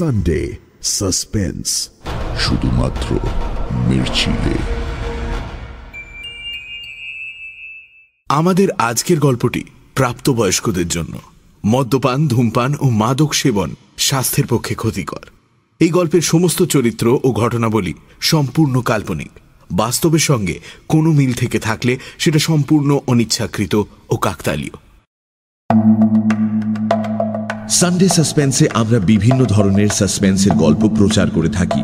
Sunday suspense শুধুমাত্র মির্চিলে। আমাদের আজকের গল্পটি প্রাপ্তবয়স্কদের জন্য। মদ্যপান ধূমপান ও মাদক সেবন স্বাস্থ্যের পক্ষে ক্ষতিকর। এই গল্পের সমস্ত চরিত্র ও ঘটনাবলী সম্পূর্ণ কাল্পনিক। বাস্তবের সঙ্গে কোনো মিল থেকে থাকলে সেটা সম্পূর্ণ অনিচ্ছাকৃত ও কাকতালীয়। সানডে সাসপেন্সে আমরা বিভিন্ন ধরনের সাসপেন্সের গল্প প্রচার করে থাকি।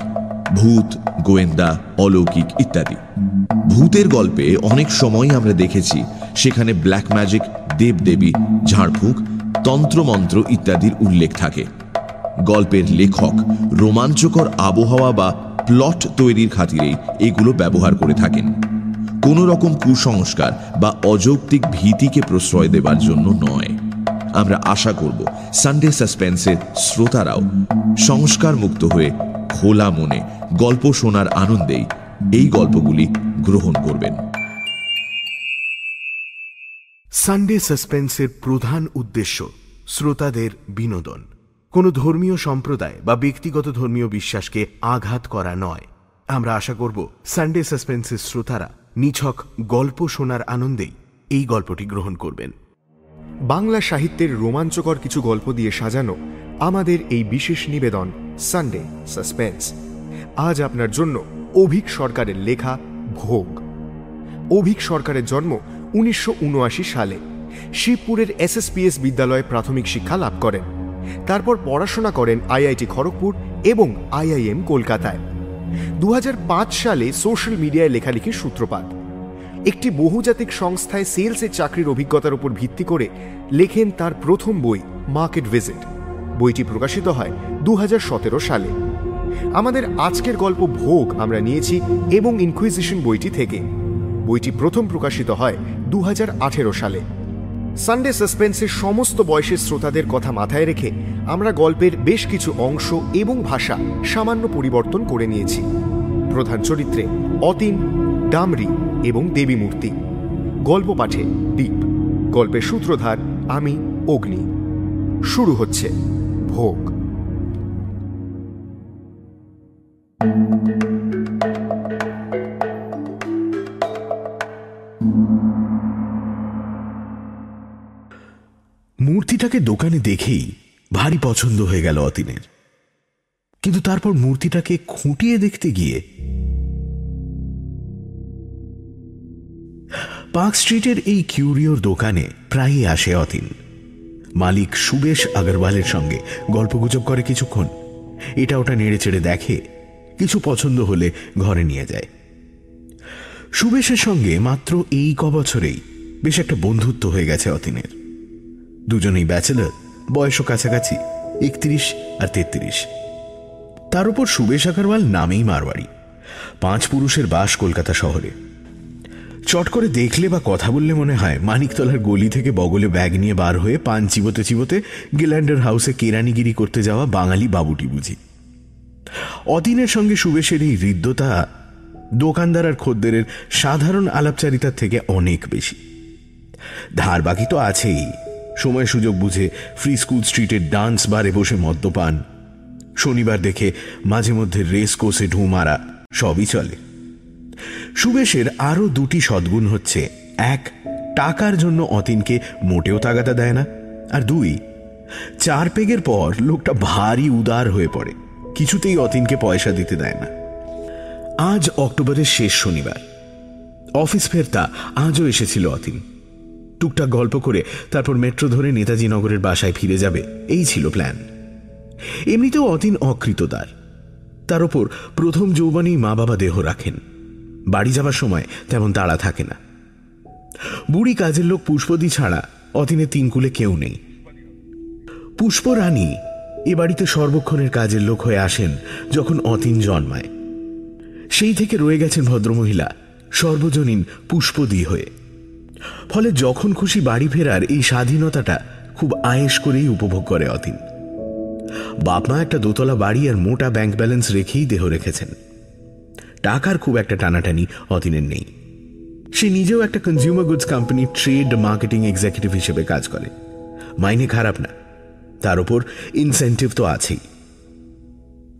ভূত, গোয়েন্দা, অলৌকিক ইত্যাদি। ভূতের গল্পে অনেক সময় আমরা দেখেছি, সেখানে ব্ল্যাক ম্যাজিক দেবদেবী, ঝাড়ফুঁক, তন্ত্রমন্ত্র ইত্যাদির উল্লেখ থাকে। গল্পের লেখক রোমাঞ্চকর আবহাওয়া বা প্লট তৈরির খাতিরেই এগুলো ব্যবহার করে থাকেন। কোনো রকম কুসংস্কার বা অযৌক্তিক ভীতিকে প্রশ্রয় দেবার জন্য নয়। আমরা আশা করব। সানডে সাসপেন্সের শ্রোতারাও সংস্কার মুক্ত হয়ে খোলা মনে গল্প শোনার আনন্দেই এই গল্পগুলি গ্রহণ করবেন। সানডে সাসপেন্সের প্রধান উদ্দেশ্য শ্রোতাদের বিনোদন। কোনো ধর্মীয় সম্প্রদায় বা ব্যক্তিগত ধর্মীয় বিশ্বাসকে আঘাত করা নয়। আমরা আশা করব সানডে সাসপেন্সের শ্রোতারা নিছক গল্প শোনার আনন্দেই এই গল্পটি গ্রহণ করবেন। বাংলা সাহিত্যের রোমাঞ্চকর কিছু গল্প দিয়ে সাজানো আমাদের এই বিশেষ নিবেদন সানডে সাসপেন্স আজ আপনার জন্য অভিক সরকারের লেখা ভোগ। অভিক সরকারের জন্ম উনিশশো উনআশি সালে। শিবপুরের এসএসপিএস বিদ্যালয়ে প্রাথমিক শিক্ষা লাভ করেন। তারপর পড়াশোনা করেন আইআইটি খড়গপুর এবং আইআইএম কলকাতায়। দু হাজার পাঁচ সালে সোশ্যাল মিডিয়ায় লেখালেখির সূত্রপাত। একটি বহুজাতিক সংস্থায় সেলসের চাকরির অভিজ্ঞতার উপর ভিত্তি করে লেখেন তার প্রথম বই মার্কেট ভিজিট বইটি প্রকাশিত হয় দু হাজার সতেরো সালে। আমাদের আজকের গল্প ভোগ আমরা নিয়েছি এবং ইনকুইজিশন বইটি থেকে। বইটি প্রথম প্রকাশিত হয় দু হাজার আঠেরো সালে। সানডে সাসপেন্সের সমস্ত বয়সের শ্রোতাদের কথা মাথায় রেখে আমরা গল্পের বেশ কিছু অংশ এবং ভাষা সামান্য পরিবর্তন করে নিয়েছি। প্রধান চরিত্রে অতীন, ডামরি এবং দেবী মূর্তি গল্প পাঠে দ্বীপ গল্পের সূত্রধার আমি, অগ্নি। শুরু হচ্ছে ভোগ। মূর্তিটাকে দোকানে দেখেই ভারী পছন্দ হয়ে গেল অতীনের। কিন্তু তারপর মূর্তিটাকে খুঁটিয়ে দেখতে গিয়ে পার্ক স্ট্রিটের এই কিউরিওর দোকানে প্রায়ই আসে অতীন। মালিক সুবেশ আগরওয়ালের সঙ্গে গল্পগুজব করে কিছুক্ষণ। এটা ওটা নেড়ে চেড়ে দেখে, কিছু পছন্দ হলে ঘরে নিয়ে যায়। সুবেশের সঙ্গে মাত্র এই কবছরেই বেশ একটা বন্ধুত্ব হয়ে গেছে অতীনের। দুজনেই ব্যাচেলর, বয়সও কাছাকাছি, একত্রিশ আর তেত্রিশ। তার উপর সুবেশ আগরওয়াল নামেই মারবাড়ি পাঁচ পুরুষের বাস কলকাতা শহরে। চট করে দেখলে বা কথা বললে মনে হয় মানিকতলার গলি থেকে বগলে ব্যাগ নিয়ে বার হয়ে পান চিবোতে চিবোতে গিল্যান্ডার হাউসে কেরানিগিরি করতে যাওয়া বাঙালি বাবুটি বুঝি। অদিনের সঙ্গে সুবেশের এই হৃদ্যতা দোকানদার আর খদ্দেরের সাধারণ আলাপচারিতার থেকে অনেক বেশি। ধার বাকি তো আছেই। সময় সুযোগ বুঝে ফ্রি স্কুল স্ট্রিটের ডান্স বারে বসে মদ্যপান। শনিবার দেখে মাঝে মধ্যে রেস কোর্সে ঢু মারা সবই চলে। সুবেশের আরও দুটি সদ্গুণ হচ্ছে। এক, টাকার জন্য অতীনকে মোটেও তাগাদা দেয় না। আর দুই, চার পেগের পর লোকটা ভারী উদার হয়ে পড়ে। কিছুতেই অতীনকে পয়সা দিতে দেয় না। আজ অক্টোবরের শেষ শনিবার। অফিস ফেরতা আজও এসেছিল অতীন। টুকটাক গল্প করে তারপর মেট্রো ধরে নেতাজি নগরের বাসায় ফিরে যাবে। এই ছিল প্ল্যান। এমনিতেও অতীন অকৃতদার। তার ওপর প্রথম যৌবনেই মা বাবা দেহ রাখেন। বাড়ি যাবার সময় তেমন তাড়া থাকে না। বুড়ি কাজের লোক পুষ্পদি ছাড়া অতীনের তিনকুলে কেউ নেই। পুষ্প রানী এ বাড়িতে সর্বক্ষণের কাজের লোক হয়ে আসেন যখন অতীন জন্মায়। সেই থেকে রয়ে গেছেন ভদ্রমহিলা, সর্বজনীন পুষ্পদি হয়ে। ফলে যখন খুশি বাড়ি ফেরার এই স্বাধীনতাটা খুব আয়েস করেই উপভোগ করে অতীন। বাপমা একটা দোতলা বাড়ি আর মোটা ব্যাংক ব্যালেন্স রেখেই দেহ রেখেছেন। টাকার খুব একটা টানাটানি অতীনের নেই। সে নিজেও একটা consumer goods company trade marketing executive হিসেবে কাজ করে। মাইনে খারাপ না। তার উপর ইনসেন্টিভ তো আছেই।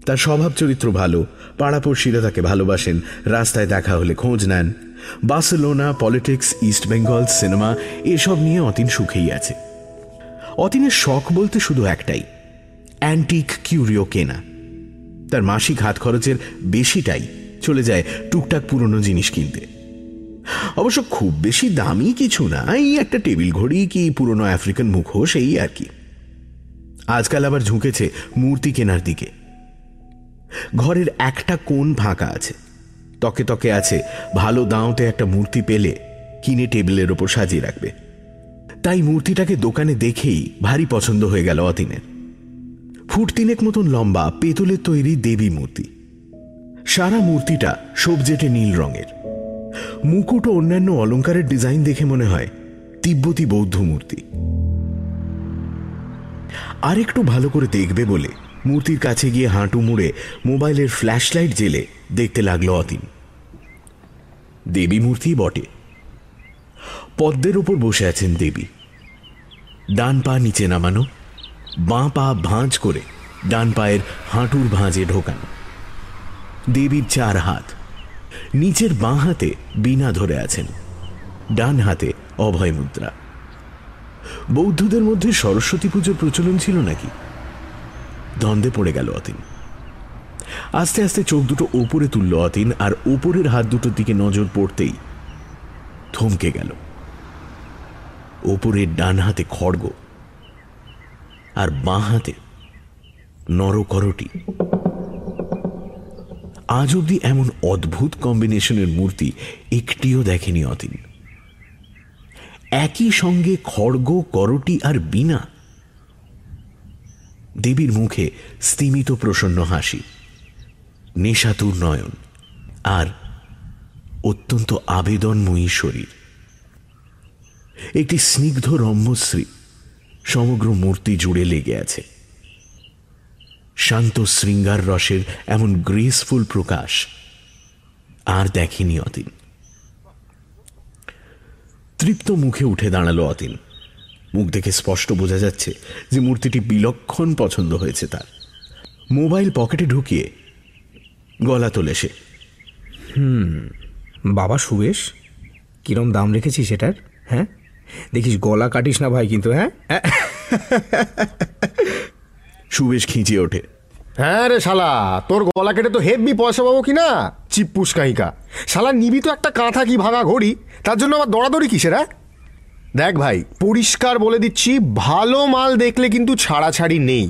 তার স্বভাব চরিত্র ভালো, পাড়াপড়শিরা তাকে ভালোবাসেন, রাস্তায় দেখা হলে খোঁজ নেন। Barcelona politics East Bengal cinema এসব নিয়ে অতীন সুখেই আছে। অতীনের শখ বলতে শুধু একটাই অ্যান্টিক কিউরিও কেনা। তার মাসিক হাত খরচের বেশিটাই চলে যায় টুকটাক পুরনো জিনিস কিনতে। অবশ্য খুব বেশি দামি কিছু না, এই একটা টেবিল ঘড়ি কি পুরনো আফ্রিকান মুখোশ, এই আর কি। আজকাল আবার ঝুঁকেছে মূর্তি কেনার দিকে। ঘরের একটা কোণ ফাঁকা আছে। তকে তকে আছে, ভালো দাঁওতে একটা মূর্তি পেলে কিনে টেবিলের ওপর সাজিয়ে রাখবে। তাই মূর্তিটাকে দোকানে দেখেই ভারী পছন্দ হয়ে গেল অতীনের। ফুট তিনেক মতন লম্বা পেতলের তৈরি দেবী মূর্তি। সারা মূর্তিটা সবজেটে নীল রঙের। মুকুট ও অন্যান্য অলঙ্কারের ডিজাইন দেখে মনে হয় তিব্বতী বৌদ্ধ মূর্তি। আর একটু ভালো করে দেখবে বলে মূর্তির কাছে গিয়ে হাঁটু মুড়ে মোবাইলের ফ্ল্যাশ লাইট জেলে দেখতে লাগল অতীন। দেবী মূর্তি বটে। পদ্মের ওপর বসে আছেন দেবী। ডান পা নিচে নামানো বাঁ পা ভাঁজ করে ডান পায়ের হাঁটুর ভাঁজে ঢোকানো। দেবীর চার হাত। নিচের বাঁ হাতে বিনা ধরে আছেন। ডান হাতে অভয় মুদ্রা। বৌদ্ধদের মধ্যে সরস্বতী পুজোর প্রচলন ছিল নাকি? দ্বন্দ্বে পড়ে গেল অতীন। আস্তে আস্তে চোখ দুটো ওপরে তুলল অতীন আর ওপরের হাত দুটোর দিকে নজর পড়তেই থমকে গেল। ওপরের ডান হাতে খড়গ আর বাঁ হাতে নরকরটি আজ অব্দি এমন অদ্ভুত কম্বিনেশনের মূর্তি একটিও দেখেনি অতীন। একই সঙ্গে খড়গ, করটি আর বিনা দেবীর মুখে স্তিমিত প্রসন্ন হাসি, নেশাতুর নয়ন আর অত্যন্ত আবেদনময়ী শরীর। একটি স্নিগ্ধ রম্যশ্রী সমগ্র মূর্তি জুড়ে লেগে আছে। শান্ত শৃঙ্গার রসের এমন গ্রেসফুল প্রকাশ আর দেখেনি অতীন। তৃপ্ত মুখে উঠে দাঁড়াল অতীন। মুখ দেখে স্পষ্ট বোঝা যাচ্ছে যে মূর্তিটি বিলক্ষণ পছন্দ হয়েছে তার। মোবাইল পকেটে ঢুকিয়ে গলা তোলে সে। হুম, বাবা সুবেশ, কিরম দাম রেখেছি সেটার হ্যাঁ? দেখিস গলা কাটিস না ভাই কিন্তু হ্যাঁ? সুবেশ খিঁচিয়ে ওঠে। হ্যাঁ রে শালা তোর গলা কেটে তো হেভি পয়সা পাবো কি না চিপ্পুস কাহিকা শালা নিবি তো একটা কাঁথা কি ভাঙা ঘড়ি তার জন্য আবার দৌড়াদৌড়ি কিসের হ্যাঁ? দেখ ভাই পরিষ্কার বলে দিচ্ছি ভালো মাল দেখলে কিন্তু ছাড়াছাড়ি নেই।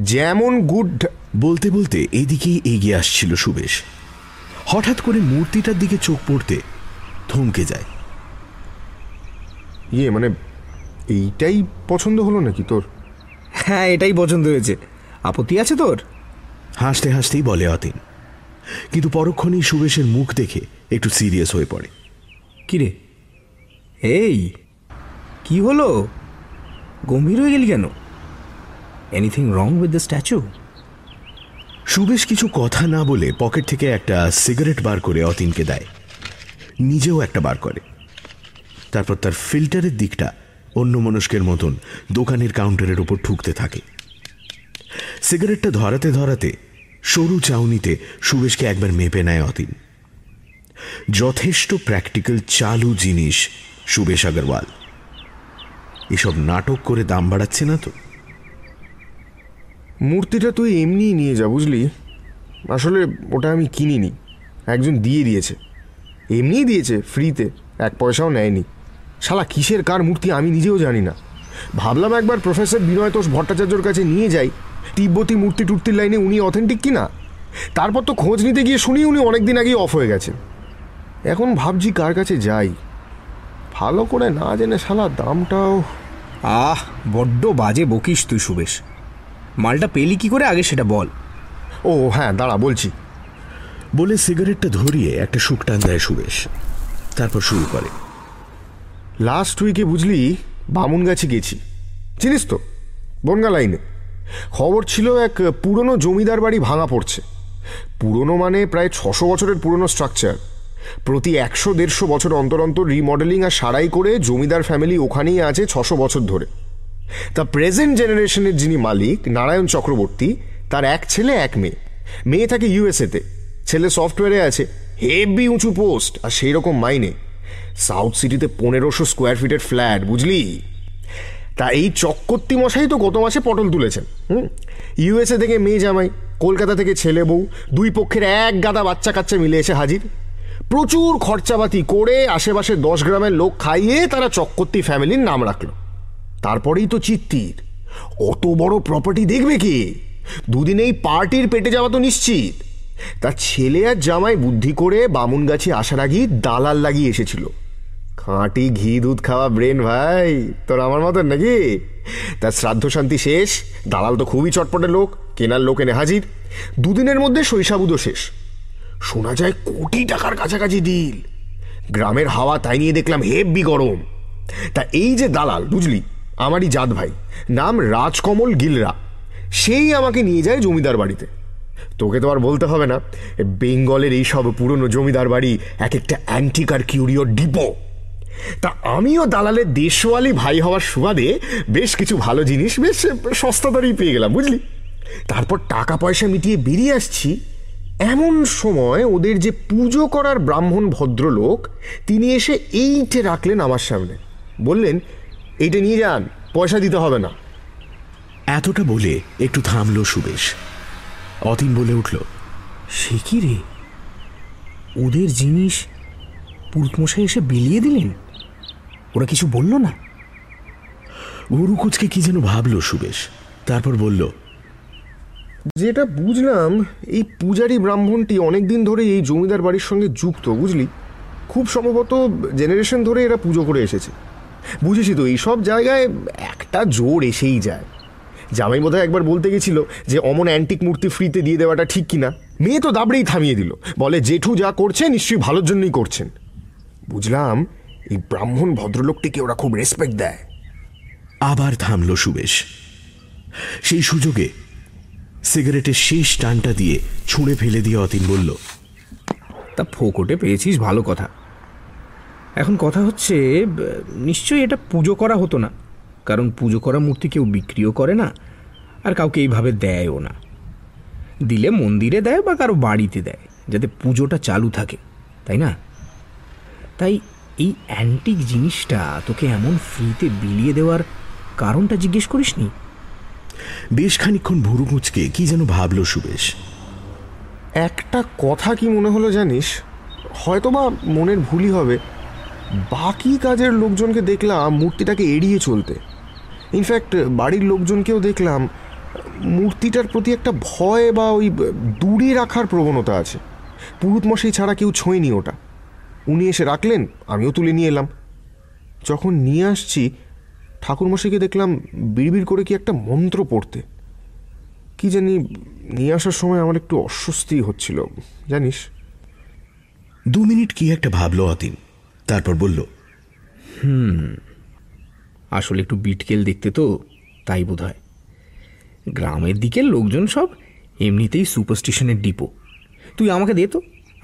যেমন গুড বলতে বলতে এদিকেই এগিয়ে আসছিল সুবেশ। হঠাৎ করে মূর্তিটার দিকে চোখ পড়তে থমকে যায়। ইয়ে মানে এইটাই পছন্দ হলো নাকি তোর? হ্যাঁ এটাই পছন্দ হয়েছে। আপত্তি আছে তোর? হাসতে হাসতেই বলে অতীন কিন্তু পরক্ষণেই সুবেশের মুখ দেখে একটু সিরিয়াস হয়ে পড়ে। কিরে? এই কি হলো? গম্ভীর হয়ে গেলি কেন? Anything wrong with the statue Subesh কিছু কথা না বলে পকেট থেকে একটা সিগারেট বার করে অতীনকে দেয়। নিজেও একটা বার করে। তারপর তার ফিল্টারের দিকটা অন্য মনস্কের মতন দোকানের কাউন্টারের ওপর ঠুকতে থাকে। সিগারেটটা ধরাতে ধরাতে সরু চাউনিতে সুবেশকে একবার মেপে নেয় অতীন। যথেষ্ট প্র্যাকটিক্যাল চালু জিনিস, সুবেশ আগরওয়াল। এসব নাটক করে দাম বাড়াচ্ছে না তো? মূর্তিটা তুই এমনিই নিয়ে যা, বুঝলি? আসলে ওটা আমি কিনিনি। একজন দিয়ে দিয়েছে। এমনিই দিয়েছে, ফ্রিতে। এক পয়সাও নেয়নি। শালা কিসের কার মূর্তি আমি নিজেও জানি না। ভাবলাম একবার প্রফেসর বিনয় তোষ ভট্টাচার্যর কাছে নিয়ে যাই। তিব্বতী মূর্তি টুর্তির লাইনে উনি অথেন্টিক কিনা? তারপর তো খোঁজ নিতে গিয়ে শুনি উনি অনেকদিন আগেই অফ হয়ে গেছেন। এখন ভাবছি কার কাছে যাই। ভালো করে না জেনে শালা দামটাও আহ বড্ড বাজে বকিস তুই সুবেশ। মালটা পেলি কি করে আগে সেটা বল। ও হ্যাঁ দাঁড়া বলছি। বলে সিগারেটটা ধরিয়ে একটা শুক টান দেয় সুবেশ। তারপর শুরু করে। লাস্ট উইকে বুঝলি বামুনগাছি গেছি চিনিস তো? বনগা লাইনে। খবর ছিল এক পুরনো জমিদার বাড়ি ভাঙা পড়ছে। পুরনো মানে প্রায় ছশো বছরের পুরনো স্ট্রাকচার প্রতি একশো, দেড়শো বছর অন্তর অন্তর রিমডেলিং আর সারাই করে জমিদার ফ্যামিলি ওখানেই আছে ছশো বছর ধরে। তা প্রেজেন্ট জেনারেশনের যিনি মালিক, নারায়ণ চক্রবর্তী, তার এক ছেলে, এক মেয়ে। মেয়ে থাকে ইউএসএতে ছেলে সফটওয়্যারে আছে হেভি উঁচু পোস্ট আর সেই রকম মাইনে। সাউথ সিটিতে পনেরোশো স্কোয়ার ফিটের ফ্ল্যাট, বুঝলি? তা এই চক্কর্তি মশাই তো গত মাসে পটল তুলেছেন, হুম? ইউএসএ থেকে মেয়ে জামাই, কলকাতা থেকে ছেলে বউ, দুই পক্ষের এক গাদা বাচ্চা কাচ্চা মিলে এসে হাজির। প্রচুর খরচাপাতি করে আশেপাশে দশ গ্রামের লোক খাইয়ে তারা চক্কর্তি ফ্যামিলির নাম রাখল। তারপরেই তো চিত্তির। অত বড় প্রপার্টি দেখবে কি? দুদিনেই পার্টির পেটে যাওয়া তো নিশ্চিত। তার ছেলে আর জামাই বুদ্ধি করে বামুনগাছি আসার আগেই দালাল লাগিয়ে এসেছিল। খাঁটি ঘি দুধ খাওয়া ব্রেন ভাই। তোর আমার মতন নাকি? তার শ্রাদ্ধ শান্তি শেষ, দালাল তো খুবই চটপটে লোক, কেনার লোক এনে হাজির। দুদিনের মধ্যে শৈশাবুদও শেষ। শোনা যায় কোটি টাকার কাছাকাছি ডিল গ্রামের হাওয়া তাই নিয়ে দেখলাম হেব্বি গরম। তা এই যে দালাল, বুঝলি, আমারই জাত ভাই, নাম রাজকমল গিলরা। সেই আমাকে নিয়ে যায় জমিদার বাড়িতে। তোকে তো আর বলতে হবে না, বেঙ্গলের এই সব পুরনো জমিদার বাড়ি এক একটা অ্যান্টিকার কিউরিও ডিপো তা আমিও দালালের দেশওয়ালি ভাই হওয়ার সুবাদে বেশ কিছু ভালো জিনিস বেশ সস্তা দরেই পেয়ে গেলাম বুঝলি? তারপর টাকা পয়সা মিটিয়ে বেরিয়ে আসছি। এমন সময় ওদের যে পুজো করার ব্রাহ্মণ ভদ্রলোক তিনি এসে এইটে রাখলেন আমার সামনে। বললেন এইটা নিয়ে যান পয়সা দিতে হবে না। এতটা বলে একটু থামলো সুবেশ। অতীন বলে উঠল সে কি রে? ওদের জিনিস পুরুতমশাই এসে বিলিয়ে দিলেন? ওরা কিছু বলল না? গুরুকুচকে কি যেন ভাবলো সুবেশ। তারপর বলল, যেটা বুঝলাম, এই পূজারি ব্রাহ্মণটি অনেক দিন ধরে এই জমিদার বাড়ির সঙ্গে যুক্ত, বুঝলি? খুব সম্ভবত জেনারেশন ধরে এরা পুজো করে এসেছে। বুঝেছি তো, এইসব জায়গায় একটা জোর এসেই যায়। জামাই বোধহয় একবার বলতে গেছিল যে, অমন অ্যান্টিক মূর্তি ফ্রিতে দিয়ে দেওয়াটা ঠিক কিনা। মেয়ে তো দাবড়েই থামিয়ে দিল। বলে, জেঠু যা করছে, নিশ্চয়ই ভালোর জন্যই করছেন। বুঝলাম এই ব্রাহ্মণ ভদ্রলোকটিকে ওরা খুব রেসপেক্ট দেয়। আবার থামল সুবেশ সেই সুযোগে সিগারেটের শেষ টানটা দিয়ে ছুঁড়ে ফেলে দিয়ে অতীন বলল তা ফোকটে পেয়েছিস ভালো কথা। এখন কথা হচ্ছে নিশ্চয়ই এটা পুজো করা হতো না। কারণ পুজো করা মূর্তি কেউ বিক্রিও করে না আর কাউকে এইভাবে দেয়ও না। দিলে মন্দিরে দেয় বা কারও বাড়িতে দেয় যাতে পুজোটা চালু থাকে তাই না? তাই এই অ্যান্টিক জিনিসটা তোকে এমন ফ্রিতে বিলিয়ে দেওয়ার কারণটা জিজ্ঞেস করিসনি? বেশ খানিক্ষণ ভুরু কুচকে কি যেন ভাবলো সুবেশ। একটা কথা কি মনে হলো জানিস? হয়তোবা মনের ভুলই হবে। বাকি কাজের লোকজনকে দেখলাম মূর্তিটাকে এড়িয়ে চলতে। ইনফ্যাক্ট বাড়ির লোকজনকেও দেখলাম মূর্তিটার প্রতি একটা ভয় বা ওই দূরে রাখার প্রবণতা আছে। পুরুতমশাই ছাড়া কেউ ছোঁয়নি ওটা। উনি এসে রাখলেন আমিও তুলে নিয়ে এলাম। যখন নিয়ে আসছি ঠাকুরমশাইকে দেখলাম বিড়বিড় করে কি একটা মন্ত্র পড়তে। কি জানি নিয়ে আসার সময় আমার একটু অস্বস্তি হচ্ছিল জানিস। দু মিনিট কি একটা ভাবলো অতীন তারপর বলল হুম আসলে একটু বিটকেল দেখতে তো তাই বোধ হয় গ্রামের দিকের লোকজন সব এমনিতেই সুপারস্টিশনের ডিপো। তুই আমাকে দে তো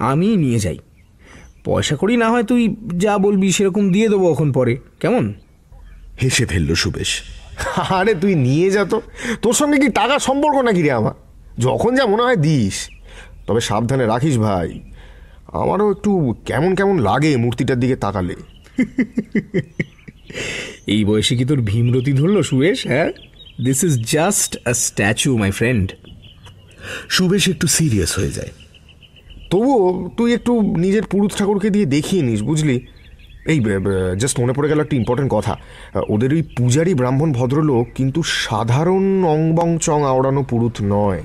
আমি নিয়ে যাই। পয়সা করি না হয় তুই যা বলবি সেরকম দিয়ে দেবো এখন পরে। কেমন? হেসে ফেলল সুবেশ। আরে তুই নিয়ে যা তো। তোর সঙ্গে কি টাকা সম্পর্ক নাকি রে আমার? যখন যা মনে হয় দিস। তবে সাবধানে রাখিস ভাই। আমারও একটু কেমন কেমন লাগে মূর্তিটার দিকে তাকালে। এই বয়সে কি তোর ভীমরতি ধরলো সুবেশ হ্যাঁ? This is just a statue my friend Subesh একটু সিরিয়াস হয়ে যায়। তবুও তুই একটু নিজের পুরুত ঠাকুরকে দিয়ে দেখিয়ে নিস, বুঝলি? এই জাস্ট মনে পড়ে গেল একটা ইম্পর্টেন্ট কথা। ওদের ওই পূজারি ব্রাহ্মণ ভদ্রলোক কিন্তু সাধারণ অংবং চং আওড়ানো পুরুত নয়।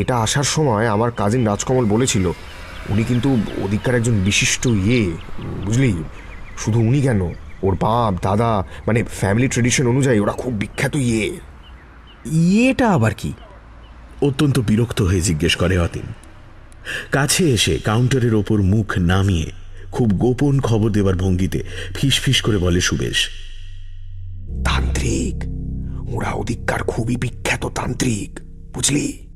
এটা আসার সময় আমার কাজিন রাজকমল বলেছিল, উনি কিন্তু ওদিককার একজন বিশিষ্ট ইয়ে বুঝলি? শুধু উনি কেন? ওর বাপ, দাদা মানে ফ্যামিলি ট্রেডিশন অনুযায়ী ওরা খুব বিখ্যাত ইয়ে। ইয়েটা আবার কি? অত্যন্ত বিরক্ত হয়ে জিজ্ঞেস করে অতীন। কাছে এসে কাউন্টারের ওপর মুখ নামিয়ে খুব গোপন খবর দেবার ভঙ্গিতে ফিস ফিস করে বলে সুবেশ তান্ত্রিক? ওরা ওদিককার খুবই বিখ্যাত তান্ত্রিক বুঝলি?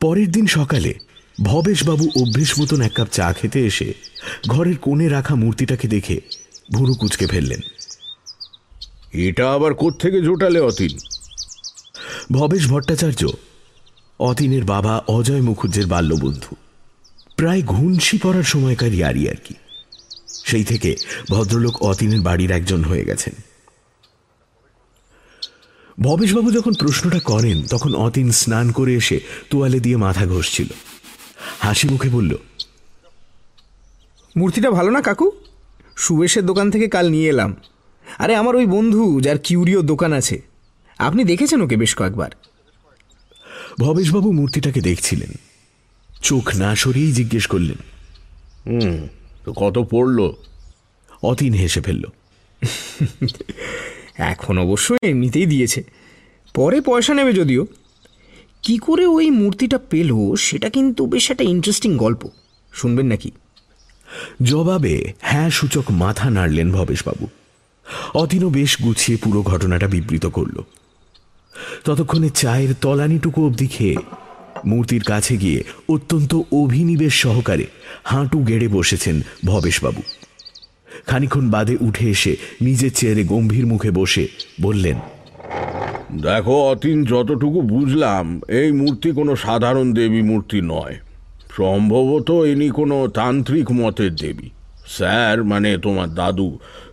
পরের দিন সকালে ভবেশবাবু অভ্যেস মতন এক কাপ চা খেতে এসে ঘরের কোণে রাখা মূর্তিটাকে দেখে ভুরু কুচকে ফেললেন। এটা আবার কোত্থেকে জোটালে অতীন? ভবেশ ভট্টাচার্য অতীনের বাবা অজয় মুখুজ্জের বাল্যবন্ধু। প্রায় ঘুনসি পড়ার সময়কারই আরই আর কি। সেই থেকে ভদ্রলোক অতীনের বাড়ির একজন হয়ে গেছেন। ভবেশবাবু যখন প্রশ্নটা করেন, তখন অতীন স্নান করে এসে তোয়ালে দিয়ে মাথা ঘষছিল। হাসি মুখে বলল, মূর্তিটা ভালো না কাকু? সুবেশের দোকান থেকে কাল নিয়ে এলাম। আরে আমার ওই বন্ধু, যার কিউরিও দোকান আছে। আপনি দেখেছেন ওকে বেশ কয়েকবার। ভবেশবাবু মূর্তিটাকে দেখছিলেন। চোখ না সরিয়েই জিজ্ঞেস করলেন হুম তো কত পড়ল? অতীন হেসে ফেলল এখন অবশ্য এমনিতেই দিয়েছে। পরে পয়সা নেবে যদিও। কি করে ওই মূর্তিটা পেল সেটা কিন্তু বেশ একটা ইন্টারেস্টিং গল্প। শুনবেন নাকি? জবাবে হ্যাঁ সূচক মাথা নাড়লেন ভবেশবাবু। অতীনও বেশ গুছিয়ে পুরো ঘটনাটা বিবৃত করল। ততক্ষণে চায়ের তলানিটুকু অবধি খেয়ে মূর্তির কাছে গিয়ে অত্যন্ত অভিনিবেশ সহকারে হাঁটু গেড়ে বসেছেন ভবেশবাবু। খানিক্ষণ বাদে উঠে এসে নিজের চেয়ারে গম্ভীর মুখে বসে বললেন, দেখো অতীন, যতটুকু বুঝলাম, এই মূর্তি কোনো সাধারণ দেবী মূর্তি নয়। সম্ভবত ইনি কোনো তান্ত্রিক মতের দেবী। স্যার মানে তোমার দাদু,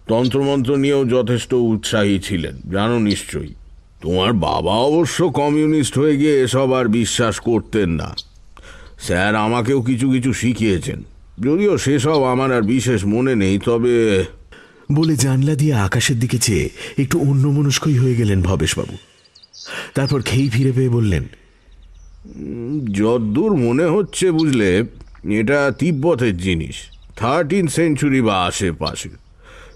তন্ত্রমন্ত্র নিয়েও যথেষ্ট উৎসাহী ছিলেন, জানো নিশ্চয়ই। তোমার বাবা অবশ্য কমিউনিস্ট হয়ে গিয়ে এসব আর বিশ্বাস করতেন না। স্যার আমাকেও কিছু কিছু শিখিয়েছেন। যদিও সেসব আমার আর বিশেষ মনে নেই তবে বলে জানলা দিয়ে আকাশের দিকে চেয়ে একটু অন্যমনস্কই হয়ে গেলেন ভবেশবাবু। তারপর খেই ফিরে পেয়ে বললেন যদ্দূর মনে হচ্ছে বুঝলে এটা তিব্বতের জিনিস। থার্টিন সেঞ্চুরি বা আশেপাশে।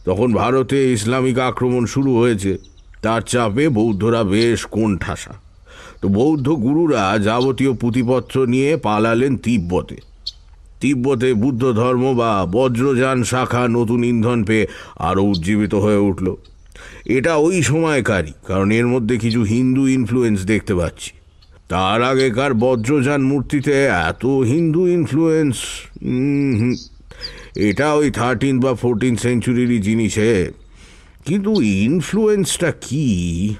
তখন ভারতে ইসলামিক আক্রমণ শুরু হয়েছে। তার চাপে বৌদ্ধরা বেশ কোণঠাসা। তো বৌদ্ধ গুরুরা যাবতীয় পুঁথিপত্র নিয়ে পালালেন তিব্বতে। তিব্বতে বুদ্ধ ধর্ম বা বজ্রযান শাখা নতুন ইন্ধন পেয়ে আরও উজ্জীবিত হয়ে উঠল। এটা ওই সময়কারই, কারণ এর মধ্যে কিছু হিন্দু ইনফ্লুয়েন্স দেখতে পাচ্ছি। তার আগেকার বজ্রযান মূর্তিতে এত হিন্দু ইনফ্লুয়েন্স এটা ওই থার্টিন বা ফোরটিন সেঞ্চুরিরই জিনিসে কিন্তু ইনফ্লুয়েন্সটা কি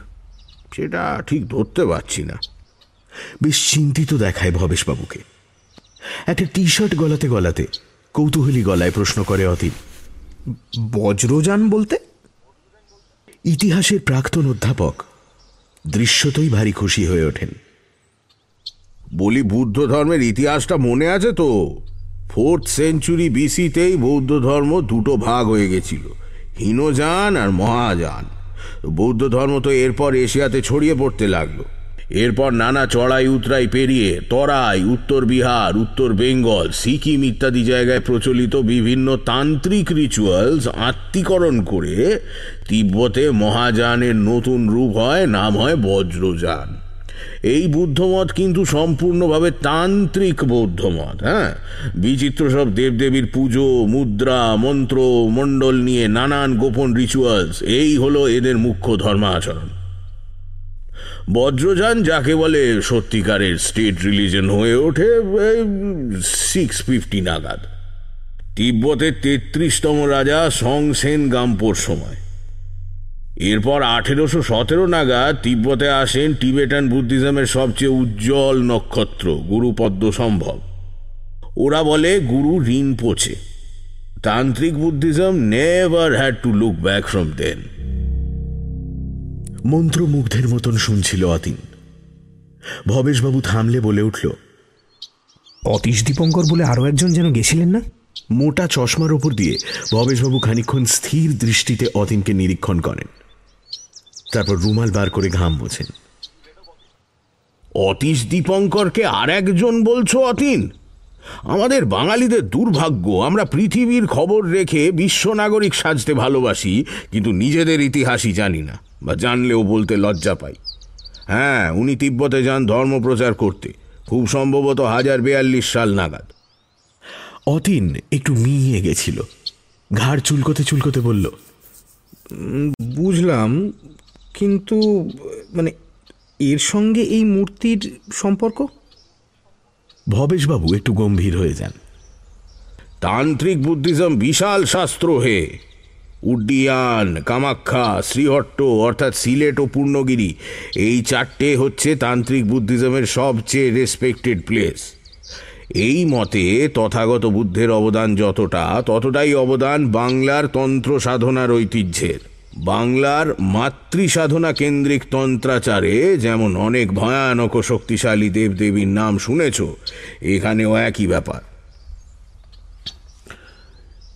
সেটা ঠিক ধরতে পারছি না। বেশ চিন্তিত দেখায় ভবেশবাবুকে। একটা টি শার্ট গলাতে গলাতে কৌতূহলী গলায় প্রশ্ন করে অতীন বজ্রযান বলতে? ইতিহাসের প্রাক্তন অধ্যাপক দৃশ্যতই ভারী খুশি হয়ে ওঠেন। বলি বুদ্ধ ধর্মের ইতিহাসটা মনে আছে তো? ফোর্থ সেঞ্চুরি বিসিতেই বৌদ্ধ ধর্ম দুটো ভাগ হয়ে গেছিল। হীনযান আর মহাযান। বৌদ্ধ ধর্ম তো এরপর এশিয়াতে ছড়িয়ে পড়তে লাগল। এরপর নানা চড়াই উতরাই পেরিয়ে তরাই, উত্তর বিহার, উত্তর বেঙ্গল, সিকিম ইত্যাদি জায়গায় প্রচলিত বিভিন্ন তান্ত্রিক রিচুয়ালস আত্মীকরণ করে তিব্বতে মহাযানের নতুন রূপ হয়, নাম হয় বজ্রযান। এই বুদ্ধমত কিন্তু সম্পূর্ণভাবে তান্ত্রিক বৌদ্ধমত হ্যাঁ? বিচিত্র সব দেবদেবীর পুজো, মুদ্রা, মন্ত্র, মণ্ডল নিয়ে নানান গোপন রিচুয়ালস এই হলো এদের মুখ্য ধর্মাচরণ। বজ্রযান যাকে বলে সত্যিকারের স্টেট রিলিজন হয়ে ওঠে সিক্স ফিফটি নাগাদ। তিব্বতের তেত্রিশতম রাজা সংসেন গাম্পোর সময়। এরপর আঠেরোশো সতেরো নাগাদ তিব্বতে আসেন টিবেটান বুদ্ধিজমের সবচেয়ে উজ্জ্বল নক্ষত্র গুরুপদ্ম সম্ভব। ওরা বলে গুরু ঋণ পোছে। তান্ত্রিক Buddhism never had to look back from then মন্ত্রমুগ্ধের মতন শুনছিল অতীন। ভবেশবাবু থামলে বলে উঠল অতীশ দীপঙ্কর বলে আরও একজন যেন গেছিলেন না? মোটা চশমার ওপর দিয়ে ভবেশবাবু খানিক্ষণ স্থির দৃষ্টিতে অতীনকে নিরীক্ষণ করেন। তারপর রুমাল বার করে ঘাম মোছেন। অতীশ দীপঙ্করকে আর একজন বলছো অতীন? আমাদের বাঙালিদের দুর্ভাগ্য, আমরা পৃথিবীর খবর রেখে বিশ্ব নাগরিক সাজতে ভালোবাসি, কিন্তু নিজেদের ইতিহাসই জানি না, বা জানলেও বলতে লজ্জা পাই। হ্যাঁ উনি তিব্বতে যান ধর্ম প্রচার করতে, খুব সম্ভবত হাজার বেয়াল্লিশ সাল নাগাদ। অতীন একটু মিয়ে গেছিল, ঘাড় চুলকোতে চুলকোতে বলল বুঝলাম কিন্তু মানে এর সঙ্গে এই মূর্তির সম্পর্ক? ভবেশবাবু একটু গম্ভীর হয়ে যান। তান্ত্রিক বুদ্ধিজম বিশাল শাস্ত্র হে। উড্ডিয়ান কামাখ্যা শ্রীহট্ট অর্থাৎ সিলেট ও পূর্ণগিরি এই চারটে হচ্ছে তান্ত্রিক বুদ্ধিজমের সবচেয়ে রেসপেক্টেড প্লেস এই মতে তথাগত বুদ্ধের অবদান যতটা ততটাই অবদান বাংলার তন্ত্র সাধনার ঐতিহ্যের। বাংলার মাতৃ সাধনা কেন্দ্রিক তন্ত্রাচারে যেমন অনেক ভয়ানক শক্তিশালী দেবদেবীর নাম শুনেছ, এখানেও একই ব্যাপার।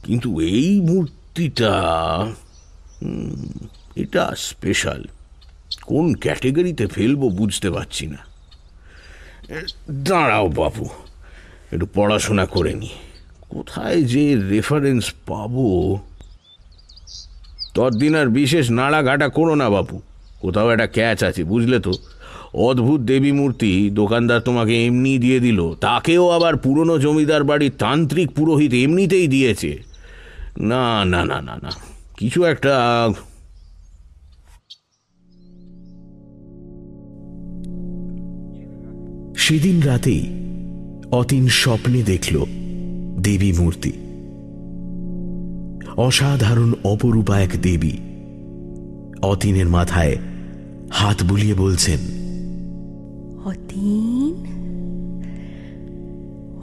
কিন্তু এই মূর্তিটা এটা স্পেশাল কোন ক্যাটেগরিতে ফেলব বুঝতে পারছি না। দাঁড়াও বাপু, একটু পড়াশোনা করে নি। কোথায় যে রেফারেন্স পাবো? ততদিন আর বিশেষ নাড়াঘাটা করো না বাপু। কোথাও একটা ক্যাচ আছে, বুঝলে তো। অদ্ভুত দেবী মূর্তি দোকানদার তোমাকে এমনি দিয়ে দিল। তাকেও আবার পুরনো জমিদার বাড়ির তান্ত্রিক পুরোহিত এমনিতেই দিয়েছে। না না না না না। কিছু একটা সেদিন রাতেই অতীন স্বপ্নে দেখল দেবী মূর্তি। অসাধারণ অপরূপা এক দেবী। অতীনের মাথায় হাত বুলিয়ে বলছেন, অতীন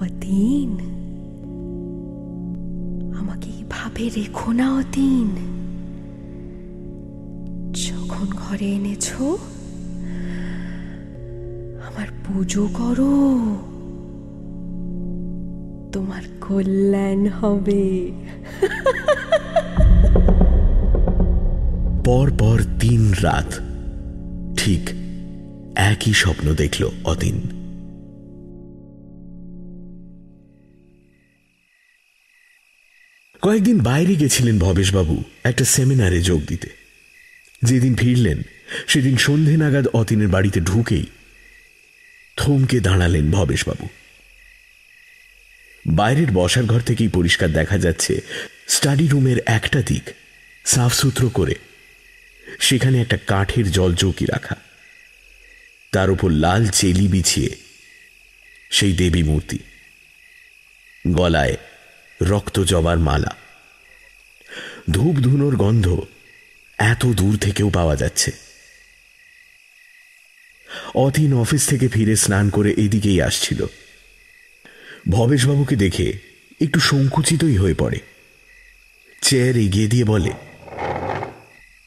অতীন, আমাকে এইভাবে রেখো না অতীন। যখন ঘরে এনেছো, আমার পুজো করো। তোমার কল্যাণ হবে। পর পর তিন রাত। ঠিক একই স্বপ্ন দেখল অতীন। কয়েকদিন বাইরে গেছিলেন ভবেশবাবু একটা সেমিনারে যোগ দিতে। যেদিন ফিরলেন, সেদিন সন্ধে নাগাদ অতীনের বাড়িতে ঢুকেই থমকে দাঁড়ালেন ভবেশবাবু। বাইরের বসার ঘর থেকেই পরিষ্কার দেখা যাচ্ছে স্টাডি রুমের একটা দিক সাফ সুতরো করে। সেখানে একটা কাঠের জল চৌকি রাখা। তার উপর লাল চেলি বিছিয়ে সেই দেবী মূর্তি। গলায় রক্ত জবার মালা। ধূপ ধুনোর গন্ধ এত দূর থেকেও পাওয়া যাচ্ছে। অতীন অফিস থেকে ফিরে স্নান করে এদিকেই আসছিল। ভবেশবাবুকে দেখে একটু সংকুচিতই হয়ে পড়ে। চেয়ার এগিয়ে দিয়ে বলে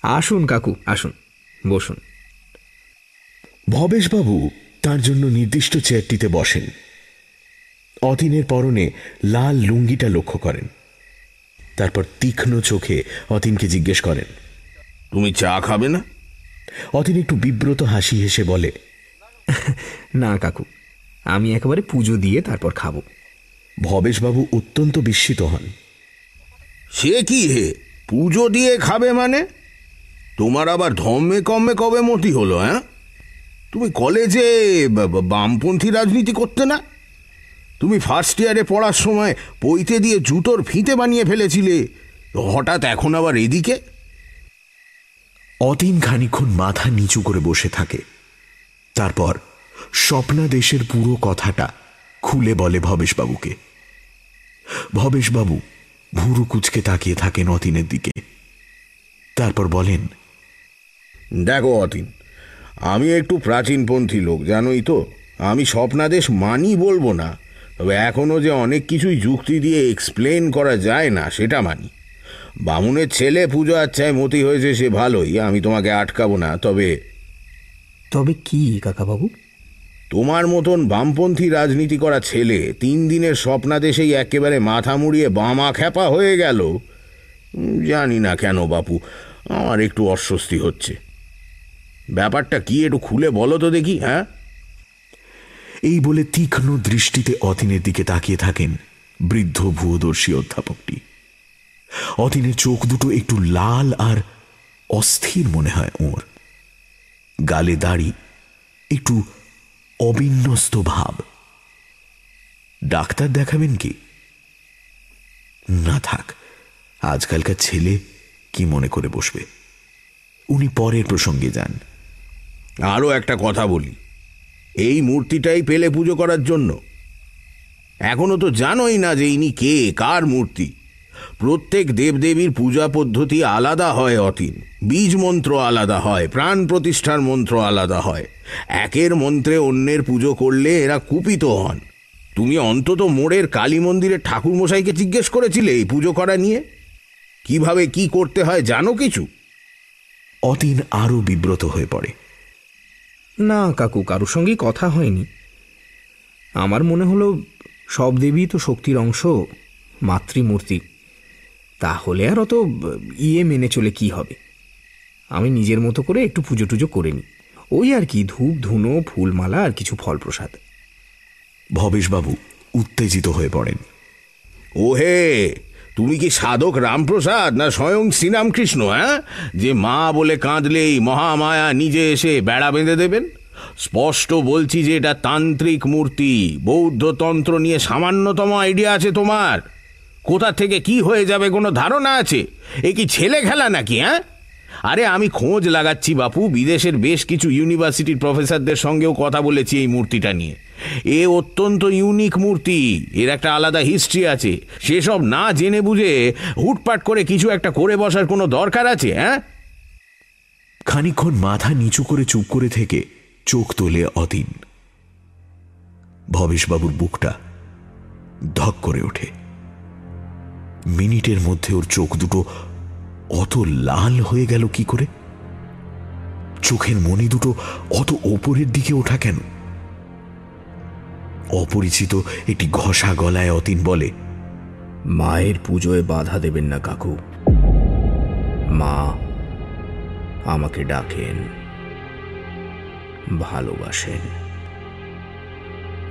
আসুন কাকু আসুন বসুন। ভবেশবাবু তার জন্য নির্দিষ্ট চেয়ারটিতে বসেন। অতীনের পরনে লাল লুঙ্গিটা লক্ষ্য করেন। তারপর তীক্ষ্ণ চোখে অতীনকে জিজ্ঞেস করেন তুমি চা খাবে না? অতীন একটু বিব্রত হাসি হেসে বলে না কাকু আমি একেবারে পুজো দিয়ে তারপর খাব। ভবেশবাবু অত্যন্ত বিস্মিত হন। সে কি হে? পুজো দিয়ে খাবে মানে? তোমার আবার ধম্মে কম্মে কবে মতি হলো হ্যাঁ তুমি কলেজে বামপন্থী রাজনীতি করতে না? তুমি ফার্স্ট ইয়ারে পড়ার সময় পইতে দিয়ে জুতোর ফিতে বানিয়ে ফেলেছিলে হঠাৎ এখন আবার এদিকে? অতীন খানিক্ষণ মাথা নিচু করে বসে থাকে। তারপর স্বপ্নাদেশের পুরো কথাটা খুলে বলে ভবেশবাবুকে। ভবেশবাবু ভুরু কুচকে তাকিয়ে থাকেন অতীনের দিকে। তারপর বলেন দেখো অতীন আমি একটু প্রাচীনপন্থী লোক জানোই তো আমি স্বপ্নাদেশ মানি বলব না তবে এখনও যে অনেক কিছুই যুক্তি দিয়ে এক্সপ্লেন করা যায় না সেটা মানি। বামুনের ছেলে পুজো আচ্ছায় মতি হয়েছে সে ভালোই আমি তোমাকে আটকাবো না তবে তবে কি কাকাবাবু? তোমার মতন বামপন্থী রাজনীতি করা ছেলে তিন দিনের স্বপ্নাদেশেই একেবারে মাথা মুড়িয়ে বামা খ্যাপা হয়ে গেল। জানি না কেন বাপু, আমার একটু অস্বস্তি হচ্ছে। ব্যাপারটা কি একটু খুলে বলো তো দেখি হ্যাঁ? এই বলে তীক্ষ্ণ দৃষ্টিতে অতীনের দিকে তাকিয়ে থাকেন বৃদ্ধ ভূদর্শী অধ্যাপকটি। অতীনের চোখ দুটো একটু লাল আর অস্থির মনে হয় ওর। গালে দাড়ি একটু অবিন্যস্ত ভাব। ডাক্তার দেখাবেন কি? না থাক, আজকালকার ছেলে কি মনে করে বসবে? উনি পরের প্রসঙ্গে যান। আরও একটা কথা বলি, এই মূর্তিটাই পেলে পুজো করার জন্য। এখনও তো জানোই না যে ইনি কে, কার মূর্তি। প্রত্যেক দেবদেবীর পূজা পদ্ধতি আলাদা হয় অতীন। বীজ মন্ত্র আলাদা হয়, প্রাণ প্রতিষ্ঠার মন্ত্র আলাদা হয়। একের মন্ত্রে অন্যের পুজো করলে এরা কুপিত হন। তুমি অন্তত মোড়ের কালী মন্দিরের ঠাকুর মশাইকে জিজ্ঞেস করেছিলে এই পুজো করা নিয়ে? কীভাবে কি করতে হয় জানো কিছু? অতীন আরও বিব্রত হয়ে পড়ে। না, কাকু, কারোর সঙ্গেই কথা হয়নি। আমার মনে হলো সব দেবী তো শক্তির অংশ, মাতৃমূর্তি। তাহলে আর অত ইয়ে মেনে চলে কি হবে? আমি নিজের মতো করে একটু পুজো টুজো করে নিই। ওই আর কি, ধূপ, ধুনো, ফুলমালা আর কিছু ফল প্রসাদ ভবেশবাবু উত্তেজিত হয়ে পড়েন। ওহে, তুমি কি সাধক রামপ্রসাদ না স্বয়ং শ্রীরামকৃষ্ণ হ্যাঁ? যে মা বলে কাঁদলেই মহামায়া নিজে এসে বেড়া বেঁধে দেবেন? স্পষ্ট বলছি যে এটা তান্ত্রিক মূর্তি, বৌদ্ধতন্ত্র নিয়ে সামান্যতম আইডিয়া আছে তোমার। কোথা থেকে কি হয়ে যাবে কোনো ধারণা আছে? এ কি ছেলে খেলা নাকি হ্যাঁ? আরে আমি খোঁজ লাগাচ্ছি বাপু, বিদেশের বেশ কিছু ইউনিভার্সিটির প্রফেসরদের সঙ্গেও কথা বলেছি এই মূর্তিটা নিয়ে। এ অত্যন্ত ইউনিক মূর্তি, এর একটা আলাদা হিস্ট্রি আছে। সেসব না জেনে বুঝে হুটপাট করে কিছু একটা করে বসার কোনো দরকার আছে হ্যাঁ? খানিক্ষণ মাথা নিচু করে চুপ করে থেকে চোখ তোলে অতীন। ভবেশবাবুর বুকটা ধক করে ওঠে। মিনিটের মধ্যে ওর চোখ দুটো অত লাল হয়ে গেল কি করে? চোখের মনি দুটো অত ওপরের দিকে ওঠা কেন? অপরিচিত একটি ঘষা গলায় অতীন বলে, মায়ের পুজোয় বাধা দেবেন না কাকু। মা আমাকে ডাকেন, ভালোবাসেন।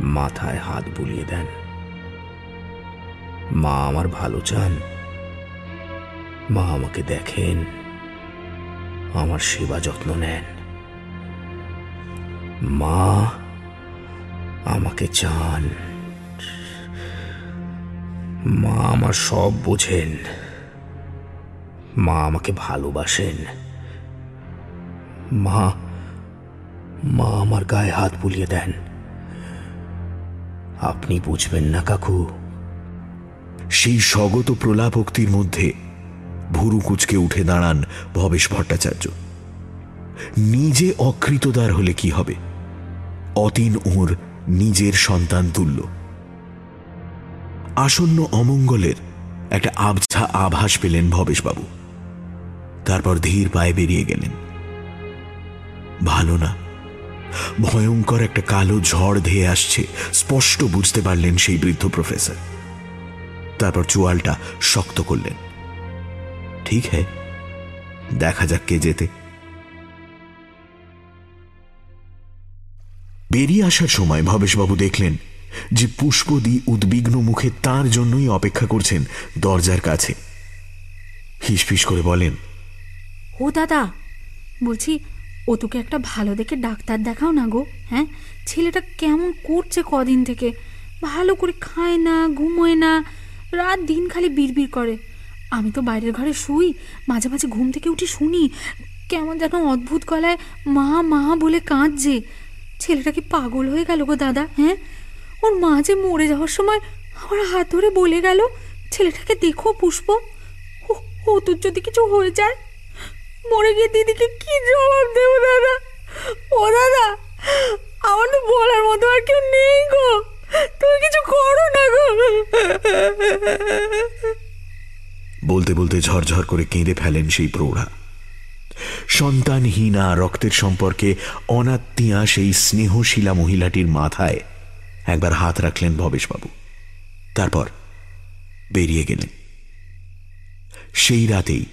মাথায় হাত বুলিয়ে দেন। মা আমার ভালো চান। মা আমাকে দেখেন। আমার সেবা যত্ন নেন। মা আমাকে চান। মা আমার সব বোঝেন। মা আমাকে ভালোবাসেন। মা মা আমার গায়ে হাত বুলিয়ে দেন। আপনি বুঝবেন না কাকু। সেই স্বগত প্রলাপক্তির মধ্যে ভুরু কুচকে উঠে দাঁড়ান ভবেশ ভট্টাচার্য। নিজে অকৃতদার হলে কি হবে? অতীন ওর নিজের সন্তান তুল্য। আসন্ন অমঙ্গলের একটা আবছা আভাস পেলেন ভবেশবাবু। তারপর ধীর পায়ে বেরিয়ে গেলেন। ভালো না। ভয়ঙ্কর একটা কালো ঝড় ধেয়ে আসছে, স্পষ্ট বুঝতে পারলেন সেই বৃদ্ধ প্রফেসর। তারপর চোয়ালটা শক্ত করলেন। ঠিক হ্যাঁ দেখা যাক কে যেতে বেরিয়ে আসার সময় ভবেশবাবু দেখলেন যে পুষ্পদি উদ্বিগ্ন মুখে তার জন্যই অপেক্ষা করছেন দরজার কাছে। হিসফিস করে বলেন, ও দাদা, বলছি, ও তোকে একটা ভালো দেখে ডাক্তার দেখাও না গো হ্যাঁ? ছেলেটা কেমন করছে কদিন থেকে? ভালো করে খায় না, ঘুমোয় না রাত দিন খালি বিড়বিড় করে। আমি তো বাইরের ঘরে শুই, মাঝে মাঝে ঘুম থেকে উঠে শুনি, কেমন যেন অদ্ভুত গলায়, মা মা বলে কাঁদছে। ছেলেটা কি পাগল হয়ে গেল গো দাদা হ্যাঁ? ওর মা যে মরে যাওয়ার সময় আমার হাত ধরে বলে গেল, ছেলেটাকে দেখো পুষ্প। ও তোর যদি কিছু হয়ে যায়, মরে গিয়ে দিদিকে কি জবাব দেব দাদা? ও দাদা, আমার তো বলার মতো আর কেউ নেই গো। তুমি কিছু করো না গো। বলতে বলতে ঝরঝর করে কেঁদে ফেলেন সেই প্রৌঢ়া। সন্তানহীনা রক্তের সম্পর্কে অনাত্মীয়া সেই স্নেহশীলা মহিলাটির মাথায় একবার হাত রাখলেন ভবেশবাবু। তারপর বেরিয়ে গেলেন। সেই রাতেই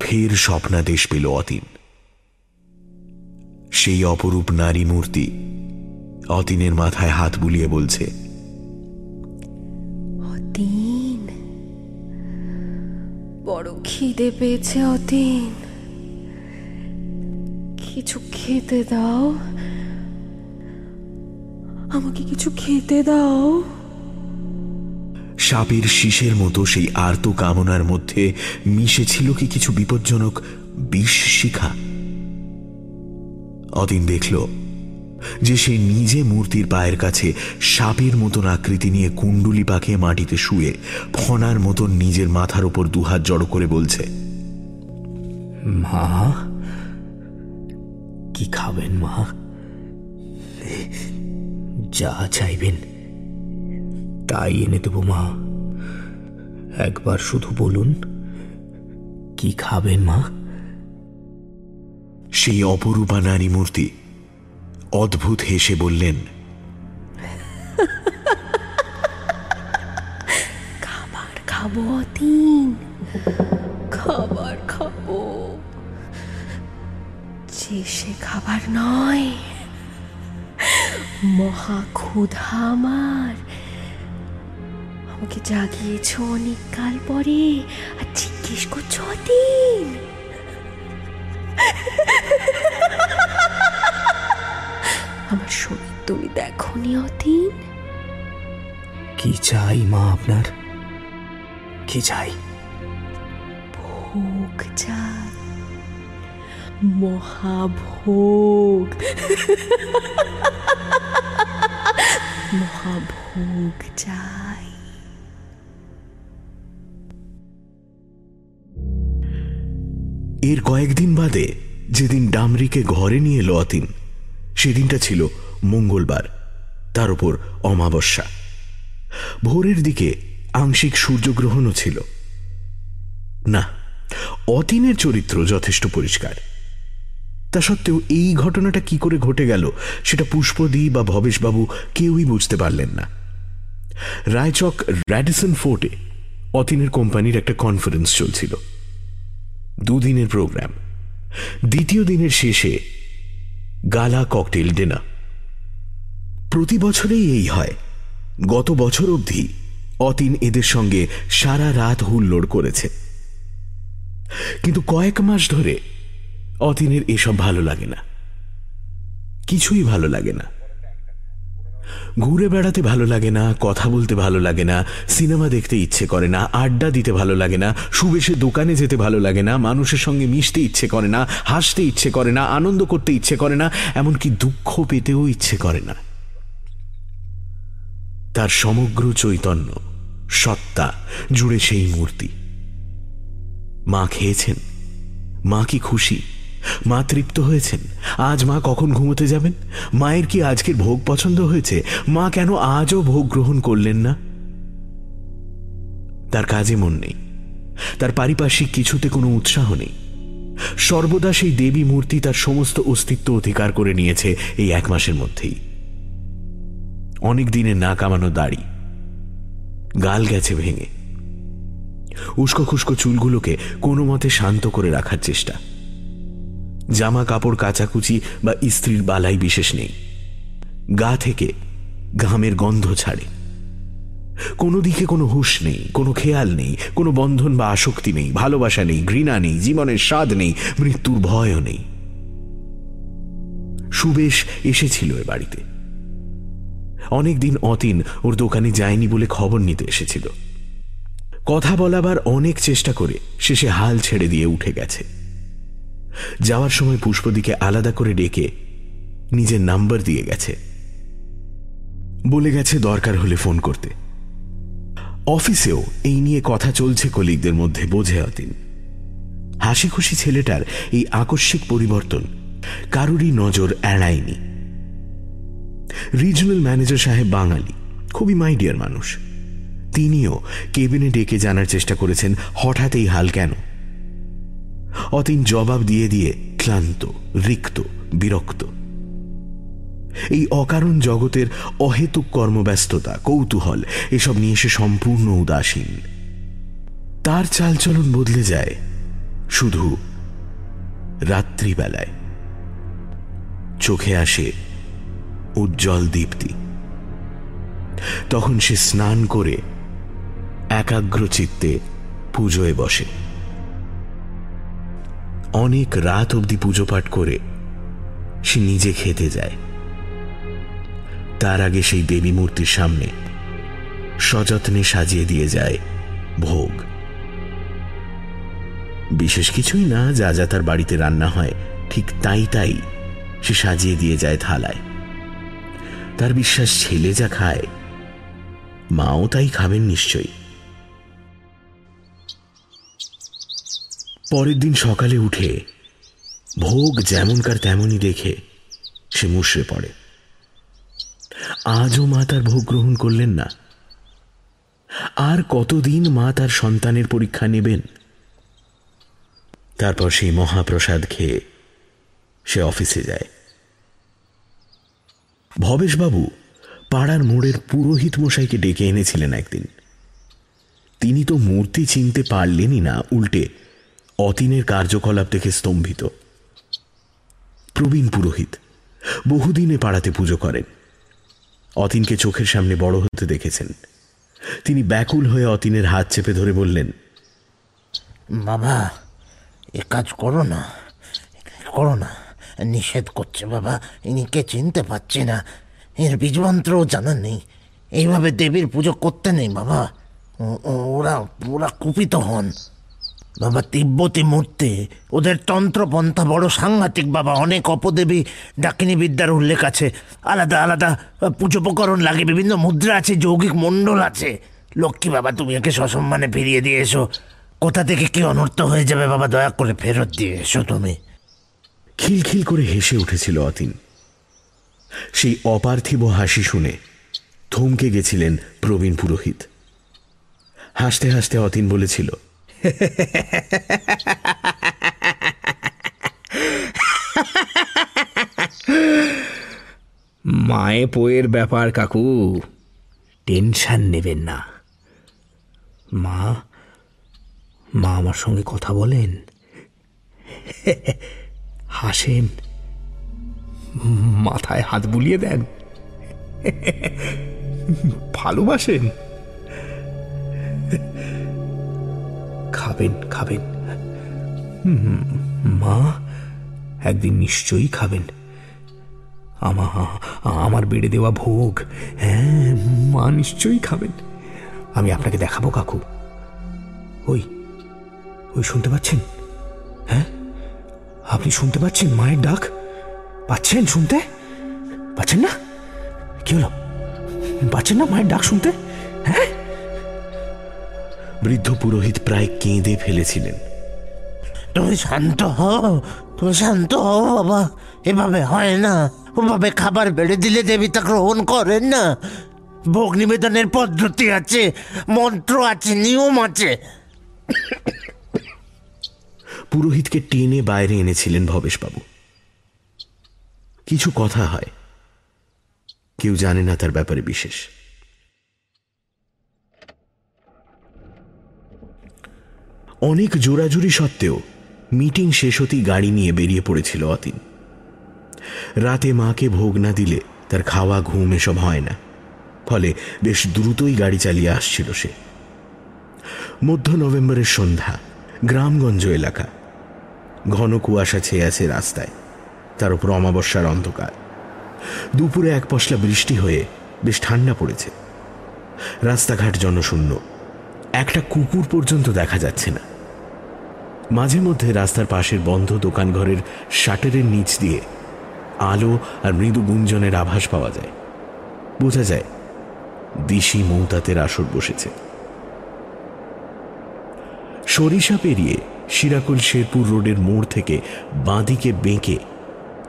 ফের স্বপ্নাদেশ পেল অতীন। সেই অপরূপ নারী মূর্তি অতীনের মাথায় হাত বুলিয়ে বলছে অতীন বড় খিদে পেয়েছে অতীন। কিছু খেতে দাও। আমাকে কিছু খেতে দাও। সাপের শীষের মতো সেই আর্ত কামনার মধ্যে মিশে ছিল কি কিছু বিপজ্জনক বিষ শিখা। অদিন দেখল যে সে নিজে মূর্তির পায়ের কাছে সাপের মতন আকৃতি নিয়ে কুণ্ডুলি পাকে মাটিতে শুয়ে ফনার মতন নিজের মাথার উপর দুহাত জড়ো করে বলছে মা কি খাবেন মা? যা চাইবেন তাই এনে দেবো মা। একবার শুধু বলুন কি খাবেন মা? সেই অপরূপা নারী মূর্তি অদ্ভুত হেসে বললেন, খাবার খাব অতীন, খাবার খাব। যে সে খাবার নয়, মহা ক্ষুধা আমার। আমাকে জাগিয়েছ অনেক কাল পরে আর জিজ্ঞেস করছ অতীন। আমার শরীর তুমি দেখনি অতীন? কি চাই মা আপনার? কি চাই? ভোগ চাই। মহাভোগ। মহাভোগ চাই। এর কয়েকদিন বাদে যেদিন ডামরিকে ঘরে নিয়ে এলো অতীন সেদিনটা ছিল মঙ্গলবার, তার উপর অমাবস্যা। ভোরের দিকে আংশিক সূর্যগ্রহণও ছিল। না, অতীনের চরিত্র যথেষ্ট পরিষ্কার। তা সত্ত্বেও এই ঘটনাটা কি করে ঘটে গেল, সেটা পুষ্পদি বা ভবেশবাবু কেউই বুঝতে পারলেন না। রায়চক র্যাডিসন ফোর্টে অতীনের কোম্পানির একটা কনফারেন্স চলছিল। দুদিনের প্রোগ্রাম। দ্বিতীয় দিনের শেষে গালা ককটেল ডেনা প্রতি বছরেই এই হয়। গত বছর অবধি অতীন এদের সঙ্গে সারা রাত হুল্লোড় করেছে। কিন্তু কয়েক মাস ধরে অতীনের এসব ভালো লাগে না। কিছুই ভালো লাগে না। ঘুরে বেড়াতে ভালো লাগে না, কথা বলতে ভালো লাগে না, সিনেমা দেখতে ইচ্ছে করে না, আড্ডা দিতে ভালো লাগে না, সুবেশে দোকানে যেতে ভালো লাগে না, মানুষের সঙ্গে মিশতে ইচ্ছে করে না, হাসতে ইচ্ছে করে না, আনন্দ করতে ইচ্ছে করে না, এমনকি দুঃখ পেতেও ইচ্ছে করে না। তার সমগ্র চৈতন্য, সত্তা জুড়ে সেই মূর্তি। মা খেয়েছেন, মা কি খুশি? মা তৃপ্ত হয়েছেন। আজ মা কখন ঘুমোতে যাবেন? মায়ের কি আজকের ভোগ পছন্দ হয়েছে? মা কেন আজও ভোগ গ্রহণ করলেন না? তার কাজে মন নেই। তার পারিপার্শ্বিক কিছুতে কোনো উৎসাহ নেই। সর্বদা সেই দেবী মূর্তি তার সমস্ত অস্তিত্ব অধিকার করে নিয়েছে এই এক মাসের মধ্যেই। অনেক দিনে না কামানো দাড়ি। গাল গেছে ভেঙে। উস্কো খুস্কো চুলগুলোকে কোনো মতে শান্ত করে রাখার চেষ্টা। জামা কাপড় কাচাকুচি বা স্ত্রীর বালাই বিশেষ নেই। গা থেকে ঘামের গন্ধ ছাড়ে। কোনো দিকে কোনো হুশ নেই, কোনো খেয়াল নেই, কোনো বন্ধন বা আসক্তি নেই, ভালোবাসা নেই, ঘৃণা নেই, জীবনের স্বাদ নেই, মৃত্যুর ভয়ও নেই। সুবেশ এসেছিল এ বাড়িতে। অনেকদিন অতীন ওর দোকানে যায়নি বলে খবর নিতে এসেছিল। কথা বলাবার অনেক চেষ্টা করে, শেষে হাল ছেড়ে দিয়ে উঠে গেছে। যাওয়ার সময় পুষ্পদিকে আলাদা করে ডেকে নিজের নাম্বার দিয়ে গেছে। বলে গেছে দরকার হলে ফোন করতে। অফিসেও এই নিয়ে কথা চলছে কলিগদের মধ্যে বোঝে অতীন। হাসি খুশি ছেলেটার এই আকস্মিক পরিবর্তন কারুরই নজর এড়ায়নি। রিজনাল ম্যানেজার সাহেব বাঙালি, খুবই মাইডিয়ার মানুষ। তিনিও কেবিনে ডেকে জানার চেষ্টা করেছেন, হঠাৎ এই হাল কেন? অতীন জবাব দিয়ে দিয়ে ক্লান্ত, রিক্ত, বিরক্ত। এই অকারণ জগতের অহেতুক কর্মব্যস্ততা, কৌতূহল, এসব নিয়ে সে সম্পূর্ণ উদাসীন। তার চালচলন বদলে যায় শুধু রাত্রিবেলায়। চোখে আসে উজ্জ্বল দীপ্তি। তখন সে স্নান করে একাগ্র চিত্তে পুজোয় বসে। অনেক রাত অবধি পুজো পাঠ করে সে নিজে খেতে যায়। তার আগে সেই দেবী মূর্তির সামনে সযত্নে সাজিয়ে দিয়ে যায় ভোগ। বিশেষ কিছুই না, যা যা তার বাড়িতে রান্না হয়, ঠিক তাই তাই সে সাজিয়ে দিয়ে যায় থালায়। তার বিশ্বাস ছেলে যা খায়, মাও তাই খাবেন নিশ্চয়ই। পরের দিন সকালে উঠে, ভোগ যেমনকার তেমনই দেখে সে মুশড়ে পড়ে। আজও মা তার ভোগ গ্রহণ করলেন না। আর কতদিন মা তার সন্তানের পরীক্ষা নেবেন? তারপর সেই মহাপ্রসাদ খেয়ে সে অফিসে যায়। ভবেশবাবু পাড়ার মোড়ের পুরোহিত মশাইকে ডেকে এনেছিলেন একদিন। তিনি তো মূর্তি চিনতে পারলেনই না, উল্টে অতীনের কার্যকলাপ দেখে স্তম্ভিত। প্রবীণ পুরোহিত বহুদিনে পাড়াতে পুজো করেন। অতীনকে চোখের সামনে বড় হতে দেখেছেন। তিনি ব্যাকুল হয়ে অতীনের হাত চেপে ধরে বললেন, বাবা, এ কাজ করো না করো না। নিষেধ করছে বাবা ইনিকে চিনতে পারছি না। এর বীজমন্ত্রও জানা নেই। এইভাবে দেবীর পুজো করতে নেই বাবা। ওরা ওরা কুপিত হন। বাবা তিব্বতী মূর্তি। ওদের তন্ত্রপন্থা বড় সাংঘাতিক বাবা, অনেক অপদেবী ডাকিনী বিদ্যার উল্লেখ আছে। আলাদা আলাদা পুজোপকরণ লাগে, বিভিন্ন মুদ্রা আছে, যৌগিক মণ্ডল আছে। লক্ষ্মী বাবা, তুমি একে সসম্মানে ফিরিয়ে দিয়ে এসো। কোথা থেকে কি অনর্থ হয়ে যাবে বাবা, দয়া করে ফেরত দিয়ে এসো তুমি। খিলখিল করে হেসে উঠেছিল অতীন। সেই অপার্থিব হাসি শুনে থমকে গেছিলেন প্রবীণ পুরোহিত। হাসতে হাসতে অতীন বলেছিল মায়ে পোয়ের ব্যাপার, কাকু। টেনশন নেবেন না। মা মা আমার সঙ্গে কথা বলেন। হাসেন। মাথায় হাত বুলিয়ে দেন। ভালোবাসেন। খাবেন খাবেন। মা, একদিন নিশ্চয়ই খাবেন। আমা, আমার বেড়ে দেওয়া ভোগ। হ্যাঁ মা নিশ্চয়ই খাবেন। আমি আপনাকে দেখাবো, কাকু। ওই ওই শুনতে পাচ্ছেন? হ্যাঁ আপনি শুনতে পাচ্ছেন মায়ের ডাক? পাচ্ছেন শুনতে? পাচ্ছেন না? কি হলো? পাচ্ছেন না মায়ের ডাক শুনতে? হ্যাঁ? বৃদ্ধ পুরোহিত প্রায় কেঁদে ফেলেছিলেন। তুমি শান্ত হও, তুমি শান্ত হও বাবা। এভাবে হয় না। ওভাবে খাবার বেড়ে দিলে দেবী তা গ্রহণ করেন না। ভোগ নিবেদনের পদ্ধতি আছে, মন্ত্র আছে, নিয়ম আছে। পুরোহিতকে টেনে বাইরে এনেছিলেন ভবেশবাবু। কিছু কথা হয়। কেউ জানে না তার ব্যাপারে বিশেষ। অনেক জোরাজুরি সত্ত্বেও মিটিং শেষ হতেই গাড়ি নিয়ে বেরিয়ে পড়েছিল অতীন। রাতে মাকে ভোগ না দিলে তার খাওয়া, ঘুম এসব হয় না। ফলে বেশ দ্রুতই গাড়ি চালিয়ে আসছিল সে। মধ্য নভেম্বরের সন্ধ্যা, গ্রামগঞ্জ এলাকা। ঘন কুয়াশা ছেয়ে আছে রাস্তায়। তার উপর অমাবস্যার অন্ধকার। দুপুরে এক পশলা বৃষ্টি হয়ে বেশ ঠান্ডা পড়েছে। রাস্তাঘাট জনশূন্য। একটা কুকুর পর্যন্ত দেখা যাচ্ছে না। মাঝে মধ্যে রাস্তার পাশের বন্ধ দোকানঘরের শাটারের নিচ দিয়ে আলো আর মৃদু গুঞ্জনের আভাস পাওয়া যায়। বোঝা যায়, দিশি মৌতাতের আসর বসেছে। সরিষা পেরিয়ে সিরাকুল শেরপুর রোডের মোড় থেকে বাঁদিকে বেঁকে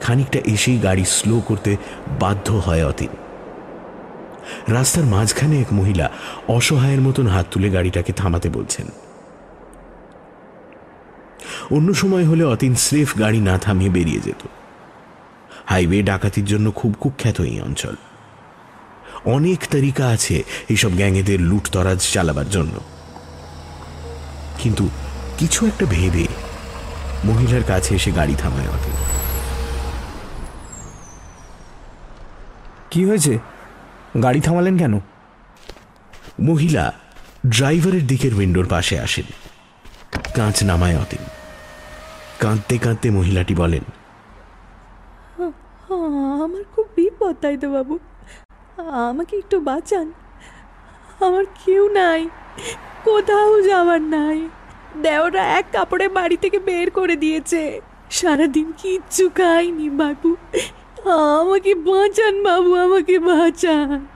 খানিকটা এসেই গাড়ি স্লো করতে বাধ্য হয় অতীন। রাস্তার মাঝখানে এক মহিলা অসহায়ের মতন হাত তুলে গাড়িটাকে থামাতে বলছেন। অন্য সময় হলে অতীন স্রেফ গাড়ি না থামিয়ে বেরিয়ে যেত। হাইওয়ে ডাকাতির জন্য খুব কুখ্যাত এই অঞ্চল। অনেক তরিকা আছে এইসব গ্যাংয়েদের লুটতরাজ চালাবার জন্য। কিন্তু কিছু একটা ভেবে মহিলার কাছে এসে গাড়ি থামায় অতীন। কি হয়েছে? গাড়ি থামালেন কেন? মহিলা ড্রাইভারের দিকের উইন্ডোর পাশে আসেন। কাঁচ নামায় অতীন। কাঁদতে কাঁদতে মহিলাটি বলেন আমার খুব বিপদ তাই তো বাবু। আমাকে একটু বাঁচান। আমার কেউ নাই। কোথাও যাওয়ার নাই। দেওরা এক কাপড়ে বাড়ি থেকে বের করে দিয়েছে। সারাদিন কিচ্ছু খাইনি বাবু। আমাকে বাঁচান বাবু, আমাকে বাঁচান।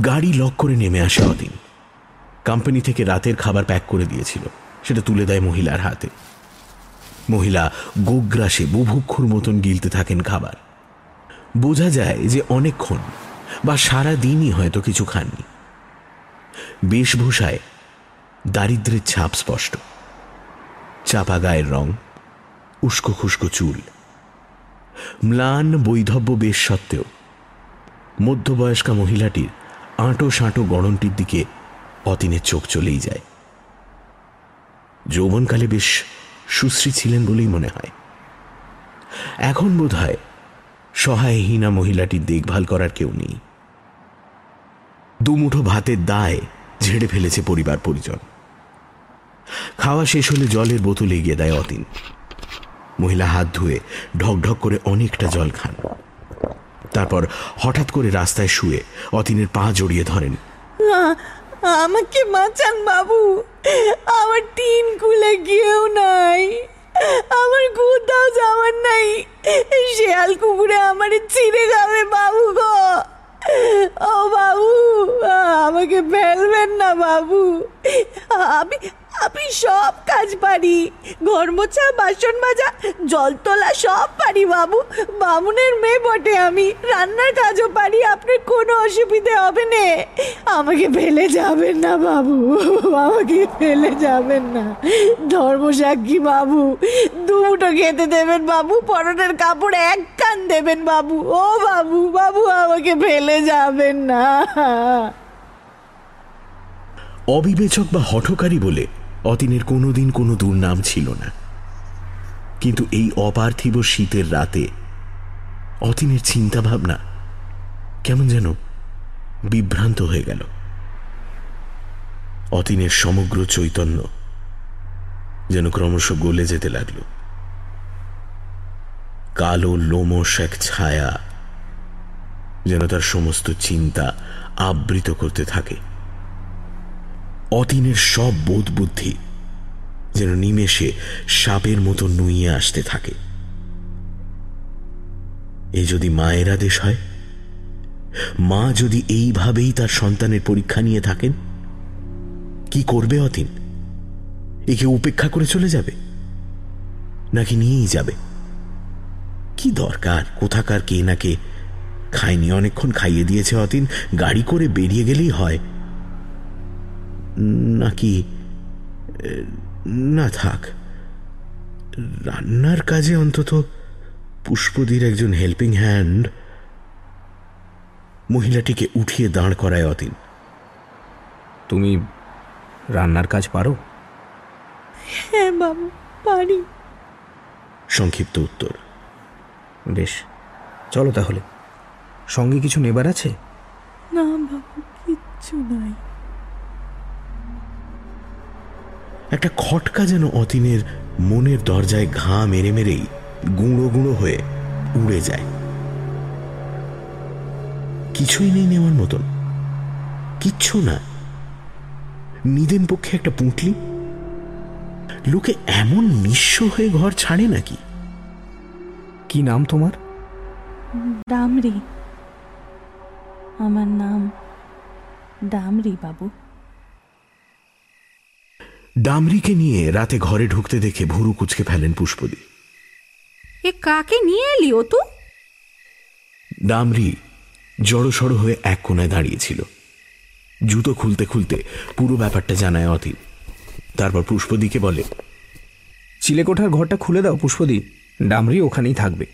গাড়ি লক করে নেমে আসে অদিন। কোম্পানি থেকে রাতের খাবার প্যাক করে দিয়েছিল। সেটা তুলে দেয় মহিলার হাতে। মহিলা গোগ্রাসে বুভুক্ষুর মতন গিলতে থাকেন খাবার। বোঝা যায় যে অনেকক্ষণ বা সারা দিনই হয়তো কিছু খাননি। বেশভূষায় দারিদ্রের ছাপ স্পষ্ট। চাপা গায়ের রং, উস্কো খুস্কো চুল। ম্লান বৈধব্য বেশ সত্ত্বেও, মধ্যবয়স্কা মহিলাটির আঁটো সাঁটো গড়নটির দিকে অতীনের চোখ চলেই যায়। যৌবনকালে বেশ সুশ্রী ছিলেন বলেই মনে হয়। এখন বোধ হয় সহায়হীনা মহিলাটির দেখভাল করার কেউ নেই। দুমুঠো ভাতের দায় ঝেড়ে ফেলেছে পরিবার পরিজন খাওয়া শেষ হলে জলের বোতল এগিয়ে দেয় অতীন। মহিলা হাত ধুয়ে ঢকঢক করে অনেকটা জল খান। তারপর হঠাৎ করে রাস্তায় শুয়ে অতীনের পা জড়িয়ে ধরেন। আমাকে বাঁচান বাবু। আমার টিন কুলে গিয়েও নাই। আমার কোথাও যাওয়ার নাই। শেয়াল কুকুরে আমার ছিঁড়ে খাবে বাবু গো। ও বাবু আমাকে ফেলবেন না বাবু। আমি আমি সব কাজ পারি। ঘর মোছা, বাসন মাজা, জল তোলা সব পারি বাবু। বামুনের মেয়ে বটে আমি। রান্নার কাজও পারি, আপনার কোনো অসুবিধে হবে না। আমাকে ফেলে যাবেন না বাবু। আমাকে ফেলে যাবেন না। ধর্মসাক্ষী বাবু দুমুটো খেতে দেবেন বাবু পরনের কাপড় এক কান দেবেন বাবু। ও বাবু বাবু, আমাকে ফেলে যাবেন না। অবিবেচক বা হঠকারী বলে অতীনের কোনোদিন কোনো দুর্নাম ছিল না। কিন্তু এই অপার্থিব শীতের রাতে অতীনের চিন্তা ভাবনা কেমন যেন বিভ্রান্ত হয়ে গেল। অতীনের সমগ্র চৈতন্য যেন ক্রমশ গলে যেতে লাগল। কালো লোমস এক ছায়া যেন তার সমস্ত চিন্তা আবৃত করতে থাকে। অতীনের সব বোধ বুদ্ধি যেন নিমেষে সাপের মতো নুইয়ে আসতে থাকে। এ যদি মায়ের আদেশ হয়, মা যদি এইভাবেই তার সন্তানের পরীক্ষা নিয়ে থাকেন, কি করবে অতীন? একে উপেক্ষা করে চলে যাবে? নাকি নিয়েই যাবে? কি দরকার? কোথাকার কে না কে খায়নি? অনেকক্ষণ খাইয়ে দিয়েছে অতীন, গাড়ি করে বেরিয়ে গেলেই হয়। নাকি না থাক। রান্নার কাজে অন্তত পুষ্পদির একজন হেল্পিং হ্যান্ড। মহিলাটিকে উঠিয়ে দাঁড় করায় অতীন। তুমি রান্নার কাজ পারো? হ্যাঁ বাবু পারি। সংক্ষিপ্ত উত্তর। বেশ চলো তাহলে। সঙ্গে কিছু নেবার আছে? না বাবু কিচ্ছু নাই। একটা খটকা যেন অতীনের মনের দরজায় ঘা মেরে মেরেই গুঁড়ো গুঁড়ো হয়ে উড়ে যায়। কিছুই নেই নেওয়ার মতন। কিচ্ছু না। নিদেন পক্ষে একটা পুঁটলি। লোকে এমন নিঃস্ব হয়ে ঘর ছাড়ে নাকি? কি নাম তোমার? ডামরি। আমার নাম ডামরি বাবু। ডামরিকে নিয়ে রাতে ঘরে ঢুকতে দেখে ভুরু কুচকে ফেলেন পুষ্পদি এ কাকে নিয়ে এলি ও তু? ডামরি জড়সড় হয়ে এক কোনায় দাঁড়িয়েছিল জুতো খুলতে খুলতে পুরো ব্যাপারটা জানায় অতীন। তারপর পুষ্পদিকে বলে চিলেকোঠার ঘরটা খুলে দাও পুষ্পদি ডামরি ওখানেই থাকবে।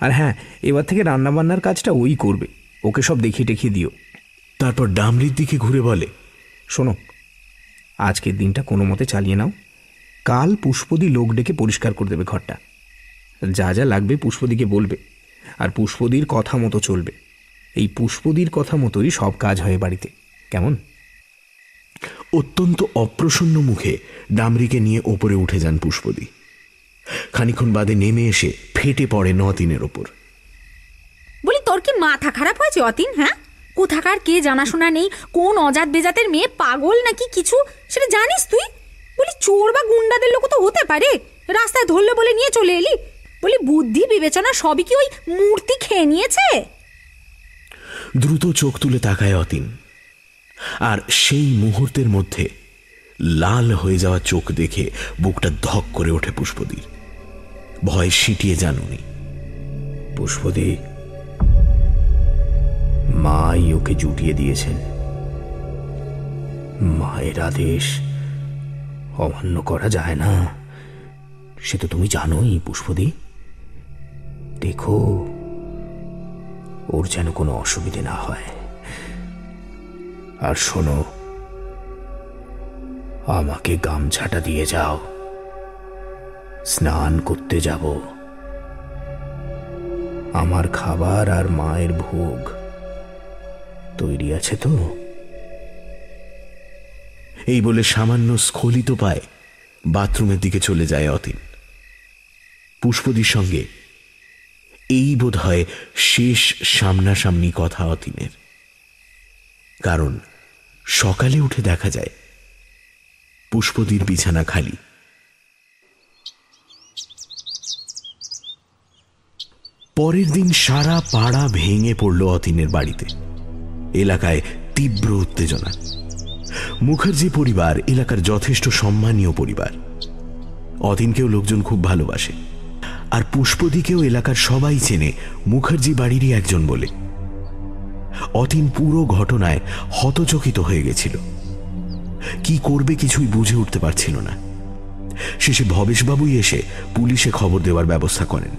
আর হ্যাঁ এবার থেকে রান্নাবান্নার কাজটা ওই করবে ওকে সব দেখিয়ে টেখিয়ে দিও। তারপর ডামরির দিকে ঘুরে বলে শোনো আজকের দিনটা কোনো মতে চালিয়ে নাও। কাল পুষ্পদি লোক ডেকে পরিষ্কার করে দেবে ঘরটা। যা যা লাগবে পুষ্পদিকে বলবে আর পুষ্পদির কথা মতো চলবে। এই পুষ্পদির কথা মতোই সব কাজ হয় বাড়িতে। কেমন? অত্যন্ত অপ্রসন্ন মুখে ডামরিকে নিয়ে ওপরে উঠে যান পুষ্পদি। খানিক্ষণ বাদে নেমে এসে ফেটে পড়ে নতিনের ওপর। বলি তোর কি মাথা খারাপ হয়েছে অতীন হ্যাঁ? কোথাকার কে জানাশোনা নেই? কোন অজাত বেজাতের মেয়ে পাগল নাকি কিছু? সেটা জানিস তুই? বলি, চোর বা গুন্ডাদের লোক তো হতে পারে। রাস্তায় ধরলে বলে নিয়ে চলে এলি। বলি, বুদ্ধি বিবেচনা সবই কি ওই মূর্তি খেয়ে নিয়েছে? দ্রুত চোখ তুলে তাকায় অতীন। আর সেই মুহূর্তের মধ্যে লাল হয়ে যাওয়া চোখ দেখে বুকটা ধক করে ওঠে পুষ্পদীর। ভয় সিটিয়ে জানুনি পুষ্পদী মাই ওকে জুটিয়ে দিয়েছেন। মায়ের আদেশ অমান্য করা যায় না। সে তো তুমি জানোই, পুষ্পদি। দেখো, ওর যেন কোনো অসুবিধে না হয়। আর শোনো, আমাকে গামছাটা দিয়ে যাও। স্নান করতে যাব। আমার খাবার আর মায়ের ভোগ তৈরি আছে তো? এই বলে সামান্য স্খলিত পায় বাথরুমের দিকে চলে যায় অতীন। পুষ্পদির সঙ্গে এই বোধ হয় শেষ সামনাসামনি কথা অতীনের। কারণ সকালে উঠে দেখা যায় পুষ্পদির বিছানা খালি। পরের দিন সারা পাড়া ভেঙে পড়ল অতীনের বাড়িতে। এলাকায় তীব্র উত্তেজনা। মুখার্জি পরিবার, এলাকার যথেষ্ট সম্মানীয় পরিবার। অতীনকেও লোকজন খুব ভালোবাসে। আর পুষ্পদিকেও এলাকার সবাই চেনে মুখার্জি বাড়িরই একজন বলে। অতীন পুরো ঘটনায় হতচকিত হয়ে গেছিল। কি করবে কিছুই বুঝে উঠতে পারছিল না। শেষে ভবেশবাবুই এসে পুলিশে খবর দেওয়ার ব্যবস্থা করেন।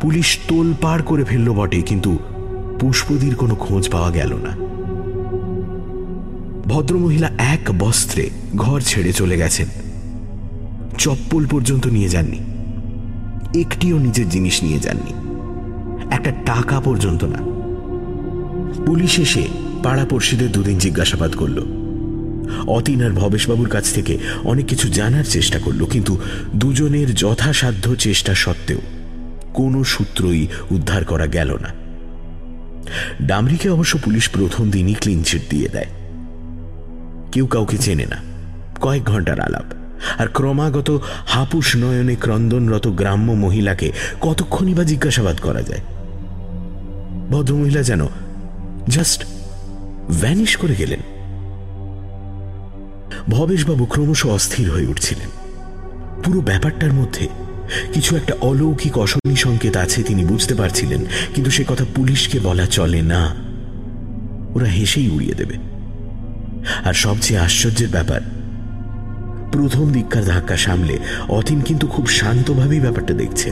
পুলিশ তোল পার করে ফেলল বটে, কিন্তু পুষ্পদির কোনো খোঁজ পাওয়া গেল না। ভদ্রমহিলা এক বস্ত্রে ঘর ছেড়ে চলে গেছেন। চপ্পল পর্যন্ত নিয়ে যাননি। একটিও নিজের জিনিস নিয়ে যাননি। একটা টাকা পর্যন্ত না। পুলিশ এসে পাড়াপড়শিদের দুদিন জিজ্ঞাসাবাদ করল। অতীন আর ভবেশবাবুর কাছ থেকে অনেক কিছু জানার চেষ্টা করল, কিন্তু দুজনের যথাসাধ্য চেষ্টা সত্ত্বেও কোনো সূত্রই উদ্ধার করা গেল না। ডামরিকে অবশ্য পুলিশ প্রথম দিনই ক্লিনচিট দিয়ে দেয়। কেউ কাউকে চেনে না। কয়েক ঘণ্টার আলাপ। আর ক্রমাগত হাপুস নয়নে ক্রন্দনরত গ্রাম্য মহিলাকে কতক্ষণই বা জিজ্ঞাসাবাদ করা যায়? ভদ্রমহিলা যেন জাস্ট ভ্যানিশ করে গেলেন। ভবেশবাবু ক্রমশ অস্থির হয়ে উঠছিলেন। পুরো ব্যাপারটার মধ্যে কিছু একটা অলৌকিক অশনি সংকেত আছে, তিনি বুঝতে পারছিলেন, কিন্তু সে কথা পুলিশকে বলা চলে না। ওরা হেসেই উড়িয়ে দেবে। আর সবচেয়ে আশ্চর্যের ব্যাপার, প্রথম দিককার ধাক্কা সামলে অতীন কিন্তু খুব শান্তভাবেই ব্যাপারটা দেখছে।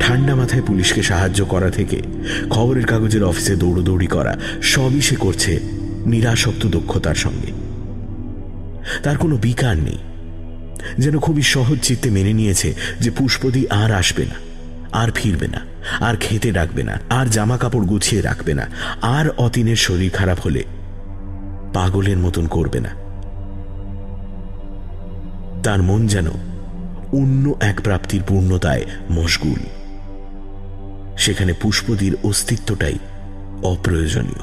ঠান্ডা মাথায় পুলিশকে সাহায্য করা থেকে খবরের কাগজের অফিসে দৌড়দৌড়ি করা, সবই সে করছে নিরাসক্ত দক্ষতার সঙ্গে। তার কোনো বিকার নেই। যেন খুবই সহজ চিত্তে মেনে নিয়েছে যে পুষ্পদি আর আসবে না, আর ফিরবে না, আর খেতে ডাকবে না, আর জামা কাপড় গুছিয়ে রাখবে না, আর অতীনের শরীর খারাপ হলে পাগলের মতন করবে না। তার মন যেন অন্য এক প্রাপ্তির পূর্ণতায় মশগুল। সেখানে পুষ্পদির অস্তিত্বটাই অপ্রয়োজনীয়।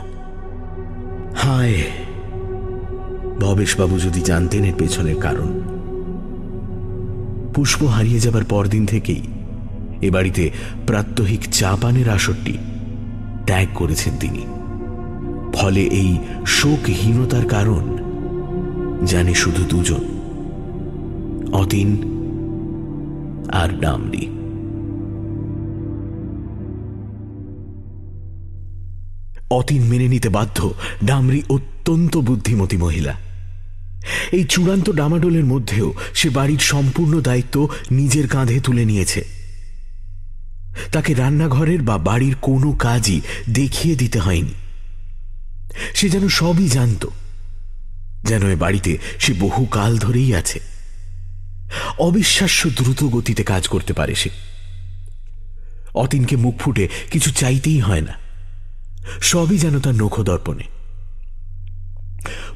হায়, ভবেশবাবু যদি জানতেন এর পেছনের কারণ। পুষ্প হারিয়ে যাবার পরদিন থেকেই এ বাড়িতে প্রাত্যহিক চা পানের আসরটি ত্যাগ করেছেন তিনি। ফলে এই শোকহীনতার কারণ জানে শুধু দুজন, অতীন আর ডামরি অতীন মেনে নিতে বাধ্য ডামরি অত্যন্ত বুদ্ধিমতী মহিলা। এই চূড়ান্ত ডামাডোলের মধ্যেও সে বাড়ির সম্পূর্ণ দায়িত্ব নিজের কাঁধে তুলে নিয়েছে। তাকে রান্নাঘরের বা বাড়ির কোনো কাজই দেখিয়ে দিতে হয়নি। সে যেন সবই জানত, যেন এ বাড়িতে সে বহু কাল ধরেই আছে। অবিশ্বাস্য দ্রুত গতিতে কাজ করতে পারে সে। অতীনকে মুখ ফুটে কিছু চাইতেই হয় না। সবই যেন তার নখ নখদর্পণে।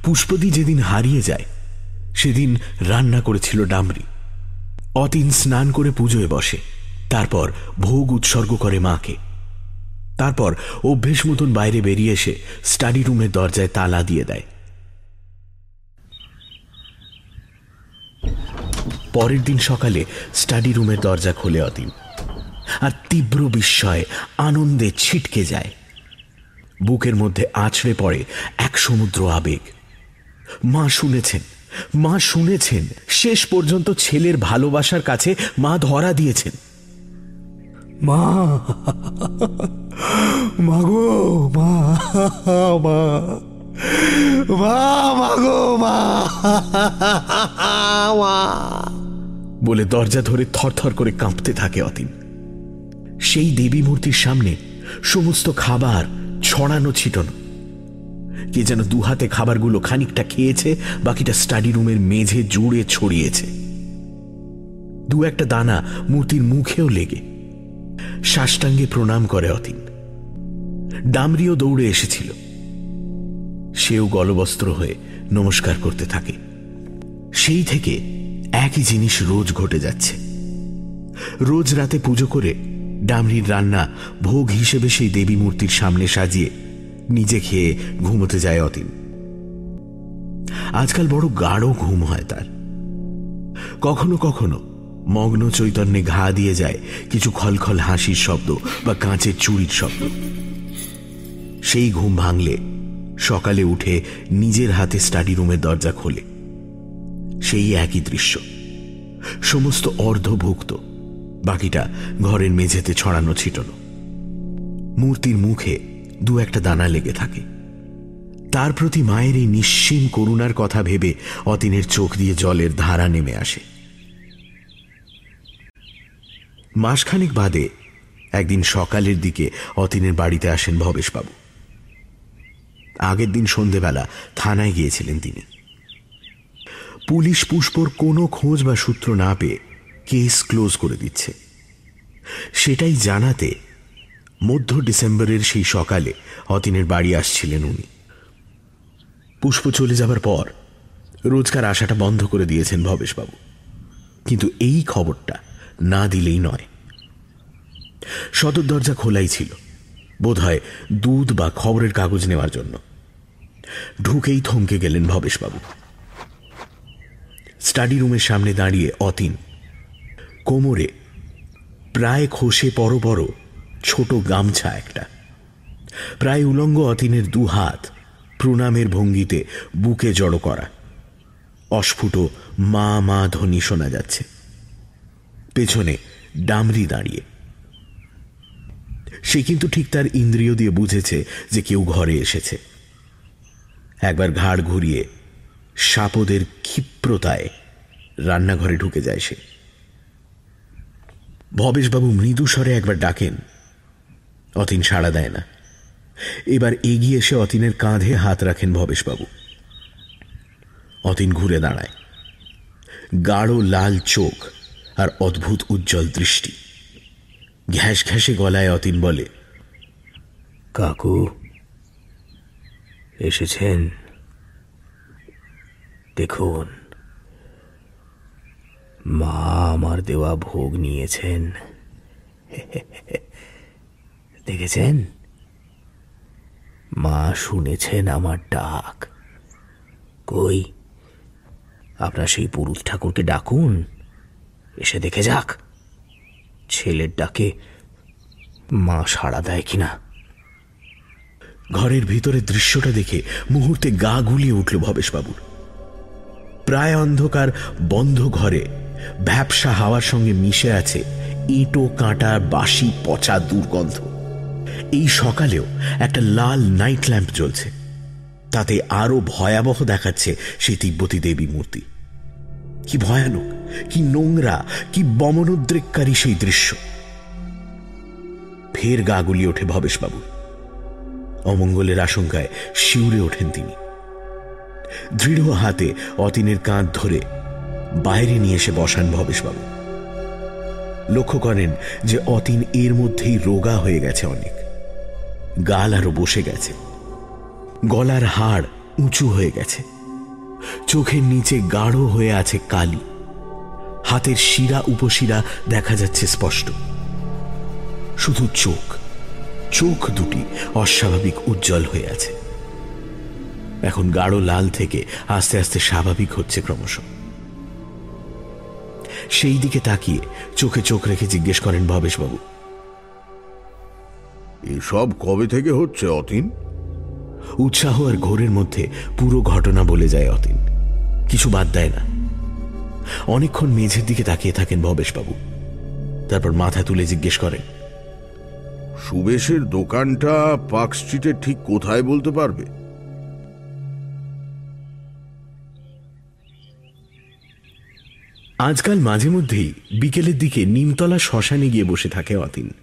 পুষ্পদি যেদিন হারিয়ে যায়, সেদিন রান্না করেছিল ডামরি। অতীন স্নান করে পুজোয় বসে, তারপর ভোগ উৎসর্গ করে মাকে। তারপর অভ্যেস মতন বাইরে বেরিয়ে এসে স্টাডি রুমের দরজায় তালা দিয়ে দেয়। পরের দিন সকালে স্টাডি রুমের দরজা খোলে অতীন। আর তীব্র বিস্ময়ে আনন্দে ছিটকে যায়। বুকের মধ্যে আছড়ে পড়ে এক সমুদ্র আবেগ। মা শুনেছেন মা শুনেছেন শেষ পর্যন্ত ছেলের ভালোবাসার কাছে মা ধরা দিয়েছেন। মা মাগো মা মা মা মাগো মা মা। বলে দরজা ধরে থরথর করে কাঁপতে থাকে অতীন। সেই দেবী মূর্তির সামনে সমস্ত খাবার ছড়ানো ছিটানো কে যেন দুহাতে খাবারগুলো খানিকটা খেয়েছে, বাকিটা স্টাডি রুমের মেঝে জুড়ে ছড়িয়েছে। দু একটা দানা মূর্তির মুখেও লেগে। সাষ্টাঙ্গে প্রণাম করে অতীন। ডামরিও দৌড়ে এসেছিল। সেও গলবস্ত্র হয়ে নমস্কার করতে থাকে। সেই থেকে একই জিনিস রোজ ঘটে যাচ্ছে। রোজ রাতে পুজো করে ডামরির রান্না ভোগ হিসেবে সেই দেবী মূর্তির সামনে সাজিয়ে নিজে খেয়ে ঘুমোতে যায় অতীন। আজকাল বড় গাঢ় ঘুম হয় তার। কখনো কখনো মগ্ন চৈতন্যে ঘা দিয়ে যায় কিছু খলখল হাসির শব্দ বা কাঁচের চুরির শব্দ। সেই ঘুম ভাঙলে সকালে উঠে নিজের হাতে স্টাডি রুমের দরজা খোলে। সেই একই দৃশ্য। সমস্ত অর্ধভুক্ত বাকিটা ঘরের মেঝেতে ছড়ানো ছিটানো মূর্তির মুখে দু একটা দানা লেগে থাকে। তার প্রতি মায়ের এই নিশ্চিম করুণার কথা ভেবে অতীনের চোখ দিয়ে জলের ধারা নেমে আসে। মাসখানেক বাদে একদিন সকালের দিকে অতীনের বাড়িতে আসেন ভবেশবাবু। আগের দিন সন্ধেবেলা থানায় গিয়েছিলেন তিনি। পুলিশ পুষ্পর কোনো খোঁজ বা সূত্র না পেয়ে কেস ক্লোজ করে দিচ্ছে। সেটাই জানাতে মধ্য ডিসেম্বরের সেই সকালে অতীনের বাড়ি আসছিলেন উনি। পুষ্প চলে যাবার পর রোজকার আশাটা বন্ধ করে দিয়েছেন ভবেশবাবু। কিন্তু এই খবরটা না দিলেই নয়। সদর দরজা খোলাই ছিল, বোধহয় দুধ বা খবরের কাগজ নেওয়ার জন্য। ঢুকেই থমকে গেলেন ভবেশবাবু। স্টাডি রুমের সামনে দাঁড়িয়ে অতীন কোমরে। প্রায় খসে পর বড় ছোট গামছা একটা। প্রায় উলঙ্গ অতীনের দু হাত, প্রণামের ভঙ্গিতে বুকে জড়ো করা। অস্ফুট মা মা ধ্বনি শোনা যাচ্ছে। পেছনে ডামরি দাঁড়িয়ে। সে কিন্তু ঠিক তার ইন্দ্রিয় দিয়ে বুঝেছে যে কেউ ঘরে এসেছে। একবার ঘাড় ঘুরিয়ে সাপদের ক্ষিপ্রতায় রান্নাঘরে ঢুকে যায় সে। ভবেশবাবু মৃদু স্বরে একবার ডাকেন। অতীন সাড়া দেয় না। এবার এগিয়ে এসে অতীনের কাঁধে হাত রাখেন ভবেশবাবু। অতীন ঘুরে দাঁড়ায়। গাঢ় লাল চোখ আর অদ্ভুত উজ্জ্বল দৃষ্টি। ঘ্যাস ঘ্যাসে গলায় অতীন বলে, কাকু, এসেছেন? দেখুন মা আমার দেওয়া ভোগ নিয়েছেন। দেখেছেন? মা শুনেছেন আমার ডাক। কই? আপনার সেই পুরুষ ঠাকুরকে ডাকুন। এসে দেখে যাক। ছেলের ডাকে মা সাড়া দেয় কিনা। ঘরের ভিতরে দৃশ্যটা দেখে মুহূর্তে গা গুলিয়ে উঠল ভবেশবাবুর। প্রায় অন্ধকার বন্ধ ঘরে ভ্যাবসা হাওয়ার সঙ্গে মিশে আছে ইঁটো কাঁটা বাসি পচা দুর্গন্ধ। এই সকালেও একটা লাল নাইট ল্যাম্প জ্বলছে। তাতে আরও ভয়াবহ দেখাচ্ছে সেই তিব্বতী দেবী মূর্তি। কি ভয়ানক, কি নোংরা, কি বমনোদ্রেককারী সেই দৃশ্য। ফের গা গুলি ওঠে ভবেশবাবু। অমঙ্গলের আশঙ্কায় শিউরে ওঠেন তিনি। দৃঢ় হাতে অতীনের কাঁধ ধরে বাইরে নিয়ে এসে বসান ভবেশবাবু। লক্ষ্য করেন যে অতীন এর মধ্যেই রোগা হয়ে গেছে অনেক। গাল আরও বসে গেছে। গলার হাড় উঁচু হয়ে গেছে। চোখের নিচে গাঢ় হয়ে আছে কালি। হাতের শিরা উপশিরা দেখা যাচ্ছে স্পষ্ট। শুধু চোখ চোখ দুটি অস্বাভাবিক উজ্জ্বল হয়ে আছে। এখন গাঢ় লাল থেকে আস্তে আস্তে স্বাভাবিক হচ্ছে ক্রমশ। সেই দিকে তাকিয়ে চোখে চোখ রেখে জিজ্ঞেস করেন ভবেশবাবু। এসব কবে থেকে হচ্ছে অতীন? উৎসাহ আর ঘোরের মধ্যে পুরো ঘটনা বলে যায় অতীন। কিছু বাদ দেয় না। অনেকক্ষণ মেঝের দিকে তাকিয়ে থাকেন ভবেশবাবু। তারপর মাথা তুলে জিজ্ঞেস করেন সুবেশের দোকানটা পার্ক স্ট্রিটের ঠিক কোথায় বলতে পারবে? আজকাল মাঝে মধ্যেই বিকেলের দিকে নিমতলা শ্মশানে গিয়ে বসে থাকে অতীন।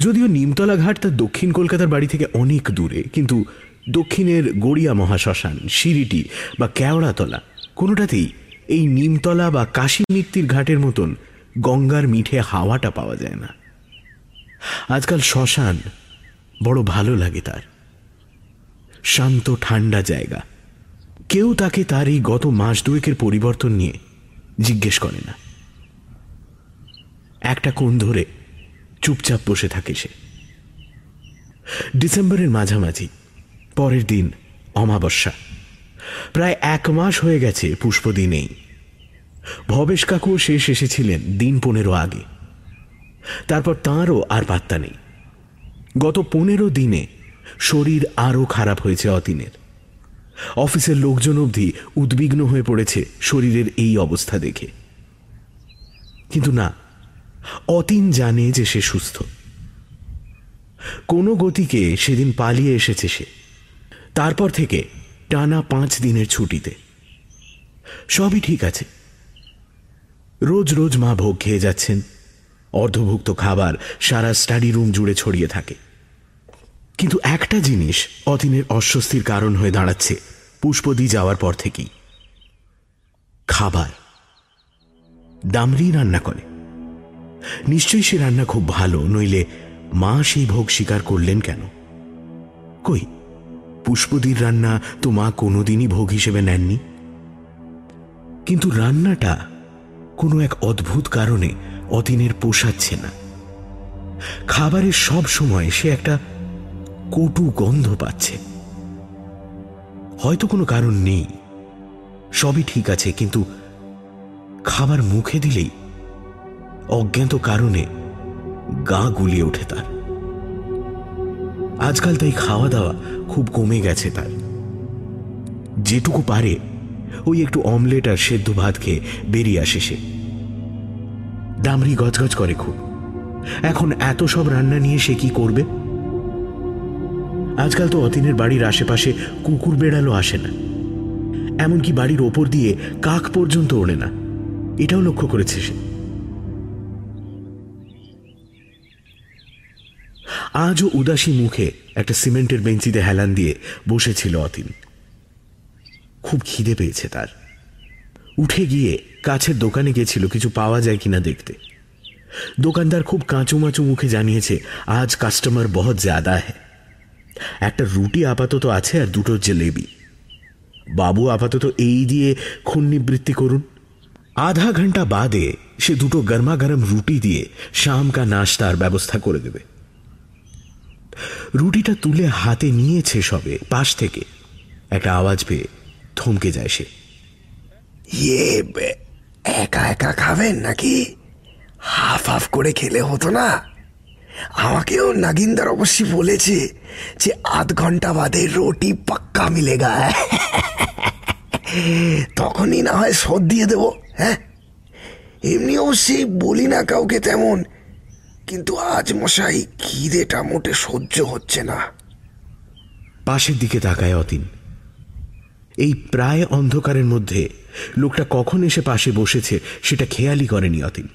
যদিও নিমতলা ঘাট তার দক্ষিণ কলকাতার বাড়ি থেকে অনেক দূরে, কিন্তু দক্ষিণের গড়িয়া মহাশ্মশান, সিঁড়িটি বা কেওড়াতলা, কোনোটাতেই এই নিমতলা বা কাশী মৃত্যুর ঘাটের মতন গঙ্গার মিঠে হাওয়াটা পাওয়া যায় না। আজকাল শ্মশান বড় ভালো লাগে তার। শান্ত, ঠান্ডা জায়গা। কেউ তাকে তার এই গত মাস দুয়েকের পরিবর্তন নিয়ে জিজ্ঞেস করে না। একটা কোণ ধরে চুপচাপ বসে থাকে সে। ডিসেম্বরের মাঝামাঝি, পরের দিন অমাবস্যা। প্রায় এক মাস হয়ে গেছে পুষ্পদি নেই ভবেশ কাকুও শেষ এসেছিলেন দিন পনেরো আগে। তারপর তাঁরও আর পাত্তা নেই। গত পনেরো দিনে শরীর আরও খারাপ হয়েছে অতীনের। অফিসের লোকজন অবধি উদ্বিগ্ন হয়ে পড়েছে শরীরের এই অবস্থা দেখে। কিন্তু না, অতীন জানে যে সে সুস্থ। কোনো গতিকে সেদিন পালিয়ে এসেছে সে। তারপর থেকে টানা পাঁচ দিনের ছুটিতে। সবই ঠিক আছে। রোজ রোজ মা ভোগ খেয়ে যাচ্ছেন। অর্ধভুক্ত খাবার সারা স্টাডি রুম জুড়ে ছড়িয়ে থাকে। কিন্তু একটা জিনিস অতীনের অস্বস্তির কারণ হয়ে দাঁড়াচ্ছে। পুষ্পদি যাওয়ার পর থেকেই। খাবার। দামরি রান্না করে। নিশ্চয়ই সে রান্না খুব ভালো, নইলে মা সেই ভোগ স্বীকার করলেন কেন? কই, পুষ্পদির রান্না তো মা কোনোদিনই ভোগ হিসেবে নেননি? কিন্তু রান্নাটা কোনো এক অদ্ভুত কারণে অতীনের পোষাচ্ছে না। খাবারের সব সময় সে একটা কটু গন্ধ পাচ্ছে। হয়তো কোনো কারণ নেই। সবই ঠিক আছে, কিন্তু খাবার মুখে দিলেই অজ্ঞাত কারণে গা গুলিয়ে ওঠে তার। আজকাল তাই খাওয়া দাওয়া খুব কমে গেছে তার। যেটুকু পারে, ওই একটু অমলেট আর সেদ্ধ ভাত খেয়ে বেরিয়ে আসে সে। ডামরি গজগজ করে খুব। এখন এত সব রান্না নিয়ে সে কি করবে? আজকাল তো অতীনের বাড়ির আশেপাশে কুকুর বেড়ালো আসে না। এমনকি বাড়ির ওপর দিয়ে কাক পর্যন্ত ওড়ে না। এটাও লক্ষ্য করেছে সে। আজও উদাসী মুখে একটা সিমেন্টের বেঞ্চিতে হেলান দিয়ে বসেছিল অতীন। খুব খিদে পেয়েছে তার। উঠে গিয়ে কাছের দোকানে গেছিল কিছু পাওয়া যায় কিনা দেখতে। দোকানদার খুব কাঁচুমাচু মুখে জানিয়েছে, আজ কাস্টমার বহুত জ্যাদা হ্যাঁ একটা রুটি আপাতত আছে আর দুটো জেলেবি। বাবু আপাতত এই দিয়ে খুন্নিবৃত্তি করুন। আধা ঘণ্টা বাদে সে দুটো গরমা গরম রুটি দিয়ে শাম কা নাস্তার ব্যবস্থা করে দেবে। রুটিটা তুলে হাতে নিয়েছে সবে পাশ থেকে। একটা আওয়াজ পেয়ে থমকে যায় সে। ইয়ে একা একা খাবেন নাকি? হাফ হাফ করে খেলে হতো না? আমাকেও নাগিনদার অবশ্যই বলেছে যে আধ ঘণ্টা বাদে রুটি পাক্কা মিলেগা। তখনই না হয় শোধ দিয়ে দেবো হ্যাঁ? এমনি অবশ্যই বলি না কাউকে তেমন, কিন্তু আজ মশাই খিদেটা মোটে সহ্য হচ্ছে না। পাশের দিকে তাকায় অতীন। এই প্রায় অন্ধকারের মধ্যে লোকটা কখন এসে পাশে বসেছে সেটা খেয়ালই করেনি অতীন।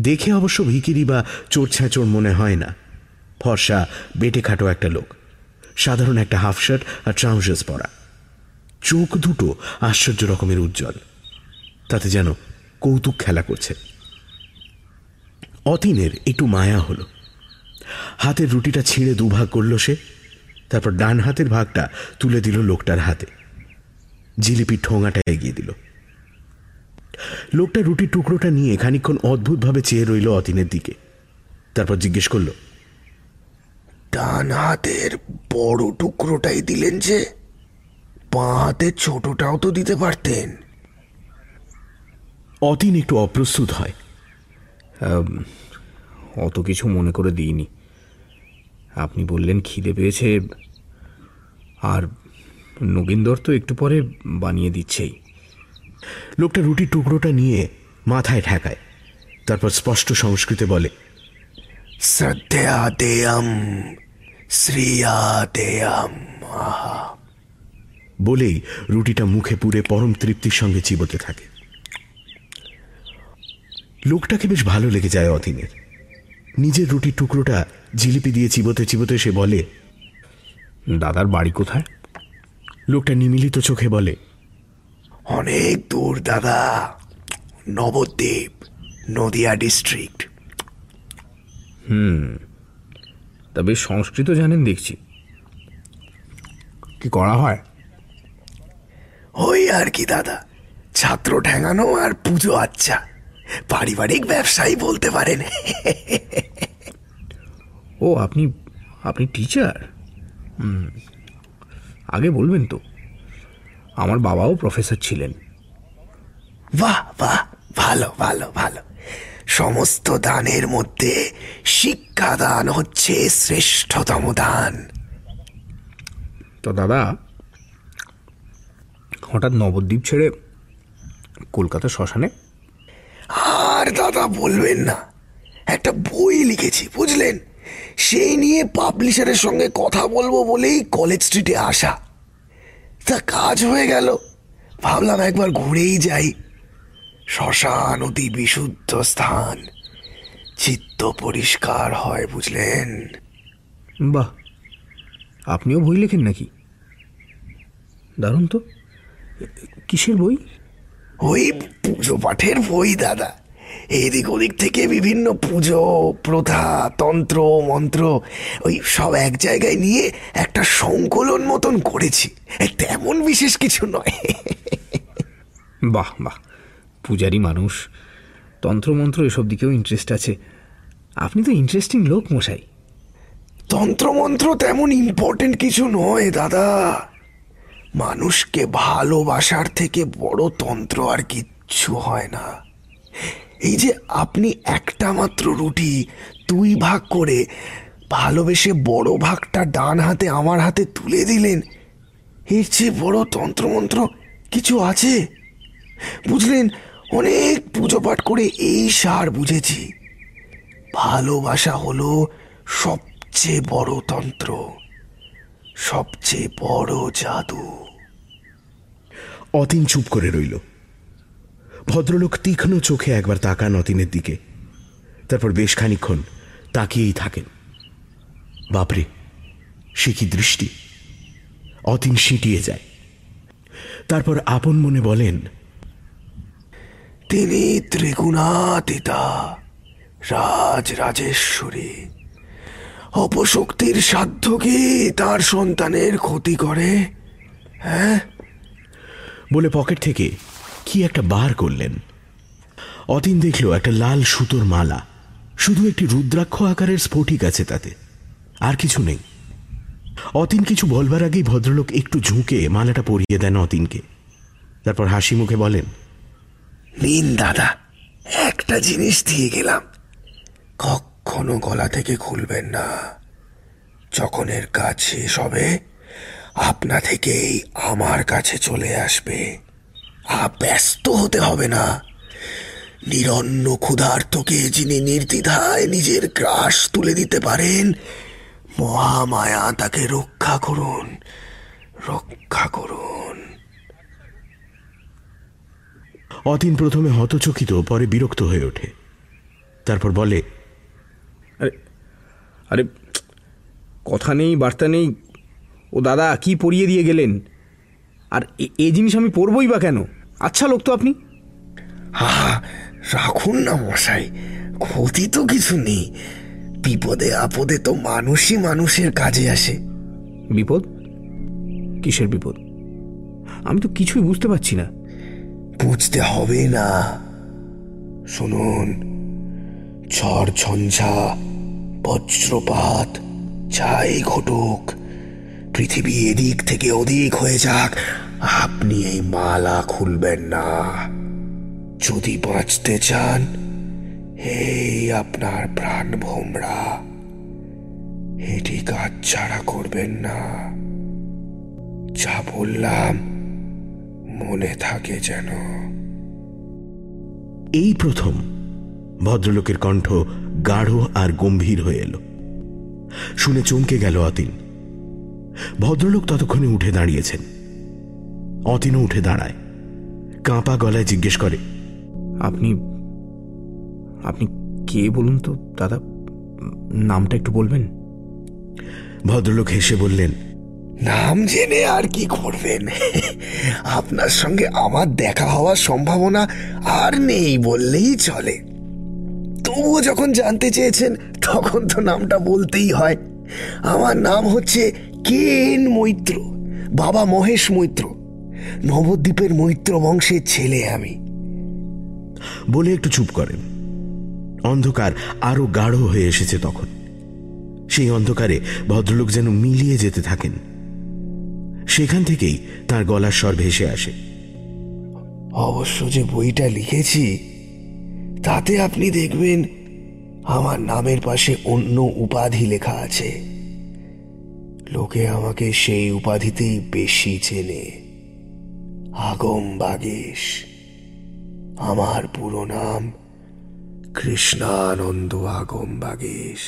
দেখে অবশ্য ভিকিরি বা চোর ছ্যাঁচোর মনে হয় না। ফর্সা বেটে খাটো একটা লোক। সাধারণ একটা হাফ শার্ট আর ট্রাউজার্স পরা। চোখ দুটো আশ্চর্য রকমের উজ্জ্বল। তাতে যেন কৌতুক খেলা করছে। অতীনের একটু মায়া হলো। হাতের রুটিটা ছিঁড়ে দুভাগ করল সে, তারপর ডান হাতের ভাগটা তুলে দিল লোকটার হাতে। জিলিপির ঠোঙাটা এগিয়ে দিল। লোকটা রুটির টুকরোটা নিয়ে খানিক্ষণ অদ্ভুতভাবে চেয়ে রইল অতীনের দিকে। তারপর জিজ্ঞেস করল ডান হাতের বড় টুকরোটাই দিলেন যে বাঁ হাতের ছোটটাও তো দিতে পারতেন। অতীন একটু অপ্রস্তুত হয়। অত কিছু মনে করে দিইনি। আপনি বললেন খিদে পেয়েছে আর নগেন্দর তো একটু পরে বানিয়ে দিচ্ছেই। লোকটা রুটির টুকরোটা নিয়ে মাথায় ঠেকায়। তারপর স্পষ্ট সংস্কৃতে বলে শ্রদ্ধা দেয়ম শ্রিয়া দেয়ম বলেই রুটিটা মুখে পুরে পরম তৃপ্তির সঙ্গে চিবোতে থাকে। লোকটাকে বেশ ভালো লেগে যায় অতীনের নিজের রুটির টুকরোটা জিলিপি দিয়ে চিবোতে চিবোতে সে বলে দাদার বাড়ি কোথায়? লোকটা নিমিলিত চোখে বলে অনেক দূর দাদা। নবদ্বীপ নদিয়া ডিস্ট্রিক্ট হুম তা বেশ সংস্কৃত জানেন দেখছি। কি করা হয়? ওই আর কি দাদা। ছাত্র ঠেঙানো আর পুজো আচ্ছা। পারিবারিক ব্যবসায়ী বলতে পারেন। ও আপনি আপনি টিচার হুম আগে বলবেন তো। আমার বাবাও প্রফেসর ছিলেন। বাহ বাহ ভালো ভালো ভালো। সমস্ত দানের মধ্যে শিক্ষাদান হচ্ছে শ্রেষ্ঠতম দান। তো দাদা হঠাৎ নবদ্বীপ ছেড়ে কলকাতা শ্মশানে? আর দাদা বলবেন না। একটা বই লিখেছি বুঝলেন? সেই নিয়ে পাবলিশারের সঙ্গে কথা বলব বলেই কলেজ স্ট্রিটে আসা। তা কাজ হয়ে গেল। ভাবলাম একবার ঘুরেই যাই। শ্মশান অতি বিশুদ্ধ স্থান। চিত্ত পরিষ্কার হয় বুঝলেন? বাহ আপনিও বই লেখেন নাকি? দারুণ তো। কিসের বই? ওই পুজো পাঠের বই দাদা। এদিক ওদিক থেকে বিভিন্ন পুজো প্রথা তন্ত্র মন্ত্র ওই সব এক জায়গায় নিয়ে একটা সংকলন মতন করেছি। তেমন বিশেষ কিছু নয়। বাহ বাহ। পূজারি মানুষ তন্ত্রমন্ত্র এসব দিকেও ইন্টারেস্ট আছে। আপনি তো ইন্টারেস্টিং লোক মশাই। তন্ত্রমন্ত্র তেমন ইম্পর্টেন্ট কিছু নয় দাদা। মানুষকে ভালোবাসার থেকে বড় তন্ত্র আর কিচ্ছু হয় না। এই যে আপনি একটা মাত্র রুটি দুই ভাগ করে ভালোবেসে বড় ভাগটা ডান হাতে আমার হাতে তুলে দিলেন, এর চেয়ে বড় তন্ত্রমন্ত্র কিছু আছে? বুঝলেন, অনেক পুজো পাঠ করে এই সার বুঝেছি। ভালোবাসা হলো সবচেয়ে বড় তন্ত্র, সবচেয়ে বড় জাদু। অতীন চুপ করে রইল। ভদ্রলোক তীক্ষ্ণ চোখে একবার তাকান অতীনের দিকে। তারপর বেশ খানিক্ষণ তাকিয়েই থাকেন। বাপরে সে কি দৃষ্টি? অতীন সিঁটিয়ে যায়। তারপর আপন মনে বলেন তিনি ত্রিগুণাতীতা রাজ রাজেশ্বরী অপশক্তির সাধ্য কি তার সন্তানের ক্ষতি করে? হ্যাঁ? বলে পকেট থেকে কি একটা বার করলেন। অতীন দেখল একটা লাল সুতোর মালা, শুধু একটি রুদ্রাক্ষ আকারের স্ফটিক আছে তাতে, আর কিছু নেই। অতীন কিছু বলবার আগেই ভদ্রলোক একটু ঝুঁকে মালাটা পরিয়ে দেন অতীনকে। তারপর হাসি মুখে বলেন, নিন দাদা, একটা জিনিস দিয়ে গেলাম। কখনো গলা থেকে খুলবেন না। যখন এর কাজ শেষ হবে, আপনা থেকেই আমার কাছে চলে আসবে। ব্যস্ত হতে হবে না। নিরন্ন ক্ষুধার্তকে যিনি নির্দ্বিধায় নিজের গ্রাস তুলে দিতে পারেন মহামায়া তাকে রক্ষা করুন রক্ষা করুন। অতীন প্রথমে হতচকিত পরে বিরক্ত হয়ে ওঠে। তারপর বলে আরে আরে কথা নেই বার্তা নেই। ও দাদা কি পড়িয়ে দিয়ে গেলেন? আর এ- এ জিনিস আমি পরবই বা কেন? আচ্ছা লোক তো আপনি। রাখুন না মশাই ক্ষতি তো কিছু নেই। বিপদে আপদে তো মানুষই মানুষের কাজে আসে। বিপদ? কিসের বিপদ? আমি তো কিছুই বুঝতে পারছি না। বুঝতে হবে না। শুনুন ঝড় ঝঞ্ঝা বজ্রপাত যাই ঘটুক পৃথিবী এদিক থেকে ওদিক হয়ে যাক। আপনি এই মালা খুলবেন না। যদি বাঁচতে চান, এই আপনার প্রাণ ভোমরা। এটি কাজ ছাড়া করবেন না। যা বললাম, মনে থাকে যেন। এই প্রথম ভদ্রলোকের কণ্ঠ গাঢ় আর গম্ভীর হয়ে এলো। শুনে চমকে গেল অতীন ভদ্রলোক ততক্ষণে উঠে দাঁড়িয়েছেন। অতীনও উঠে দাঁড়ায়। কাঁপা গলায় জিজ্ঞেস করে আপনি আপনি কে বলুন তো? দাদা নামটা একটু বলবেন? ভদ্রলোক হেসে বললেন নাম জেনে আর কি করবেন? আপনার সঙ্গে আমার দেখা হওয়ার সম্ভাবনা আর নেই বললেই চলে। তবুও যখন জানতে চেয়েছেন তখন তো নামটা বলতেই হয়। আমার নাম হচ্ছে কেন মৈত্র? বাবা মহেশ মৈত্র। নবদ্বীপের মৈত্র বংশের ছেলে আমি। বলে একটু চুপ করেন। অন্ধকার আরও গাঢ় হয়ে এসেছে তখন। সেই অন্ধকারে ভদ্রলোক যেন মিলিয়ে যেতে থাকেন। সেখান থেকেই তার গলার স্বর ভেসে আসে। অবশ্য যে বইটা লিখেছি তাতে আপনি দেখবেন আমার নামের পাশে অন্য উপাধি লেখা আছে। লোকে আমাকে সেই উপাধিতেই বেশি চেনে। আগম বাগেশ, আমার পুরো নাম কৃষ্ণানন্দ আগম বাগেশ।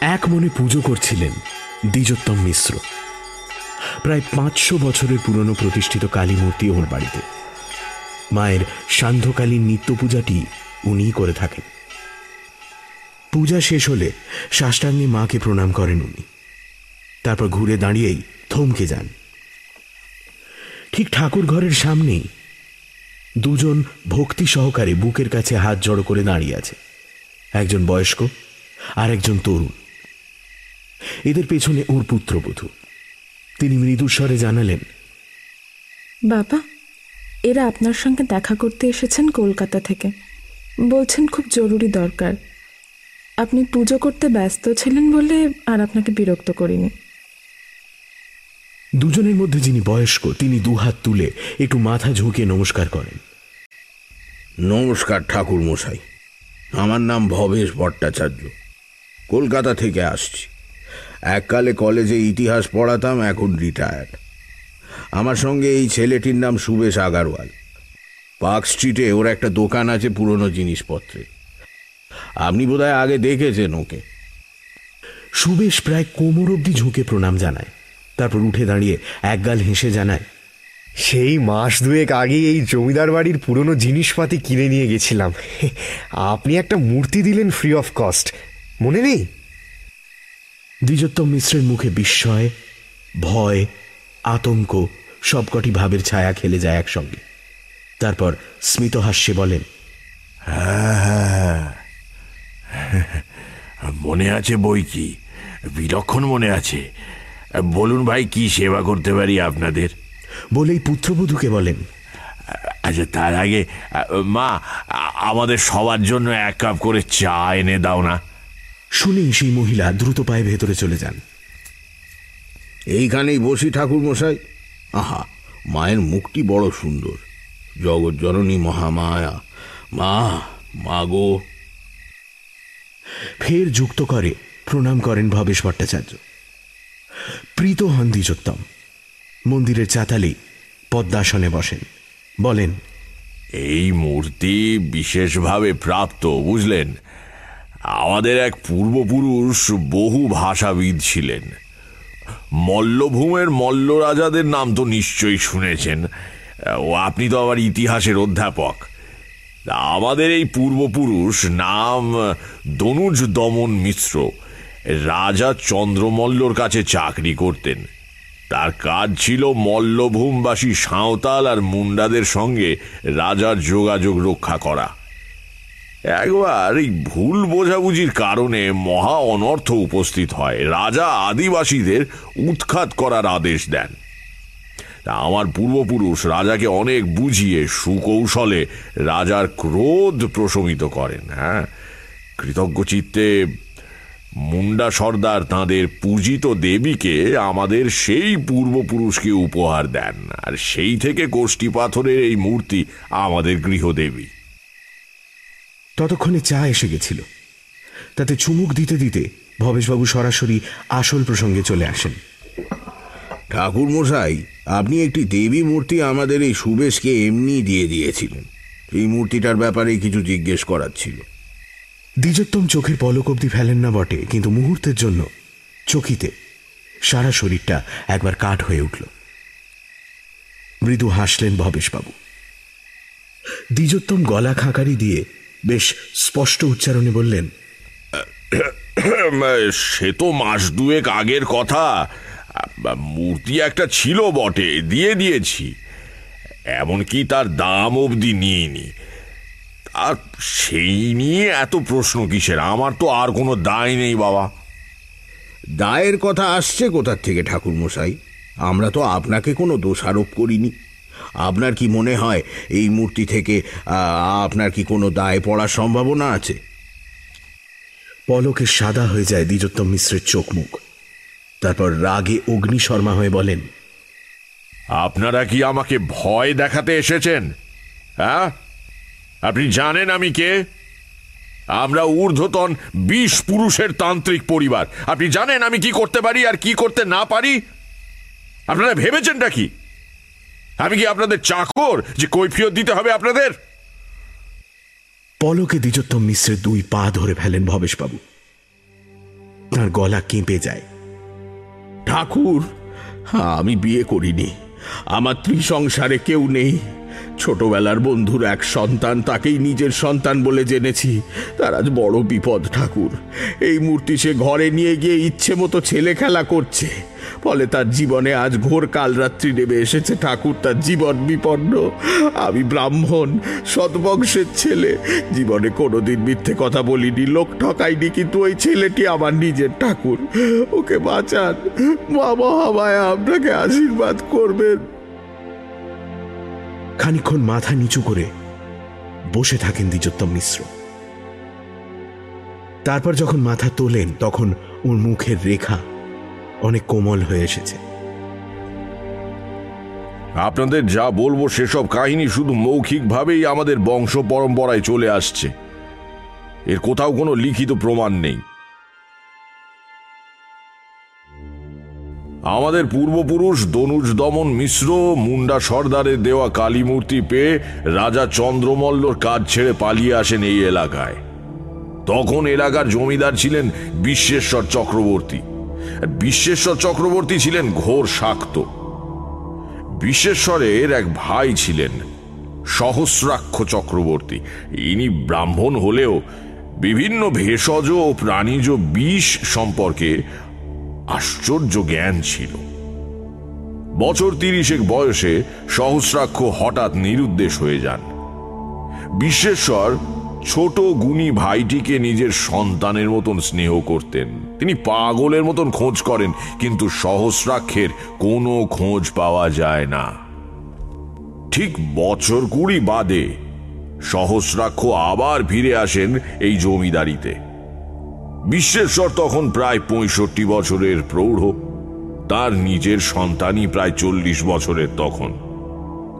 এক মনে পুজো করছিলেন দ্বিজোত্তম মিশ্র। প্রায় পাঁচশো বছরের পুরনো প্রতিষ্ঠিত কালী মূর্তি ওর বাড়িতে। মায়ের সান্ধ্যকালীন নিত্য পূজাটি উনিই করে থাকেন। পূজা শেষ হলে সাষ্টাঙ্গে মাকে প্রণাম করেন উনি। তারপর ঘুরে দাঁড়িয়েই থমকে যান। ঠিক ঠাকুর ঘরের সামনেই দুজন ভক্তি সহকারে বুকের কাছে হাত জড়ো করে দাঁড়িয়ে আছে। একজন বয়স্ক আর একজন তরুণ। এদের পেছনে ওর পুত্রবধূ। তিনি মৃদুস্বরে জানালেন বাবা এরা আপনার সঙ্গে দেখা করতে এসেছেন কলকাতা থেকে। বলছেন খুব জরুরি দরকার। আপনি পুজো করতে ব্যস্ত ছিলেন বলে আর আপনাকে বিরক্ত করিনি। দুজনের মধ্যে যিনি বয়স্ক তিনি দুহাত তুলে একটু মাথা ঝুঁকিয়ে নমস্কার করেন। নমস্কার ঠাকুর মশাই আমার নাম ভবেশ ভট্টাচার্য। কলকাতা থেকে আসছি। এককালে কলেজে ইতিহাস পড়াতাম, এখন রিটায়ার্ড আমার সঙ্গে এই ছেলেটির নাম সুবেশ আগারওয়াল। পার্ক স্ট্রিটে ওর একটা দোকান আছে পুরনো জিনিসপত্রে। আপনি বোধহয় আগে দেখেছেন ওকে। সুবেশ প্রায় কোমর অব্দি ঝুঁকে প্রণাম জানায়। তারপর উঠে দাঁড়িয়ে একগাল হেসে জানায়, সেই মাস দুয়েক আগে এই জমিদার বাড়ির পুরনো জিনিসপাতি কিনে নিয়ে গেছিলাম। আপনি একটা মূর্তি দিলেন ফ্রি অফ কস্ট মনে নেই? দ্বিজোত্তম মিশ্রের মুখে বিস্ময় ভয় আতঙ্ক সবকটি ভাবের ছায়া খেলে যায় একসঙ্গে। তারপর স্মিত হাস্যে বলেন হ্যাঁ মনে আছে বই কি? বিলক্ষণ মনে আছে। বলুন ভাই কি সেবা করতে পারি আপনাদের? বলেই পুত্রবধূকে বলেন আচ্ছা তার আগে মা আমাদের সবার জন্য এক কাপ করে চা এনে দাও না। শুনেই সেই মহিলা দ্রুত পায়ে ভেতরে চলে যান। এইখানেই বসি ঠাকুর মশাই। আহা মায়ের মুখটি বড় সুন্দর। জগৎ জননী মহামায়া। মা মা গো। ফের যুক্ত করে প্রণাম করেন ভবেশ ভট্টাচার্য। প্রীত হন দ্বিজোত্তম। মন্দিরের চাতালি পদ্মাসনে বসেন। বলেন এই মূর্তি বিশেষভাবে প্রাপ্ত বুঝলেন? আমাদের এক পূর্বপুরুষ বহু ভাষাবিদ ছিলেন। মল্লভূমের মল্ল রাজাদের নাম তো নিশ্চয়ই শুনেছেন। ও, আপনি তো আবার ইতিহাসের অধ্যাপক। আমাদের এই পূর্বপুরুষ নাম দনুজ দমন মিশ্র। রাজা চন্দ্রমল্লর কাছে চাকরি করতেন। তার কাজ ছিল মল্লভূমবাসী সাঁওতাল আর মুন্ডাদের সঙ্গে রাজার যোগাযোগ রক্ষা করা। একবার এই ভুল বোঝাবুঝির কারণে মহা অনর্থ উপস্থিত হয়। রাজা আদিবাসীদের উৎখাত করার আদেশ দেন। আমার পূর্বপুরুষ রাজাকে অনেক বুঝিয়ে সুকৌশলে রাজার ক্রোধ প্রশমিত করেন হ্যাঁ? কৃতজ্ঞ চিত্তে মুন্ডা সর্দার তাঁদের পূজিত দেবীকে আমাদের সেই পূর্বপুরুষকে উপহার দেন। আর সেই থেকে কোষ্ঠী পাথরের এই মূর্তি আমাদের গৃহদেবী। ততক্ষণে চা এসে গেছিল। তাতে চুমুক দিতে দিতে ভবেশবাবু সরাসরি আসল প্রসঙ্গে চলে আসেন। ঠাকুর মশাই আপনি একটি দেবী মূর্তি আমাদের এই সুবেশকে এমনি দিয়ে দিয়েছিলেন। এই মূর্তিটার ব্যাপারে কিছু জিজ্ঞেস করার ছিল। দ্বিজোত্তম চোখের পলক অব্দি ফেলেন না বটে কিন্তু মুহূর্তের জন্য চকিতে সারা শরীরটা একবার কাঠ হয়ে উঠল। মৃদু হাসলেন ভবেশবাবু। দ্বিজোত্তম গলা খাঁকারি দিয়ে বেশ স্পষ্ট উচ্চারণে বললেন সে তো মাস দুয়েক আগের কথা। মূর্তি একটা ছিল বটে দিয়ে দিয়েছি। এমনকি তার দাম অবধি নিইনি। আর সেই নিয়ে এত প্রশ্ন কিসের? আমার তো আর কোনো দায় নেই বাবা। দায়ের কথা আসছে কোথার থেকে ঠাকুর মশাই আমরা তো আপনাকে কোনো দোষারোপ করিনি। আপনার কি মনে হয় এই মূর্তি থেকে আপনার কি কোনো দায় পড়ার সম্ভাবনা আছে? পলকে সাদা হয়ে যায় দ্বিজোত্তম মিশ্রের চোখ মুখ তারপর রাগে অগ্নি শর্মা হয়ে বলেন আপনারা কি আমাকে ভয় দেখাতে এসেছেন? হ্যাঁ আপনি জানেন আমি কে? আমরা ঊর্ধ্বতন বিশ পুরুষের তান্ত্রিক পরিবার। আপনি জানেন আমি কি করতে পারি আর কি করতে না পারি? আপনারা ভেবেছেনটা কি? আমি কি আপনাদের চাকর যে কৈফিয়ত দিতে হবে আপনাদের? পলকে দ্বিজোত্তম মিশ্রের দুই পা ধরে ফেলেন ভবেশবাবু। তার গলা কেঁপে যায়। ঠাকুর আমি বিয়ে করিনি। আমার ত্রিসংসারে কেউ নেই। ছোটবেলার বন্ধুর এক সন্তান তাকেই নিজের সন্তান বলে জেনেছি। তার আজ বড় বিপদ, ঠাকুর। এই মূর্তি সে ঘরে নিয়ে গিয়ে ইচ্ছে মতো ছেলে খেলা করছে। ফলে তার জীবনে আজ ঘোর কালরাত্রি নেমে এসেছে ঠাকুর, তার জীবন বিপন্ন। আমি ব্রাহ্মণ, সৎবংশের ছেলে। জীবনে কোনোদিন মিথ্যে কথা বলিনি, লোক ঠকাইনি, কিন্তু ওই ছেলেটি আমার নিজের ঠাকুর। ওকে বাঁচান। বাবা হাবায় আপনাকে আশীর্বাদ করবেন। খানিক্ষণ মাথা নিচু করে বসে থাকেন দ্বিজোত্তম মিশ্র। তারপর যখন মাথা তোলেন, তখন ওর মুখের রেখা অনেক কোমল হয়ে এসেছে। আপনাদের যা বলব সেসব কাহিনী শুধু মৌখিকভাবেই আমাদের বংশ পরম্পরায় চলে আসছে। এর কোথাও কোনো লিখিত প্রমাণ নেই। আমাদের পূর্বপুরুষ দনুজ দমন মিশ্র, মুন্ডা সর্দারের দেওয়া কালী মূর্তি পেয়ে রাজা চন্দ্রমল্লর কাজ ছেড়ে পালিয়ে আসেন এই এলাকায়। তখন এলাকার জমিদার ছিলেন বিশ্বেশ্বর চক্রবর্তী। বিশ্বেশ্বর চক্রবর্তী ছিলেন ঘোর শাক্ত। বিশ্বেশ্বরের এক ভাই ছিলেন সহস্রাক্ষ চক্রবর্তী। ইনি ব্রাহ্মণ হলেও বিভিন্ন ভেষজ ও প্রাণীজ বিষ সম্পর্কে আশ্চর্য জ্ঞান ছিল। বছর তিরিশেক বয়সে সহস্রাক্ষ হঠাৎ নিরুদ্দেশ হয়ে যান। বিশ্বেশ্বর ছোট গুণী ভাইটিকে নিজের সন্তানের মতন স্নেহ করতেন। তিনি পাগলের মতন খোঁজ করেন, কিন্তু সহস্রাক্ষের কোনো খোঁজ পাওয়া যায় না। ঠিক বছর কুড়ি বাদে সহস্রাক্ষ আবার ফিরে আসেন এই জমিদারিতে। বিশ্বেশ্বর তখন প্রায় পঁয়ষট্টি বছরের প্রৌঢ়। তার নিজের সন্তানই প্রায় চল্লিশ বছরের তখন।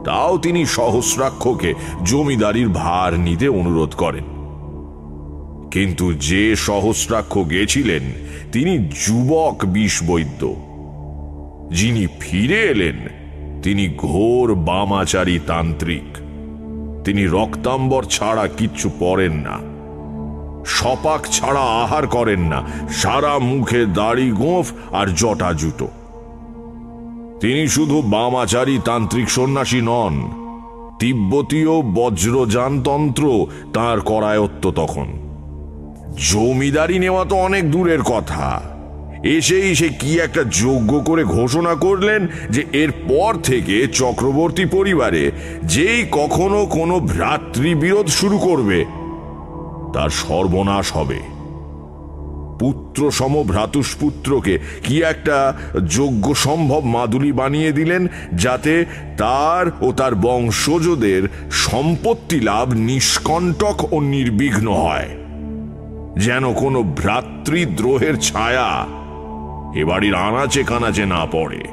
তাও তিনি সহস্রাক্ষকে জমিদারির ভার নিতে অনুরোধ করেন। কিন্তু যে সহস্রাক্ষ গেছিলেন, তিনি যুবক বিষ বৈদ্য যিনি ফিরে এলেন, তিনি ঘোর বামাচারী তান্ত্রিক। তিনি রক্তাম্বর ছাড়া কিচ্ছু পড়েন না। সপাক ছাড়া আহার করেন না। সারা মুখে দাড়ি, গোঁফ আর জটা জুটো তিনি শুধু বামাচারী তান্ত্রিক সন্ন্যাসী নন, তিব্বতীয় বজ্রযানতন্ত্র তার করায়ত্ত তখন। জমিদারি নেওয়া তো অনেক দূরের কথা। এসেই সে কি একটা যোগ্য করে ঘোষণা করলেন যে এর পর থেকে চক্রবর্তী পরিবারে যেই কখনো কোনো ভ্রাতৃবিরোধ শুরু করবে। তার সর্বনাশ হবে। পুত্র সম ভ্রাতুষ্পুত্রকে কি একটা যোগ্য সম্ভব মাদুলি বানিয়ে দিলেন যাতে তার ও তার বংশজদের সম্পত্তি লাভ নিষ্কণ্টক ও নির্বিঘ্ন হয়। যেন কোনো ভ্রাতৃদ্রোহের ছায়া এ বাড়ির আনাচে কানাচে না পড়ে।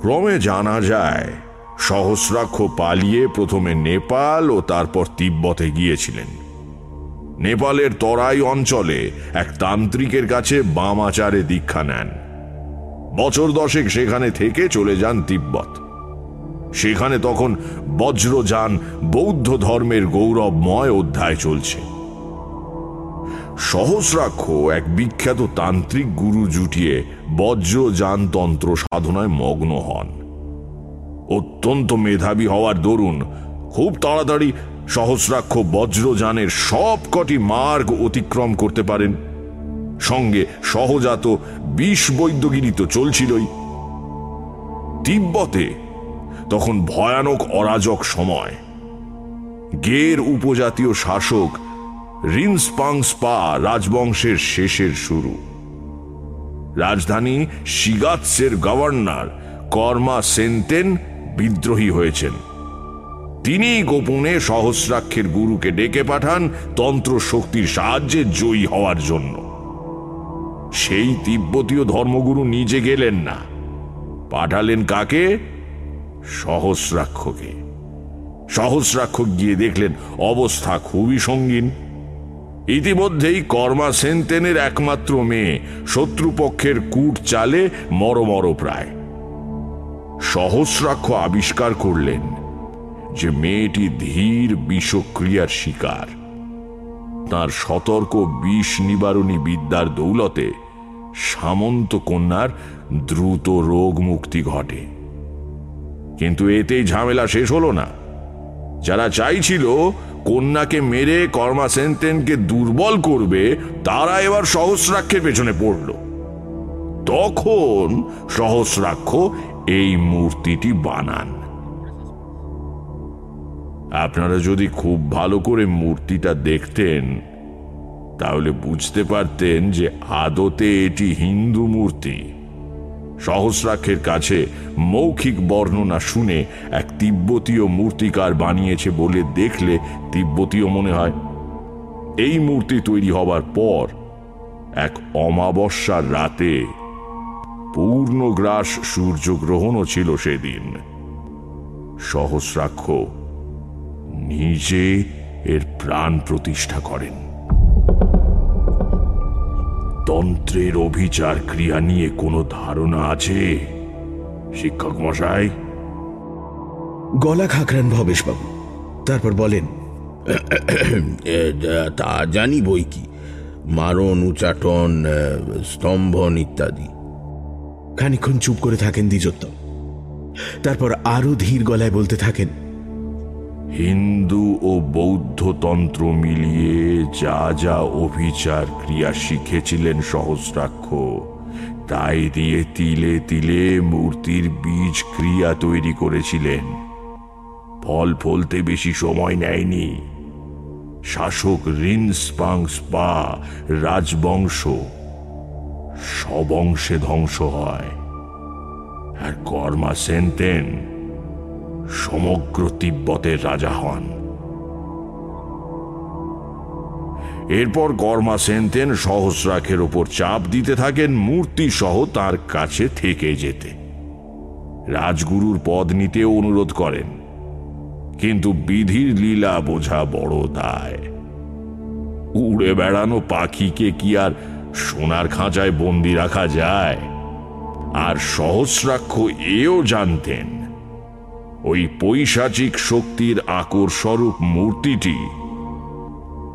ক্রমে জানা যায় সহস্রাক্ষ পালিয়ে প্রথমে নেপাল ও তারপর তিব্বতে গিয়েছিলেন। নেপালের তরাই অঞ্চলে এক তান্ত্রিকের কাছে বামাচারে দীক্ষা নেন। বছর দশেক সেখানে থেকে চলে যান তিব্বত। সেখানে তখন বজ্রযান বৌদ্ধ ধর্মের গৌরবময় অধ্যায় চলছে। সহস্রাক্ষ এক বিখ্যাত তান্ত্রিক গুরু জুটিয়ে বজ্রযান তন্ত্র সাধনায় মগ্ন হন। অত্যন্ত মেধাবী হওয়ার দরুন খুব তাড়াতাড়ি সহস্রাক্ষ বজ্রযানের সব কটি মার্গ অতিক্রম করতে পারেন। সঙ্গে সহজাত বিষ বৈদ্যগিরি তো চলছিলই। তিব্বতে তখন ভয়ানক অরাজক সময়। গের উপজাতীয় শাসক রিন্সপাং স্পা রাজবংশের শেষের শুরু। রাজধানী শিগাৎসের গভর্নর কর্মা সেন্তেন বিদ্রোহী হয়েছেন। তিনি গোপনে সহস্রাক্ষের গুরুকে ডেকে পাঠান তন্ত্র শক্তির সাহায্যে জয়ী হওয়ার জন্য। সেই তিব্বতীয় ধর্মগুরু নিজে গেলেন না। পাঠালেন কাকে? সহস্রাক্ষকে। সহস্রাক্ষক গিয়ে দেখলেন অবস্থা খুবই সঙ্গীন। ইতিমধ্যেই কর্মা সেন্তেনের একমাত্র মেয়ে শত্রুপক্ষের কূট চালে মরমর প্রায়। সহস্রাক্ষ আবিষ্কার করলেন যে মেয়েটি ধীর বিষক্রিয়ার শিকার। তার সতর্ক বিষ নিবারণী বিদ্যার দৌলতে সামন্ত কন্যার দ্রুত রোগ মুক্তি ঘটে। কিন্তু এতেই ঝামেলা শেষ হলো না। যারা চাইছিল কন্যাকে মেরে কর্মা সেন্তেনকে দুর্বল করবে, তারা এবার সহস্রাক্ষের পেছনে পড়ল। তখন সহস্রাক্ষ এই মূর্তিটি বানান। আপনারা যদি খুব ভালো করে মূর্তিটা দেখতেন, তাহলে বুঝতে পারতেন যে আদতে এটি হিন্দু মূর্তি। সহস্রাক্ষের কাছে মৌখিক বর্ণনা শুনে এক তিব্বতীয় মূর্তিকার বানিয়েছে বলে দেখলে তিব্বতীয় মনে হয়। এই মূর্তি তৈরি হবার পর এক অমাবস্যার রাতে পূর্ণগ্রাস সূর্যগ্রহণও ছিল সেদিন। সহস্রাক্ষ নিজে এর প্রাণ প্রতিষ্ঠা করেন। তন্ত্রের অভিচার ক্রিয়া নিয়ে কোনো ধারণা আছে? শিক্ষক মশাই? গলা খাকরান ভবেশবাবু। তারপর বলেন তা জানি বই কি। মারণ উচাটন স্তম্ভন ইত্যাদি। খানিক্ষণ চুপ করে থাকেন দ্বিজোত্তম তারপর আরও ধীর গলায় বলতে থাকেন, হিন্দু ও বৌদ্ধ তন্ত্র মিলিয়ে যা যা অভিচার ক্রিয়া শিখেছিলেন সহস্রাক্ষ, তাই দিয়ে তিলে তিলে মূর্তির বীজ ক্রিয়া তৈরি করেছিলেন। ফল ফলতে বেশি সময় নেয়নি। শাসক রিন্সপাং স্পা রাজবংশ সবংশে ধ্বংস হয়। আর কর্মা সেন্তেন সমগ্র তিব্বতের রাজা হন। এরপর কর্মা সেন্তেন সহস্রাখের ওপর চাপ দিতে থাকেন মূর্তি সহ তার কাছে থেকে যেতে। রাজগুরুর পদ নিতে অনুরোধ করেন, কিন্তু বিধির লীলা বোঝা বড় দায়। উড়ে বেড়ানো পাখিকে কি আর সোনার খাঁচায় বন্দি রাখা যায়। আর সহস্রাক্ষ এও জানতেন, ওই পৈশাচিক শক্তির আকরস্বরূপ মূর্তিটি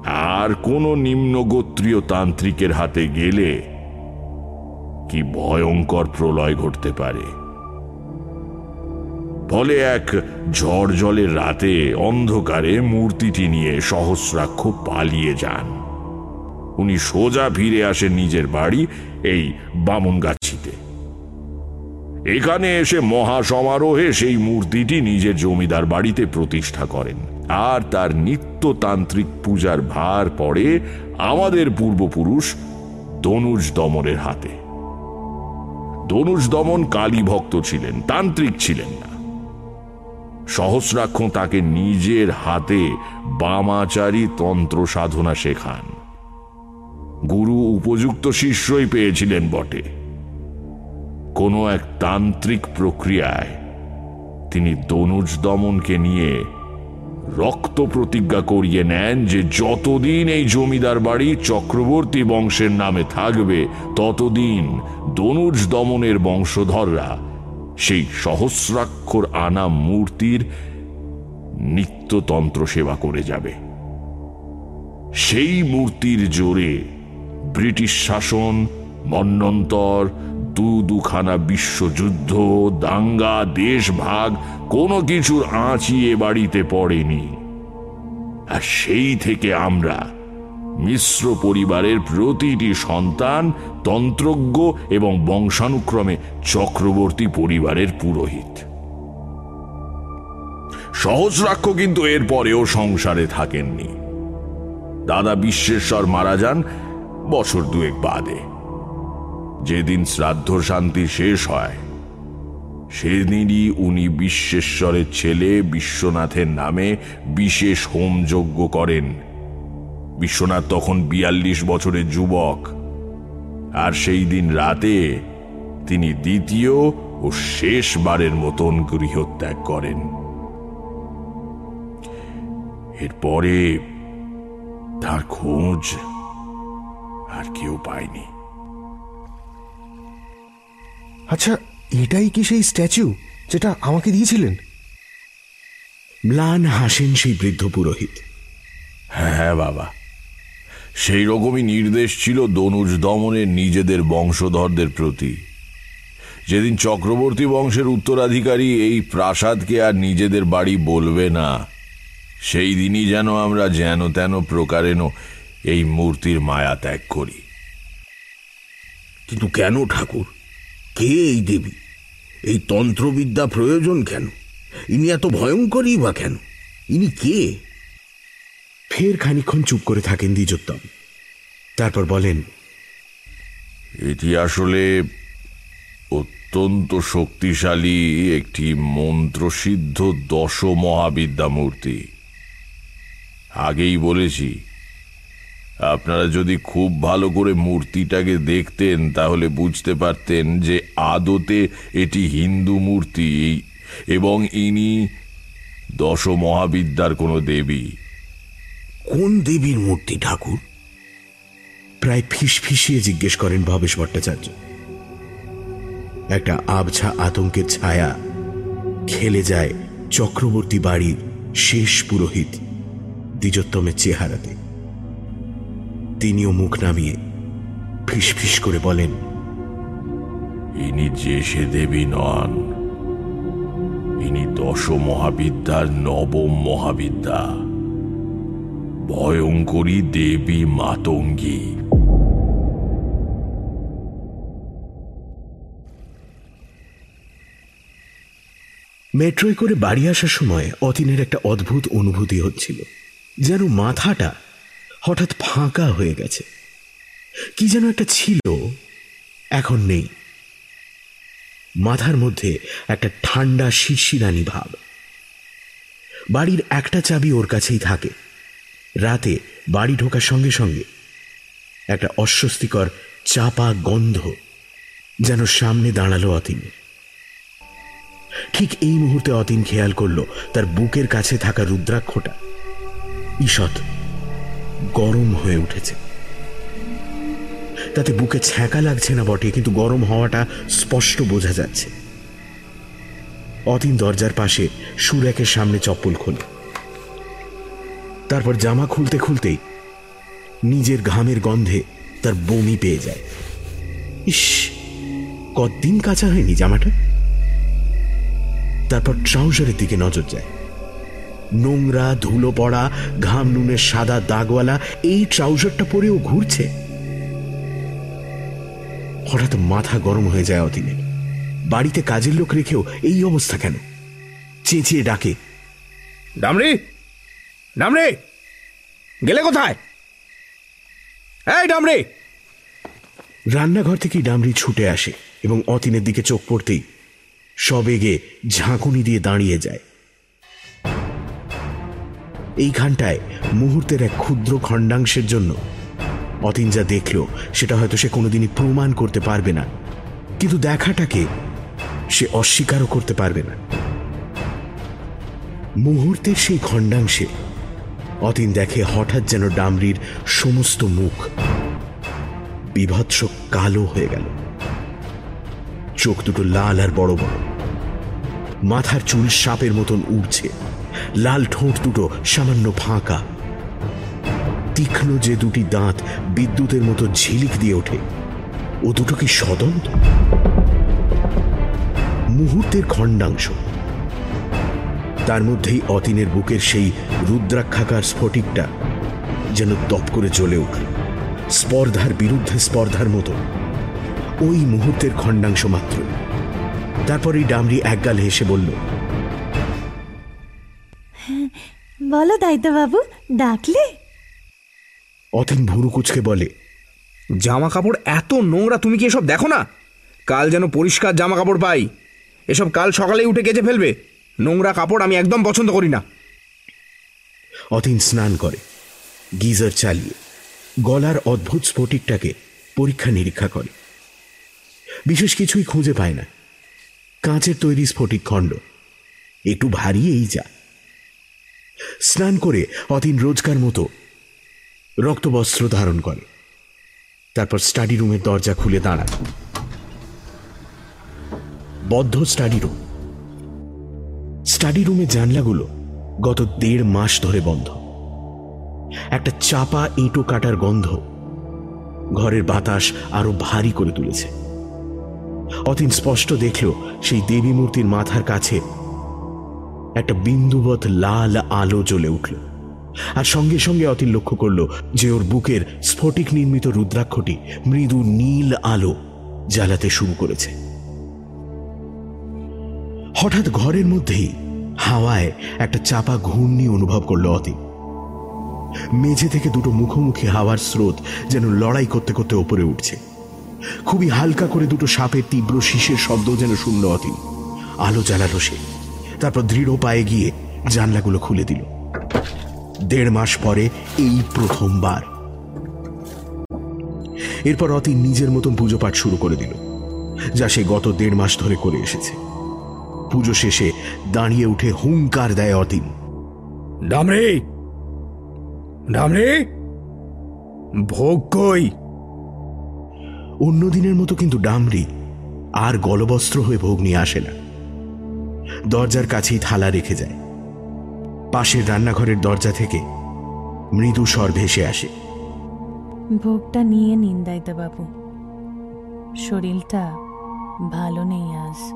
আর কোন নিম্নগোত্রীয় তান্ত্রিকের হাতে গেলে কি ভয়ঙ্কর প্রলয় ঘটতে পারে। ফলে এক ঝড় জলের রাতে অন্ধকারে মূর্তিটি নিয়ে সহস্রাক্ষ পালিয়ে যান। উনি সোজা ফিরে আসেন নিজের বাড়ি, এই বামুনগাছিতে। এখানে এসে মহা সমারোহে সেই মূর্তিটি নিজের জমিদার বাড়িতে প্রতিষ্ঠা করেন। আর তার নিত্যতান্ত্রিক পূজার ভার পড়ে আমাদের পূর্বপুরুষ দনুজ দমনের হাতে। দনুজ দমন কালী ভক্ত ছিলেন, তান্ত্রিক ছিলেন না। সহস্রাক্ষ তাকে নিজের হাতে বামাচারী তন্ত্র সাধনা শেখান। গুরু উপযুক্ত শিষ্যই পেয়েছিলেন বটে। কোনো এক তান্ত্রিক প্রক্রিয়ায় তিনি দনুজ দমনকে নিয়ে রক্ত প্রতিজ্ঞা করিয়ে নেন যে যতদিন এই জমিদার বাড়ি চক্রবর্তী বংশের নামে থাকবে, ততদিন দনুজ দমনের বংশধররা সেই সহস্রাক্ষর আনা মূর্তির নিত্যতন্ত্র সেবা করে যাবে। সেই মূর্তির জোরে ব্রিটিশ শাসন, মন্নন্তর, দু দুখানা বিশ্বযুদ্ধ, দাঙ্গা, দেশভাগ, কোনো কিছুর আঁচি এ বাড়িতে পড়েনি। আর সেই থেকে আমরা মিশ্র পরিবারের প্রতিটি সন্তান, তন্ত্রজ্ঞ এবং বংশানুক্রমে চক্রবর্তী পরিবারের পুরোহিত। সহস্রাক্ষ কিন্তু এরপরেও সংসারে থাকেননি। দাদা বিশ্বেশ্বর মারা যান বছর দুয়েক বাদে। যেদিন শ্রাদ্ধ শান্তি শেষ হয়, সেদিনই উনি বিশ্বেশ্বরের ছেলে বিশ্বনাথের নামে বিশেষ হোমযজ্ঞ করেন। বিশ্বনাথ তখন বিয়াল্লিশ বছরের যুবক। আর সেই দিন রাতে তিনি দ্বিতীয় ও শেষবারের মতন গৃহত্যাগ করেন। এরপরে তার খোঁজ আর কেউ পায়নি। আচ্ছা এটাই কি সেই স্ট্যাচু যেটা আমাকে দিয়েছিলেন? ম্লান হাসেন সেই বৃদ্ধ পুরোহিত। হ্যাঁ বাবা। সেই রকমই নির্দেশ ছিল দনুজ দমনের নিজেদের বংশধরদের প্রতি। যেদিন চক্রবর্তী বংশের উত্তরাধিকারী এই প্রাসাদকে আর নিজেদের বাড়ি বলবে না সেই দিনই যেন আমরা যেন তেন প্রকারেণ এই মূর্তির মায়া ত্যাগ করি। কিন্তু কেন ঠাকুর? কে এই দেবী? এই তন্ত্রবিদ্যা প্রয়োজন কেন? ইনি এত ভয়ঙ্করই বা কেন? ইনি কে? ফের খানিক্ষণ চুপ করে থাকেন দ্বিজোত্তম। তারপর বলেন এটি আসলে অত্যন্ত শক্তিশালী একটি মন্ত্রসিদ্ধ দশ মহাবিদ্যা মূর্তি। আগেই বলেছি আপনারা যদি খুব ভালো করে মূর্তিটাকে দেখতেন, তাহলে বুঝতে পারতেন যে আদতে এটি হিন্দু মূর্তি এবং ইনি দশ মহাবিদ্যার কোনো দেবী। কোন দেবীর মূর্তি, ঠাকুর? প্রায় ফিস ফিসিয়ে জিজ্ঞেস করেন ভবেশ ভট্টাচার্য। একটা আবছা আতঙ্কের ছায়া খেলে যায় চক্রবর্তী বাড়ির শেষ পুরোহিত দ্বিজোত্তমের চেহারাতে। তিনিও মুখ নামিয়ে ফিস ফিস করে বলেন ইনি যে সে দেবী নন ইনি দশ মহাবিদ্যার নবম মহাবিদ্যা ভয়ঙ্করী দেবী মাতঙ্গী। মেট্রোয় করে বাড়ি আসার সময় অতীনের একটা অদ্ভুত অনুভূতি হচ্ছিল যেন মাথাটা হঠাৎ ফাঁকা হয়ে গেছে। কি যেন একটা ছিল, এখন নেই। মাথার মধ্যে একটা ঠান্ডা শিরশিরানি ভাব। বাড়ির একটা চাবি ওর কাছেই থাকে। রাতে বাড়ি ঢোকার সঙ্গে সঙ্গে একটা অস্বস্তিকর চাপা গন্ধ যেন সামনে দাঁড়াল অতীন। ঠিক এই মুহূর্তে অতীন খেয়াল করল তার বুকের কাছে থাকা রুদ্রাক্ষটা। ঈষৎ গরম হয়ে উঠেছে। তাতে বুকে ছ্যাঁকা লাগছে না বটে, কিন্তু গরম হওয়াটা স্পষ্ট বোঝা যাচ্ছে। অতীন দরজার পাশে সুরেকের সামনে চপ্পল খোল। তারপর জামা খুলতে খুলতেই নিজের ঘামের গন্ধে তার বমি পেয়ে যায়। ইস, কতদিন কাঁচা হয়নি জামাটা? তারপর ট্রাউজারের দিকে নজর যায়। নোংরা ধুলো পড়া ঘাম নুনের সাদা দাগওয়ালা, এই ট্রাউজারটা পরেও ঘুরছে। হঠাৎ মাথা গরম হয়ে যায় অতীনের বাড়িতে কাজের লোক রেখেও এই অবস্থা কেন? চেঁচিয়ে ডাকে ডামরি ডামরি গেলে কোথায়? এই ডামরি রান্নাঘর থেকে ডামরি ছুটে আসে এবং অতীনের দিকে চোখ পড়তেই সবেগে ঝাঁকুনি দিয়ে দাঁড়িয়ে যায়। এইখানটায় মুহূর্তের এক ক্ষুদ্র খণ্ডাংশের জন্য। অতীন যা দেখল, সেটা হয়তো সে কোনোদিনই প্রমাণ করতে পারবে না। কিন্তু দেখাটাকে সে অস্বীকারও করতে পারবে না। মুহূর্তের সেই খণ্ডাংশে অতীন দেখে হঠাৎ যেন ডামরির সমস্ত মুখ বিভৎস কালো হয়ে গেল। চোখ দুটো লাল আর বড় বড়। মাথার চুল সাপের মতন উড়ছে লাল ঠোঁট দুটো সামান্য ফাঁকা। তীক্ষ্ণ যে দুটি দাঁত বিদ্যুতের মতো ঝিলিক দিয়ে ওঠে, ও দুটো কি সদন্ত মুহূর্তের খণ্ডাংশ। তার মধ্যেই অতীনের বুকের সেই রুদ্রাক্ষাকার স্ফটিকটা যেন তপ করে জ্বলে উঠল। স্পর্ধার বিরুদ্ধে স্পর্ধার মতো। ওই মুহূর্তের খণ্ডাংশ মাত্র। তারপরেই ডামরি একগাল হেসে বলল বলো বাবু ডাকলে? অতীন ভুরু কুচকে বলে জামা কাপড় এত নোংরা, তুমি কি এসব দেখো না? কাল যেন পরিষ্কার জামা কাপড় পাই। এসব কাল সকালেই উঠে কেচে ফেলবে। নোংরা কাপড় আমি একদম পছন্দ করি না। অতীন স্নান করে, গিজার চালিয়ে, গলার অদ্ভুত স্ফটিকটাকে পরীক্ষা নিরীক্ষা করে। বিশেষ কিছুই খুঁজে পায় না। কাঁচের তৈরি স্ফটিক খণ্ড, একটু ভারী এই স্নান করে অতীন রোজকার মতো রক্তবস্ত্র ধারণ করে। তারপর স্টাডি রুমের দরজা খুলে দাঁড়ায়। বদ্ধ স্টাডি রুম স্টাডি রুমের জানলাগুলো গত দেড় মাস ধরে বন্ধ। একটা চাপা ইঁটো কাটার গন্ধ ঘরের বাতাস আরও ভারী করে তুলেছে। অতীন স্পষ্ট দেখল সেই দেবী মূর্তির মাথার কাছে একটা বিন্দুবৎ লাল আলো জ্বলে উঠল। আর সঙ্গে সঙ্গে অতীন লক্ষ্য করল যে ওর বুকের স্ফটিক নির্মিত রুদ্রাক্ষটি মৃদু নীল আলো জ্বালাতে শুরু করেছে। হঠাৎ ঘরের মধ্যেই হাওয়ায় একটা চাপা ঘূর্ণি অনুভব করল অতীন। মেঝে থেকে দুটো মুখোমুখি হাওয়ার স্রোত যেন লড়াই করতে করতে ওপরে উঠছে। খুবই হালকা করে দুটো সাপের তীব্র শীষের শব্দ যেন শুনল অতীন। আলো জ্বালালো সে। তারপর দৃঢ় পায়ে গিয়ে জানলাগুলো খুলে দিল। দেড় মাস পরে এই প্রথমবার। এরপর অতীন নিজের মতন পুজো পাঠ শুরু করে দিল যা সে গত দেড় মাস ধরে করে এসেছে। পুজো শেষে দাঁড়িয়ে উঠে হুঙ্কার দেয় অতীন। ডামরে ডামরে ভোগ কই? অন্য দিনের মতো কিন্তু ডামরি আর গলবস্ত্র হয়ে ভোগ নিয়ে আসে না। দরজার কাছেই থালা রেখে যায়। পাশের রান্নাঘরের দরজা থেকে মৃদু স্বর ভেসে আসে। ভোগটা নিয়ে নিন বাবু। শরীরটা ভালো নেই আজ।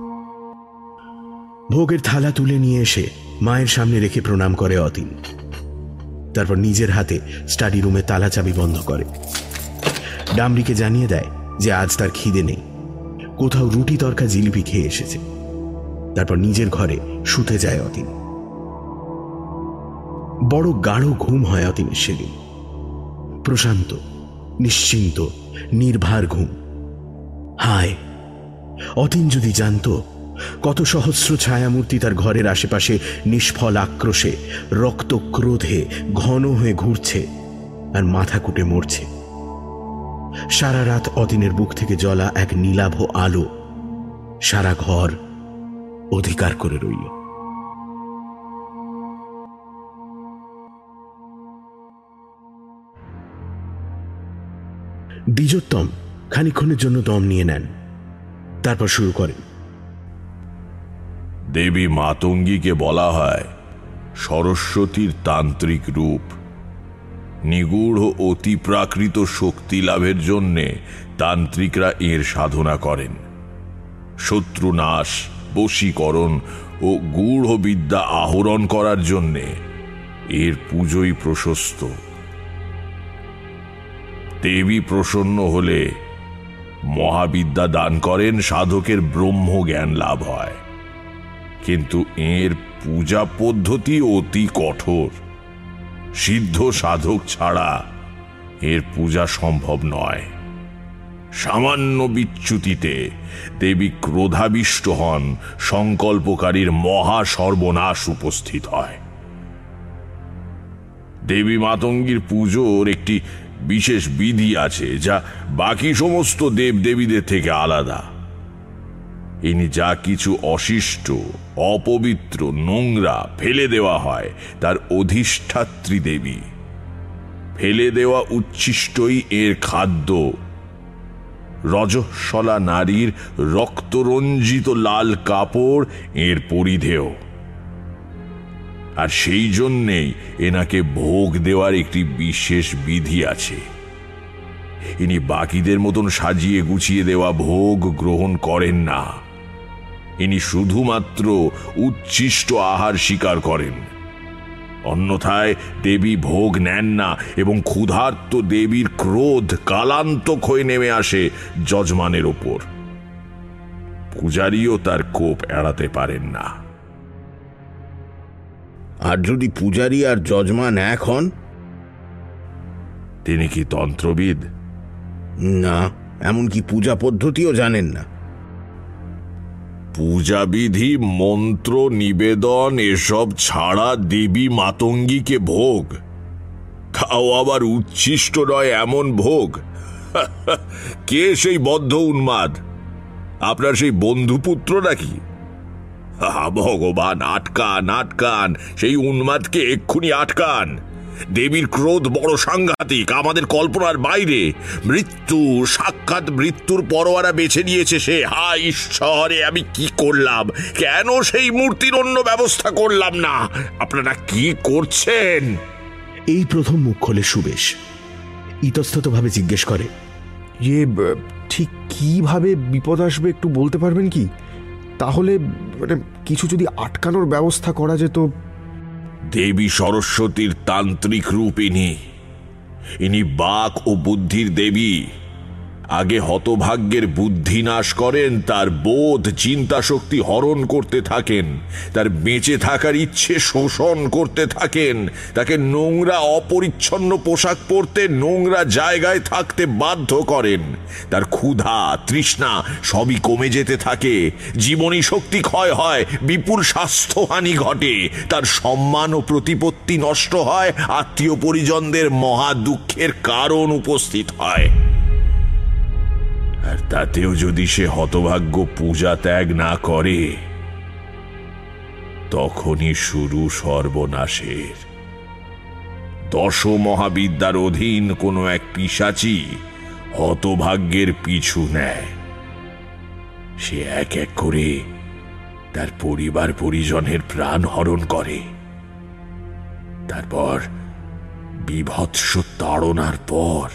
ভোগের থালা তুলে নিয়ে এসে মায়ের সামনে রেখে প্রণাম করে অতীন। তারপর নিজের হাতে স্টাডি রুমে তালা চাবি বন্ধ করে। ডামরিকে জানিয়ে দেয় যে আজ তার খিদে নেই। কোথাও রুটি তরকা জিলিপি খেয়ে এসেছে। তারপর নিজের ঘরে শুতে যায় অতীন। বড় গাঢ় ঘুম হয় অতীনের সেদিন। প্রশান্ত, নিশ্চিন্ত, নির্ভার ঘুম। হায়, অতীন যদি জানত কত সহস্র ছায়ামূর্তি তার ঘরের আশেপাশে নিষ্ফল আক্রোশে রক্ত ক্রোধে ঘন হয়ে ঘুরছে আর মাথা কুটে মরছে। সারা রাত অতীনের বুক থেকে জ্বলা এক নীলাভ আলো। সারা ঘর অধিকার করে রইল। দ্বিজোত্তম খানিক্ষণের জন্য দম নিয়ে নেন। তারপর শুরু করেন। দেবী মাতঙ্গীকে বলা হয় সরস্বতীর তান্ত্রিক রূপ। নিগূঢ় অতি প্রাকৃত শক্তি লাভের জন্যে তান্ত্রিকরা এর সাধনা করেন। শত্রুনাশ বশীকরণ ও গূঢ় বিদ্যা আহরণ করার জন্যে এর পুজোই প্রশস্ত। দেবী প্রসন্ন হলে মহাবিদ্যা দান করেন, সাধকের ব্রহ্ম জ্ঞান লাভ হয়। কিন্তু এর পূজা পদ্ধতি অতি কঠোর। সিদ্ধ সাধক ছাড়া এর পূজা সম্ভব নয়। সামান্য বিচ্যুতিতে দেবী ক্রোধাবিষ্ট হন, সংকল্পকারীর মহা সর্বনাশ উপস্থিত হয়। দেবী মাতঙ্গীর পুজোর একটি বিশেষ বিধি আছে, যা বাকি সমস্ত দেব দেবীদের থেকে আলাদা। ইনি যা কিছু অশিষ্ট, অপবিত্র, নোংরা ফেলে দেওয়া হয়, তার অধিষ্ঠাত্রী দেবী। ফেলে দেওয়া উচ্ছিষ্টই এর খাদ্য রজস্বলা নারীর রক্তরঞ্জিত লাল কাপড় এর পরিধেয়। আর সেই জন্যেই এনাকে ভোগ দেওয়ার একটি বিশেষ বিধি আছে। ইনি বাকিদের মতন সাজিয়ে গুছিয়ে দেওয়া ভোগ গ্রহণ করেন না। ইনি শুধুমাত্র উচ্ছিষ্ট আহার স্বীকার করেন। অন্যথায় দেবী ভোগ নেন না এবং ক্ষুধার্ত দেবীর ক্রোধ কালান্তক হয়ে নেমে আসে যজমানের ওপর। পূজারীও তার কোপ এড়াতে পারেন না। আর যদি পূজারী আর যজমান এক হন? তিনি কি তন্ত্রবিদ? না এমনকি পূজা পদ্ধতিও জানেন না। পূজাবিধি, মন্ত্র, নিবেদন, এসব ছাড়া দেবী মাতঙ্গীকে ভোগ। তাও আবার উচ্ছিষ্ট নয়, এমন ভোগ। কে সেই বদ্ধ উন্মাদ? আপনার সেই বন্ধুপুত্র নাকি? ভগবান, আটকান আটকান। সেই উন্মাদকে এক্ষুনি আটকান। দেবীর ক্রোধ বড় সাংঘাতিক আমাদের কল্পনার বাইরে। মৃত্যু সাক্ষাৎ মৃত্যুর পরোয়ারা বেছে নিয়েছে সে। হা ঈশ্বরে আমি কি করলাম? কেন সেই মূর্তির অন্য ব্যবস্থা করলাম না? আপনারা কি করছেন? এই প্রথম মুখ খোলে সুবেশ। ইতস্ততভাবে জিজ্ঞেস করে ইয়ে ঠিক কীভাবে বিপদ আসবে একটু বলতে পারবেন কি? তাহলে মানে কিছু যদি আটকানোর ব্যবস্থা করা যেত দেবী সরস্বতীর তান্ত্রিক রূপ ইনি। ইনি বাক ও বুদ্ধির দেবী। আগে হতভাগ্যের বুদ্ধি নাশ করেন, তার বোধ চিন্তা শক্তি হরণ করতে থাকেন, তার বেঁচে থাকার ইচ্ছে শোষণ করতে থাকেন, তাকে নোংরা অপরিচ্ছন্ন পোশাক পরতে নোংরা জায়গায় থাকতে বাধ্য করেন, তার ক্ষুধা, তৃষ্ণা সবই কমে যেতে থাকে, জীবনী শক্তি ক্ষয় হয়, বিপুল স্বাস্থ্যহানি ঘটে, তার সম্মান ও প্রতিপত্তি নষ্ট হয়, আত্মীয় পরিজনদের মহা দুঃখের কারণ উপস্থিত হয়। আর তাতেও যদি সে হতভাগ্য পূজা ত্যাগ না করে, তখনই শুরু সর্বনাশের। দশ মহাবিদ্যার অধীন কোনো এক পিসাচি হতভাগ্যের পিছু নেয়। সে এক এক করে তার পরিবার পরিজনের প্রাণ হরণ করে। তারপর বিভৎস তাড়নার পর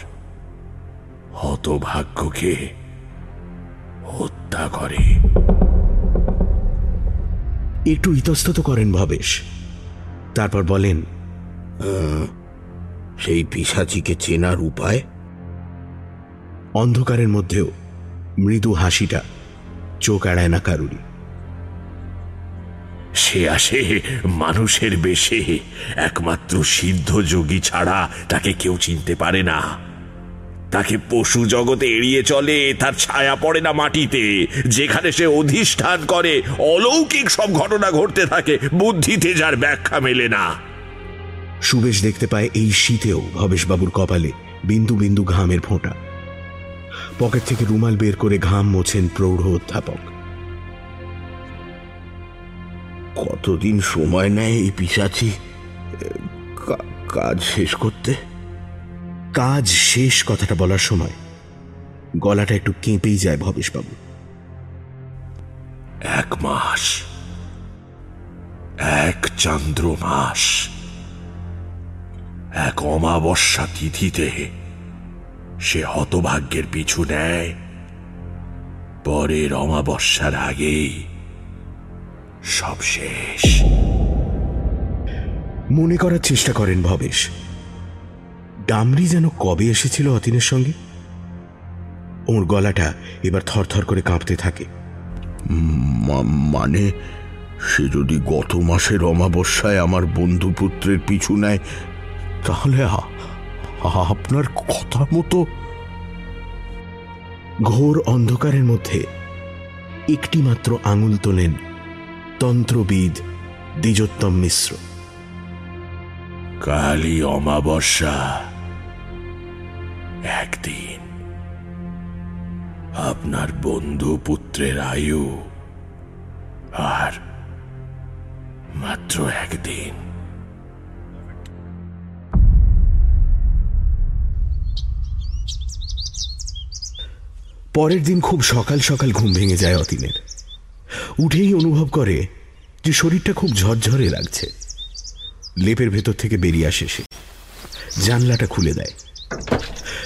হতভাগ্যকে হত্যা করে। একটু ইতস্তত করেন ভবেশ। তারপর বলেন সেই পিসাচিকে চেনার উপায়? অন্ধকারের মধ্যেও মৃদু হাসিটা চোখ এড়ায় না কারুরি সে আসে মানুষের বেশে। একমাত্র সিদ্ধ যোগী ছাড়া তাকে কেউ চিনতে পারে না। তাকে পশু জগতে এড়িয়ে চলে তার ছায়া পড়ে না মাটিতে। যেখানে সে অধিষ্ঠান করে অলৌকিক সব ঘটনা ঘটতে থাকে বুদ্ধিতে যার ব্যাখ্যা মেলে না। সুবেশ দেখতে পায় এই শীতেও ভবেশবাবুর কপালে বিন্দু বিন্দু ঘামের ফোঁটা। পকেট থেকে রুমাল বের করে ঘাম মোছেন প্রৌঢ় অধ্যাপক। কতদিন সময় নেয় এই পিসাচি? কাজ শেষ করতে? কাজ শেষ কথাটা বলার সময় গলাটা একটু কেঁপেই যায় ভবেশবাবু। এক মাস এক চান্দ্র মাস এক অমাবস্যা তিথিতে সে হতভাগ্যের পিছু নেয়। পরের অমাবস্যার আগেই সব শেষ। মনে করার চেষ্টা করেন ভবেশ। ডামরি যেন কবে এসেছিল অতীনের সঙ্গে? ওর গলাটা এবার থরথর করে কাঁপতে থাকে। মানে সে যদি গত মাসের অমাবস্যায় আমার বন্ধুপুত্রের পিছু নেয় তাহলে আপনার কথা মতো ঘোর অন্ধকারের মধ্যে একটি মাত্র আঙুল তোলেন তন্ত্রবিদ দ্বিজোত্তম মিশ্র। কালী অমাবস্যা। একদিন আপনার বন্ধু পুত্রের আয়ু আর মাত্র একদিন। পরের দিন খুব সকাল সকাল ঘুম ভেঙে যায় অতীনের। উঠেই অনুভব করে যে শরীরটা খুব ঝরঝরে লাগছে। লেপের ভেতর থেকে বেরিয়ে আসে সে। জানলাটা খুলে দেয়।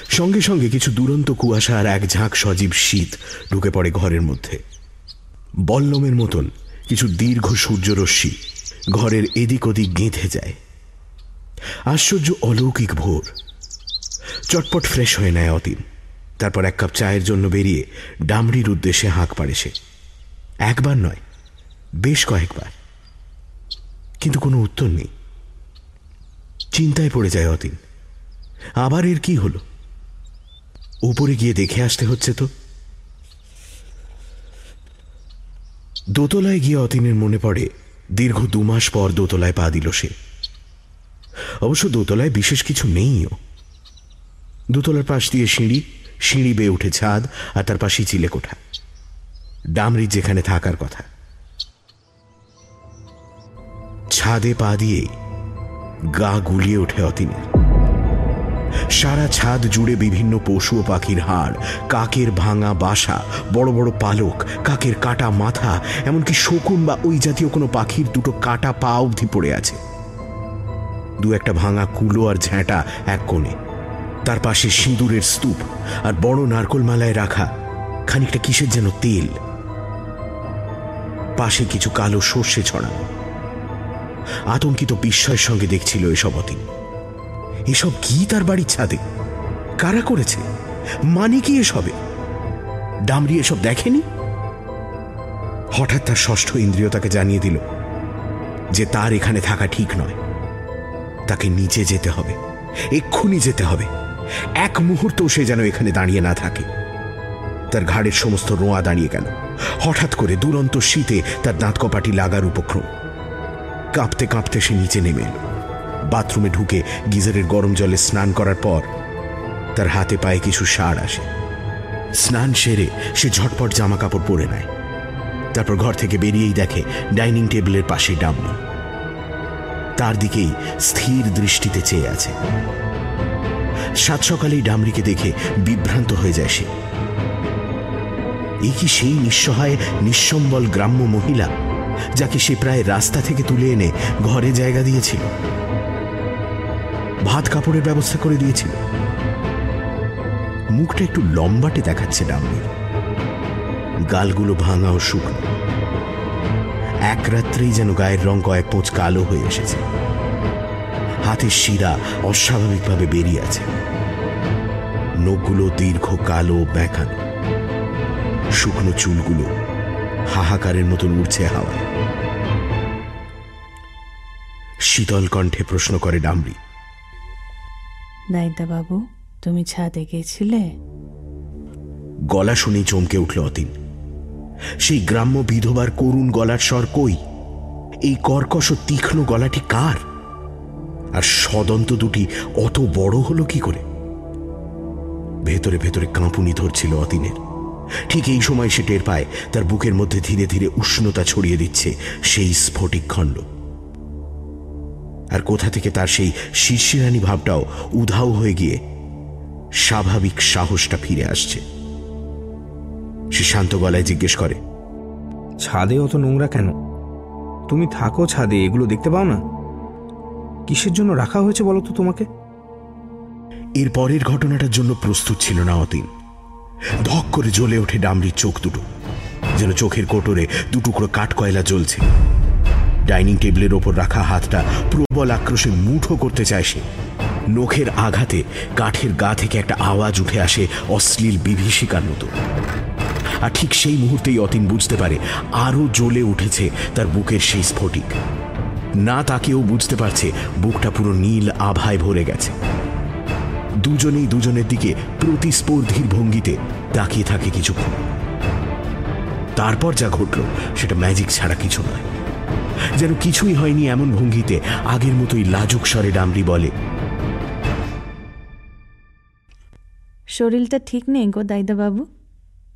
সঙ্গে সঙ্গে কিছু দুরন্ত কুয়াশা আর এক ঝাঁক সজীব শীত ঢুকে পড়ে ঘরের মধ্যে। বল্লমের মতন কিছু দীর্ঘ সূর্যরশ্মি ঘরের এদিক ওদিক গেঁথে যায়। আশ্চর্য অলৌকিক ভোর। চটপট ফ্রেশ হয়ে নেয় অতীন। তারপর এক কাপ চায়ের জন্য বেরিয়ে ডামরির উদ্দেশ্যে হাঁক পাড়ে সে। একবার নয়, বেশ কয়েকবার। কিন্তু কোনো উত্তর নেই। চিন্তায় পড়ে যায় অতীন। আবার এর কি হলো? উপরে গিয়ে দেখে আসতে হচ্ছে তো। দোতলায় গিয়ে অতীনের মনে পড়ে, দীর্ঘ দু মাস পর দোতলায় পা দিল সে। অবশ্য দোতলায় বিশেষ কিছু নেইও। দোতলার পাশ দিয়ে সিঁড়ি সিঁড়ি বেয়ে উঠে ছাদ, আর তার পাশেই চিলে কোঠা। ডামরির যেখানে থাকার কথা। ছাদে পা দিয়ে গা গুলিয়ে ওঠে অতীনের। সারা ছাদ জুড়ে বিভিন্ন পশু পাখির হাড়। কাকের ভাঙা বাসা, বড় বড় পালক, কাকের কাটা মাথা, এমনকি শকুন বা ওই জাতীয় কোনো পাখির দুটো কাটা পা অবধি পড়ে আছে। দু একটা ভাঙা কুলো আর ঝ্যাঁটা এক কোণে। তার পাশে সিঁদুরের স্তূপ আর বড় নারকল মালায় রাখা খানিকটা কিসের যেন তেল। পাশে কিছু কালো সর্ষে ছড়ানো। আতঙ্কিত বিস্ময়ের সঙ্গে দেখছিল এসব অতীন এসব কি তার বাড়ির ছাদে। কারা করেছে? মানে কি এসবে? ডামরি এসব দেখেনি? হঠাৎ তার ষষ্ঠ ইন্দ্রিয় তাকে জানিয়ে দিল যে তার এখানে থাকা ঠিক নয়। তাকে নিচে যেতে হবে। এক্ষুনি যেতে হবে। এক মুহূর্তও সে যেন এখানে দাঁড়িয়ে না থাকে। তার ঘাড়ের সমস্ত রোঁয়া দাঁড়িয়ে গেল। হঠাৎ করে দুরন্ত শীতে তার দাঁত কপাটি লাগার উপক্রম। কাঁপতে কাঁপতে সে নিচে নেমে এলো। বাথরুমে ঢুকে গিজারের গরম জলে স্নান করার পর তার হাতে পায়ে কিছু সার আসে। স্নান সেরে সে ঝটপট জামা কাপড় পরে নেয়। তারপর ঘর থেকে বেরিয়েই দেখে ডাইনিং টেবিলের পাশে ডামনি তার দিকেই স্থির দৃষ্টিতে চেয়ে আছে। সাত সকালেই ডামরিকে দেখে বিভ্রান্ত হয়ে যায় সে। এ কি সেই নিঃসহায়, নিঃসম্বল গ্রাম্য মহিলা, যাকে সে প্রায় রাস্তা থেকে তুলে এনে ঘরে জায়গা দিয়েছিল? ভাত কাপড়ের ব্যবস্থা করে দিয়েছিল। মুখটা একটু লম্বাটে দেখাচ্ছে ডামনির গালগুলো ভাঙা ও শুকনো। এক রাত্রেই যেন গায়ের রং কয়েক পোঁচ কালো হয়ে এসেছে। হাতের শিরা অস্বাভাবিকভাবে বেরিয়ে আছে। নখগুলো দীর্ঘ, কালো বেঁকানো শুকনো চুলগুলো হাহাকারের মতন উড়ছে হাওয়ায়। শীতল কণ্ঠে প্রশ্ন করে ডামরি বাবু তুমি ছাদে গেছিলে? গলা শুনেই চমকে উঠল অতীন। সেই গ্রাম্য বিধবার করুণ গলার স্বর কই? এই কর্কশ তীক্ষ্ণ গলাটি কার? আর সদন্ত দুটি অত বড় হলো কি করে? ভেতরে ভেতরে কাঁপুনি ধরছিল অতীনের। ঠিক এই সময় সে টের পায়, তার বুকের মধ্যে ধীরে ধীরে উষ্ণতা ছড়িয়ে দিচ্ছে সেই স্ফটিক খণ্ড আর কোথা থেকে তার সেই শীর্ষিরানী ভাবটাও উধাও হয়ে গিয়ে স্বাভাবিক সাহসটা ফিরে আসছে। সে শান্ত গলায় জিজ্ঞেস করে ছাদে অত নোংরা কেন? তুমি থাকো ছাদে এগুলো দেখতে পাও না? কিসের জন্য রাখা হয়েছে বলো তো তোমাকে? এর পরের ঘটনাটার জন্য প্রস্তুত ছিল না অতীন। ধক করে জ্বলে ওঠে ডামরির চোখ দুটো যেন চোখের কোটরে দুটুকরো কাঠ কয়লা জ্বলছে। ডাইনিং টেবিলের ওপর রাখা হাতটা প্রবল আক্রোশে মুঠো করতে চায় সে। নখের আঘাতে কাঠের গা থেকে একটা আওয়াজ উঠে আসে অশ্লীল বিভীষিকার মতো। আর ঠিক সেই মুহূর্তেই অতীন বুঝতে পারে আরও জ্বলে উঠেছে তার বুকের সেই স্ফটিক। না তাকেও বুঝতে পারছে বুকটা পুরো নীল আভায় ভরে গেছে। দুজনেই দুজনের দিকে প্রতিস্পর্ধীর ভঙ্গিতে তাকিয়ে থাকে কিছুক্ষণ। তারপর যা ঘটল, সেটা ম্যাজিক ছাড়া কিছু নয়। যেন কিছুই হয়নি এমন ভঙ্গিতে আগের মতোই লাজুক স্বরে ডামরি বলে। শরীরটা ঠিক নেই গো দাইদাবাবু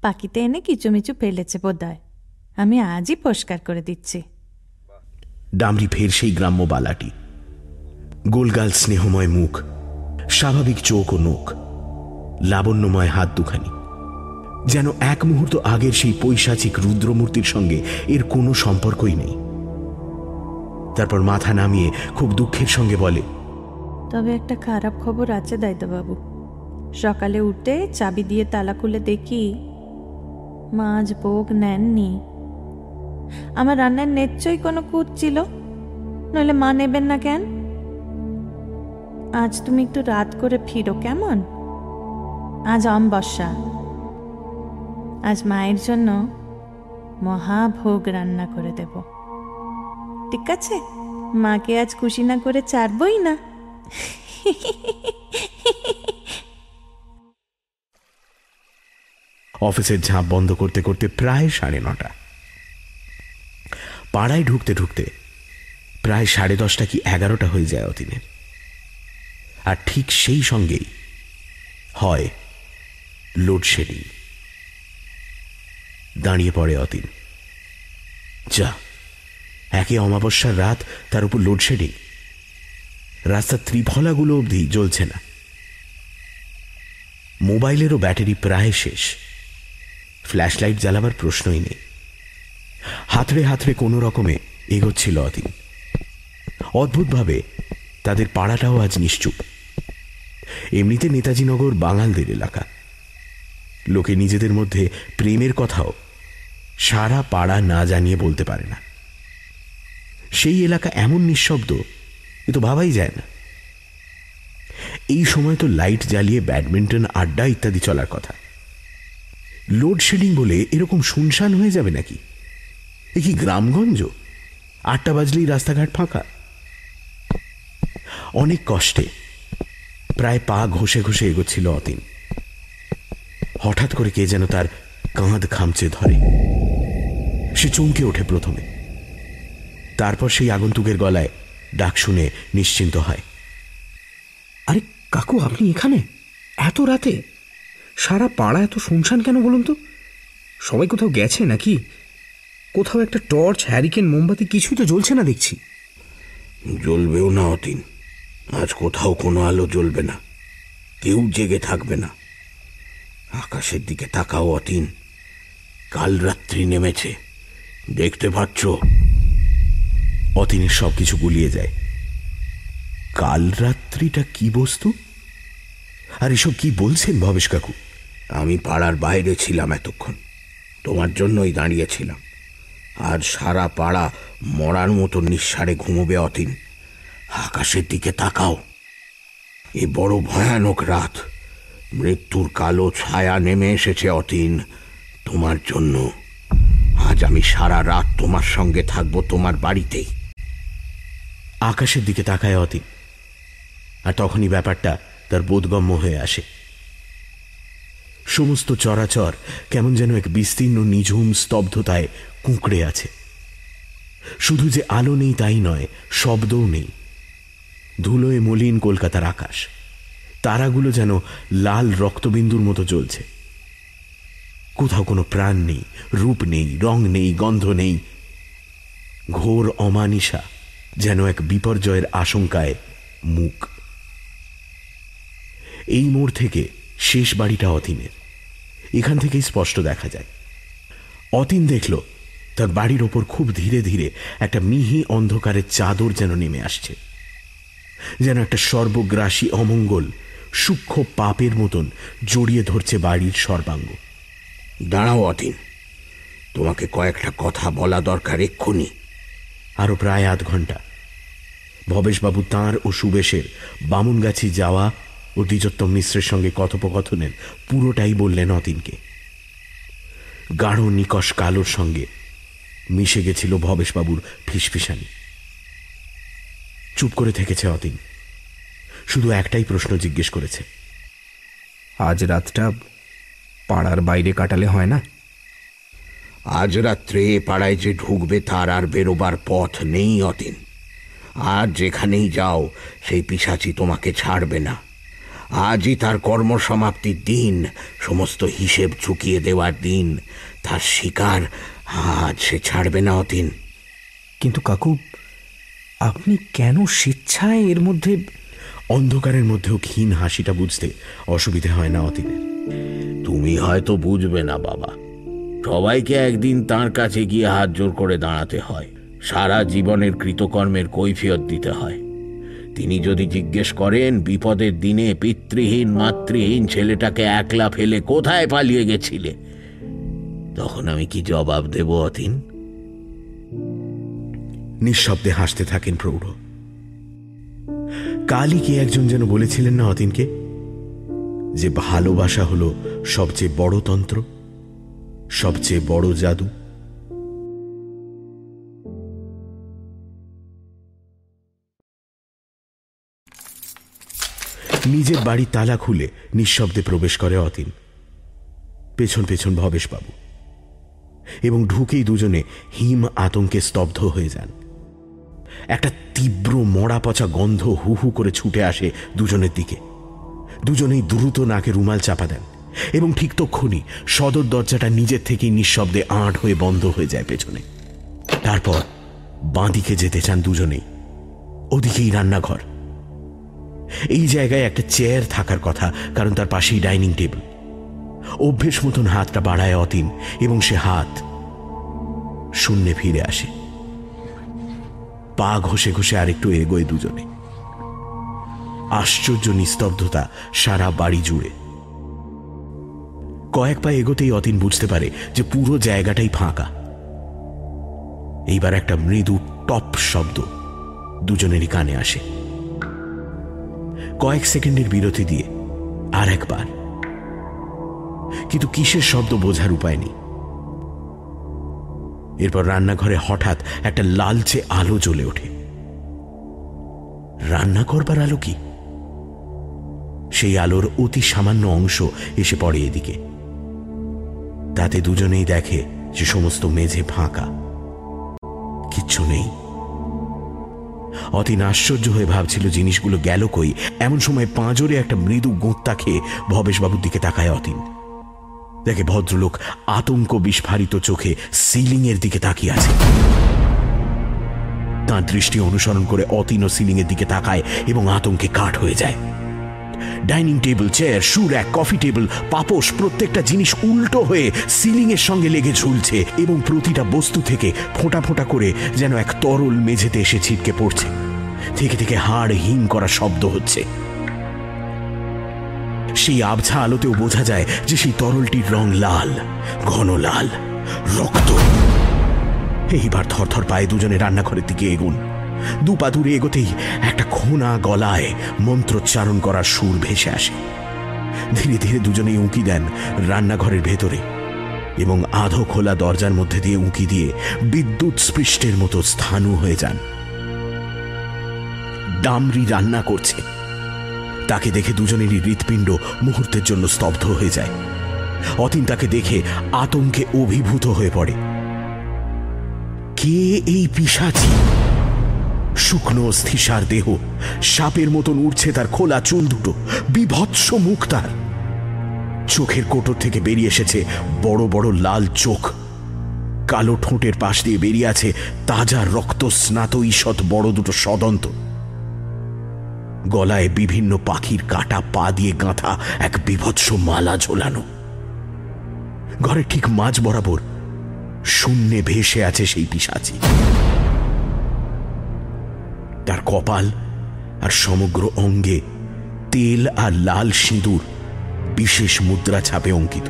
পাখিতে এনে কিচুমিচু ফেলেছে বোধহয়। আমি আজই পরিষ্কার করে দিচ্ছি। ডামরি ফের সেই গ্রাম্য বালাটি। গোলগাল স্নেহময় মুখ স্বাভাবিক চোখ ও নখ লাবণ্যময় হাত দুখানি। যেন এক মুহূর্ত আগের সেই পৈশাচিক রুদ্রমূর্তির সঙ্গে এর কোনো সম্পর্কই নেই। তারপর মাথা নামিয়ে খুব দুঃখের সঙ্গে বলে, তবে একটা খারাপ খবর আছে দাইদাবাবু সকালে উঠে চাবি দিয়ে তালা খুলে দেখি মাছ ভোগ নেননি। আমার রান্নার নিশ্চয়ই কোনো কুদ ছিল, নইলে মা নেবেন না কেন? আজ তুমি একটু রাত করে ফিরো কেমন? আজ অম্বস্যা। আজ মায়ের জন্য মহাভোগ রান্না করে দেব। ঠিক আছে? মাকে আজ খুশি না করে চারবই না। অফিসের ঝাঁপ বন্ধ করতে করতে প্রায় সাড়ে নটা। পাড়ায় ঢুকতে ঢুকতে প্রায় সাড়ে দশটা কি এগারোটা হয়ে যায় অতীনের। আর ঠিক সেই সঙ্গেই হয় লোডশেডিং। দাঁড়িয়ে পড়ে অতীন। যা। একে অমাবস্যার রাত তার উপর লোডশেডিং। রাস্তার ত্রিফলাগুলো অবধি জ্বলছে না। মোবাইলেরও ব্যাটারি প্রায় শেষ। ফ্ল্যাশ লাইট জ্বালাবার প্রশ্নই নেই। হাতড়ে হাতড়ে কোনো রকমে এগোচ্ছিল অতীন। অদ্ভুতভাবে তাদের পাড়াটাও আজ নিশ্চুপ। এমনিতে নেতাজিনগর বাঙালদের এলাকা। লোকে নিজেদের মধ্যে প্রেমের কথাও সারা পাড়া না জানিয়ে বলতে পারে না। সেই এলাকা এমন নিঃশব্দ, এ তো ভাবাই যায় না। এই সময় তো লাইট জ্বালিয়ে ব্যাডমিন্টন, আড্ডা ইত্যাদি চলার কথা। লোডশেডিং বলে এরকম শুনশান হয়ে যাবে নাকি? এ কি গ্রামগঞ্জ? আটটা বাজলেই রাস্তাঘাট ফাঁকা। অনেক কষ্টে, প্রায় পা ঘষে ঘষে এগোচ্ছিল অতীন। হঠাৎ করে কে যেন তার কাঁধ খামচে ধরে। সে চমকে ওঠে প্রথমে। তারপর সেই আগন্তুকের গলায় ডাক শুনে নিশ্চিন্ত হয়। আরে, কাকু, আপনি এখানে? এত রাতে? সারা পাড়া এত শুনশান কেন বলুন তো? সবাই কোথাও গেছে নাকি? কোথাও একটা টর্চ, হ্যারিকেন, মোমবাতি কিছুই তো জ্বলছে না দেখছি। জ্বলবেও না অতীন। আজ কোথাও কোনো আলো জ্বলবে না। কেউ জেগে থাকবে না। আকাশের দিকে তাকাও অতীন। কাল রাত্রি নেমেছে। দেখতে পাচ্ছ অতীনের সবকিছু গুলিয়ে যায়। কাল রাত্রিটা কি বস্তু? আর এসব কি বলছেন ভবেশ কাকু? আমি পাড়ার বাইরে ছিলাম এতক্ষণ। তোমার জন্যই দাঁড়িয়েছিলাম। আর সারা পাড়া মরার মতো নিঃসারে ঘুমোবে অতীন। আকাশের দিকে তাকাও। এ বড় ভয়ানক রাত। মৃত্যুর কালো ছায়া নেমে এসেছে অতীন। তোমার জন্য আজ আমি সারা রাত তোমার সঙ্গে থাকব তোমার বাড়িতেই। আকাশের দিকে তাকায় অতীন। আর তখনই ব্যাপারটা তার বোধগম্য হয়ে আসে। সমস্ত চরাচর কেমন যেন এক বিস্তীর্ণ, নিঝুম স্তব্ধতায় কুঁকড়ে আছে। শুধু যে আলো নেই তাই নয়, শব্দও নেই। ধুলোয় মলিন কলকাতার আকাশ। তারাগুলো যেন লাল রক্তবিন্দুর মতো জ্বলছে। কোথাও কোনো প্রাণ নেই, রূপ নেই, রং নেই, গন্ধ নেই। ঘোর অমানিসা যেন এক বিপর্যয়ের আশঙ্কায় মুখ। এই মোড় থেকে শেষ বাড়িটা অতীনের। এখান থেকেই স্পষ্ট দেখা যায়। অতীন দেখল, তার বাড়ির ওপর খুব ধীরে ধীরে একটা মিহি অন্ধকারের চাদর যেন নেমে আসছে। যেন একটা সর্বগ্রাসী অমঙ্গল সূক্ষ্ম পাপের মতন জড়িয়ে ধরছে বাড়ির সর্বাঙ্গ। দাঁড়াও অতীন, তোমাকে কয়েকটা কথা বলা দরকার এক্ষুনি। আরও প্রায় আধ ঘণ্টা ভবেশবাবু তাঁর ও সুবেশের বামুনগাছি যাওয়া ও দ্বিজোত্তম মিশ্রের সঙ্গে কথোপকথনের পুরোটাই বললেন অতীনকে। গাঢ় নিকশ কালোর সঙ্গে মিশে গেছিল ভবেশবাবুর ফিসফিসানি। চুপ করে থেকেছে অতীন। শুধু একটাই প্রশ্ন জিজ্ঞেস করেছে। আজ রাতটা পাড়ার বাইরে কাটালে হয় না? আজ রাত্রে পাড়ায় যে ঢুকবে তার আর বেরোবার পথ নেই অতীন। আর যেখানেই যাও সেই পিসাচি তোমাকে ছাড়বে না। আজই তার কর্মসমাপ্তির দিন সমস্ত হিসেব চুকিয়ে দেওয়ার দিন তার শিকার আজ সে ছাড়বে না অতীন। কিন্তু কাকু আপনি কেন স্বেচ্ছায় এর মধ্যে অন্ধকারের মধ্যেও ক্ষীণ হাসিটা বুঝতে অসুবিধে হয় না অতীনের। তুমি হয়তো বুঝবে না বাবা। সবাইকে একদিন তার কাছে গিয়ে হাত জোর করে দাঁড়াতে হয়। সারা জীবনের কৃতকর্মের কৈফিয়ত দিতে হয়। তিনি যদি জিজ্ঞেস করেন, বিপদের দিনে পিতৃহীন, মাতৃহীন ছেলেটাকে একলা ফেলে কোথায় পালিয়ে গেছিলে? তখন আমি কি জবাব দেব অতীন? নিঃশব্দে হাসতে থাকেন প্রৌঢ়। কালই কে একজন যেন বলেছিলেন না অতীনকে? যে ভালোবাসা হলো সবচেয়ে বড় তন্ত্র? সবচেয়ে বড় জাদু। নিজের বাড়ি তালা খুলে নিঃশব্দে প্রবেশ করে অতীন। পেছন পেছন ভবেশ ভবেশবাবু। এবং ঢুকেই দুজনে হিম আতঙ্কে স্তব্ধ হয়ে যান। একটা তীব্র মরা পচা গন্ধ হু হু করে ছুটে আসে দুজনের দিকে। দুজনেই দ্রুত নাকে রুমাল চাপা দেন। এবং ঠিক তক্ষণি সদর দরজাটা নিজের থেকেই নিঃশব্দে আঁট হয়ে বন্ধ হয়ে যায় পেছনে। তারপর বাঁদিকে যেতে চান দুজনেই। ওদিকেই রান্নাঘর। এই জায়গায় একটা চেয়ার থাকার কথা, কারণ তার পাশেই ডাইনিং টেবিল। অভ্যেস মতন হাতটা বাড়ায় অতীন, এবং সে হাত শূন্যে ফিরে আসে। পা ঘষে ঘষে আরেকটু এগোয় দুজনে। আশ্চর্য নিস্তব্ধতা সারা বাড়ি জুড়ে। কয়েক পা এগোতেই অতীন বুঝতে পারে যে পুরো জায়গাটাই ফাঁকা। এইবার একটা মৃদু টপ শব্দ দুজনেরই কানে আসে। কয়েক সেকেন্ডের বিরতি দিয়ে আর একবার। কিন্তু কিসের শব্দ বোঝার উপায় নেই। এরপর রান্নাঘরে হঠাৎ একটা লালচে আলো জ্বলে ওঠে। রান্না করবার আলো কি? সেই আলোর অতি সামান্য অংশ এসে পড়ে এদিকে। তাতে দুজনেই দেখে যে সমস্ত মেঝে ফাঁকা। কিচ্ছু নেই। অতীন আশ্চর্য হয়ে ভাবছিল জিনিসগুলো গেল কই। এমন সময় পাঁজরে একটা মৃদু গোঁত্তা খেয়ে ভবেশবাবুর দিকে তাকায় অতীন। দেখে ভদ্রলোক আতঙ্ক বিস্ফারিত চোখে সিলিং এর দিকে তাকিয়ে আছে। তাঁর দৃষ্টি অনুসরণ করে অতীন সিলিং এর দিকে তাকায় এবং আতঙ্কে কাঠ হয়ে যায়। Dining table, chair shoe rack coffee table পাপোশ, প্রত্যেকটা জিনিস উল্টো হয়ে সিলিং এর সঙ্গে লেগে ঝুলছে এবং প্রতিটা বস্তু থেকে ফোঁটা ফোঁটা করে যেন এক তরল মেঝেতে এসে ছিটকে পড়ছে। থেকে থেকে হাড় হিম করা শব্দ হচ্ছে। সেই আবছা আলোতেও বোঝা যায় যে সেই তরলটির রং লাল, ঘন লাল, রক্ত। এইবার থরথর পায়ে দুজনে রান্নাঘরের দিকে এগুন। দু পা দূরে এগোতেই একটা খোনা গলায় মন্ত্রোচ্চারণ করার সুর ভেসে আসে। ধীরে ধীরে দুজনেই উঁকি দেন রান্নাঘরের ভেতরে এবং আধো খোলা দরজার মধ্যে দিয়ে উঁকি দিয়ে বিদ্যুৎ স্পৃষ্টের মতো স্থানু হয়ে যান। ডামরি রান্না করছে। তাকে দেখে দুজনেরই হৃৎপিণ্ড মুহূর্তের জন্য স্তব্ধ হয়ে যায়। অতীন তাকে দেখে আতঙ্কে অভিভূত হয়ে পড়ে। কে এই পিসাচি? শুকনো স্থিসার দেহ, সাপের মতন উঠছে তার খোলা চুল দুটো, বিভৎস মুখ তার। চোখের কোটর থেকে বেরিয়ে এসেছে বড় বড় লাল চোখ। কালো ঠোঁটের পাশ দিয়ে বেরিয়ে আছে তাজা রক্ত স্নাত ঈষৎ বড় দুটো সদন্ত। গলায় বিভিন্ন পাখির কাটা পা দিয়ে গাঁথা এক বিভৎস মালা ঝোলানো। ঘরের ঠিক মাঝ বরাবর শূন্যে ভেসে আছে সেই পিসাচি। তার কপাল আর সমগ্র অঙ্গে তেল আর লাল সিঁদুর বিশেষ মুদ্রা ছাপে অঙ্কিত।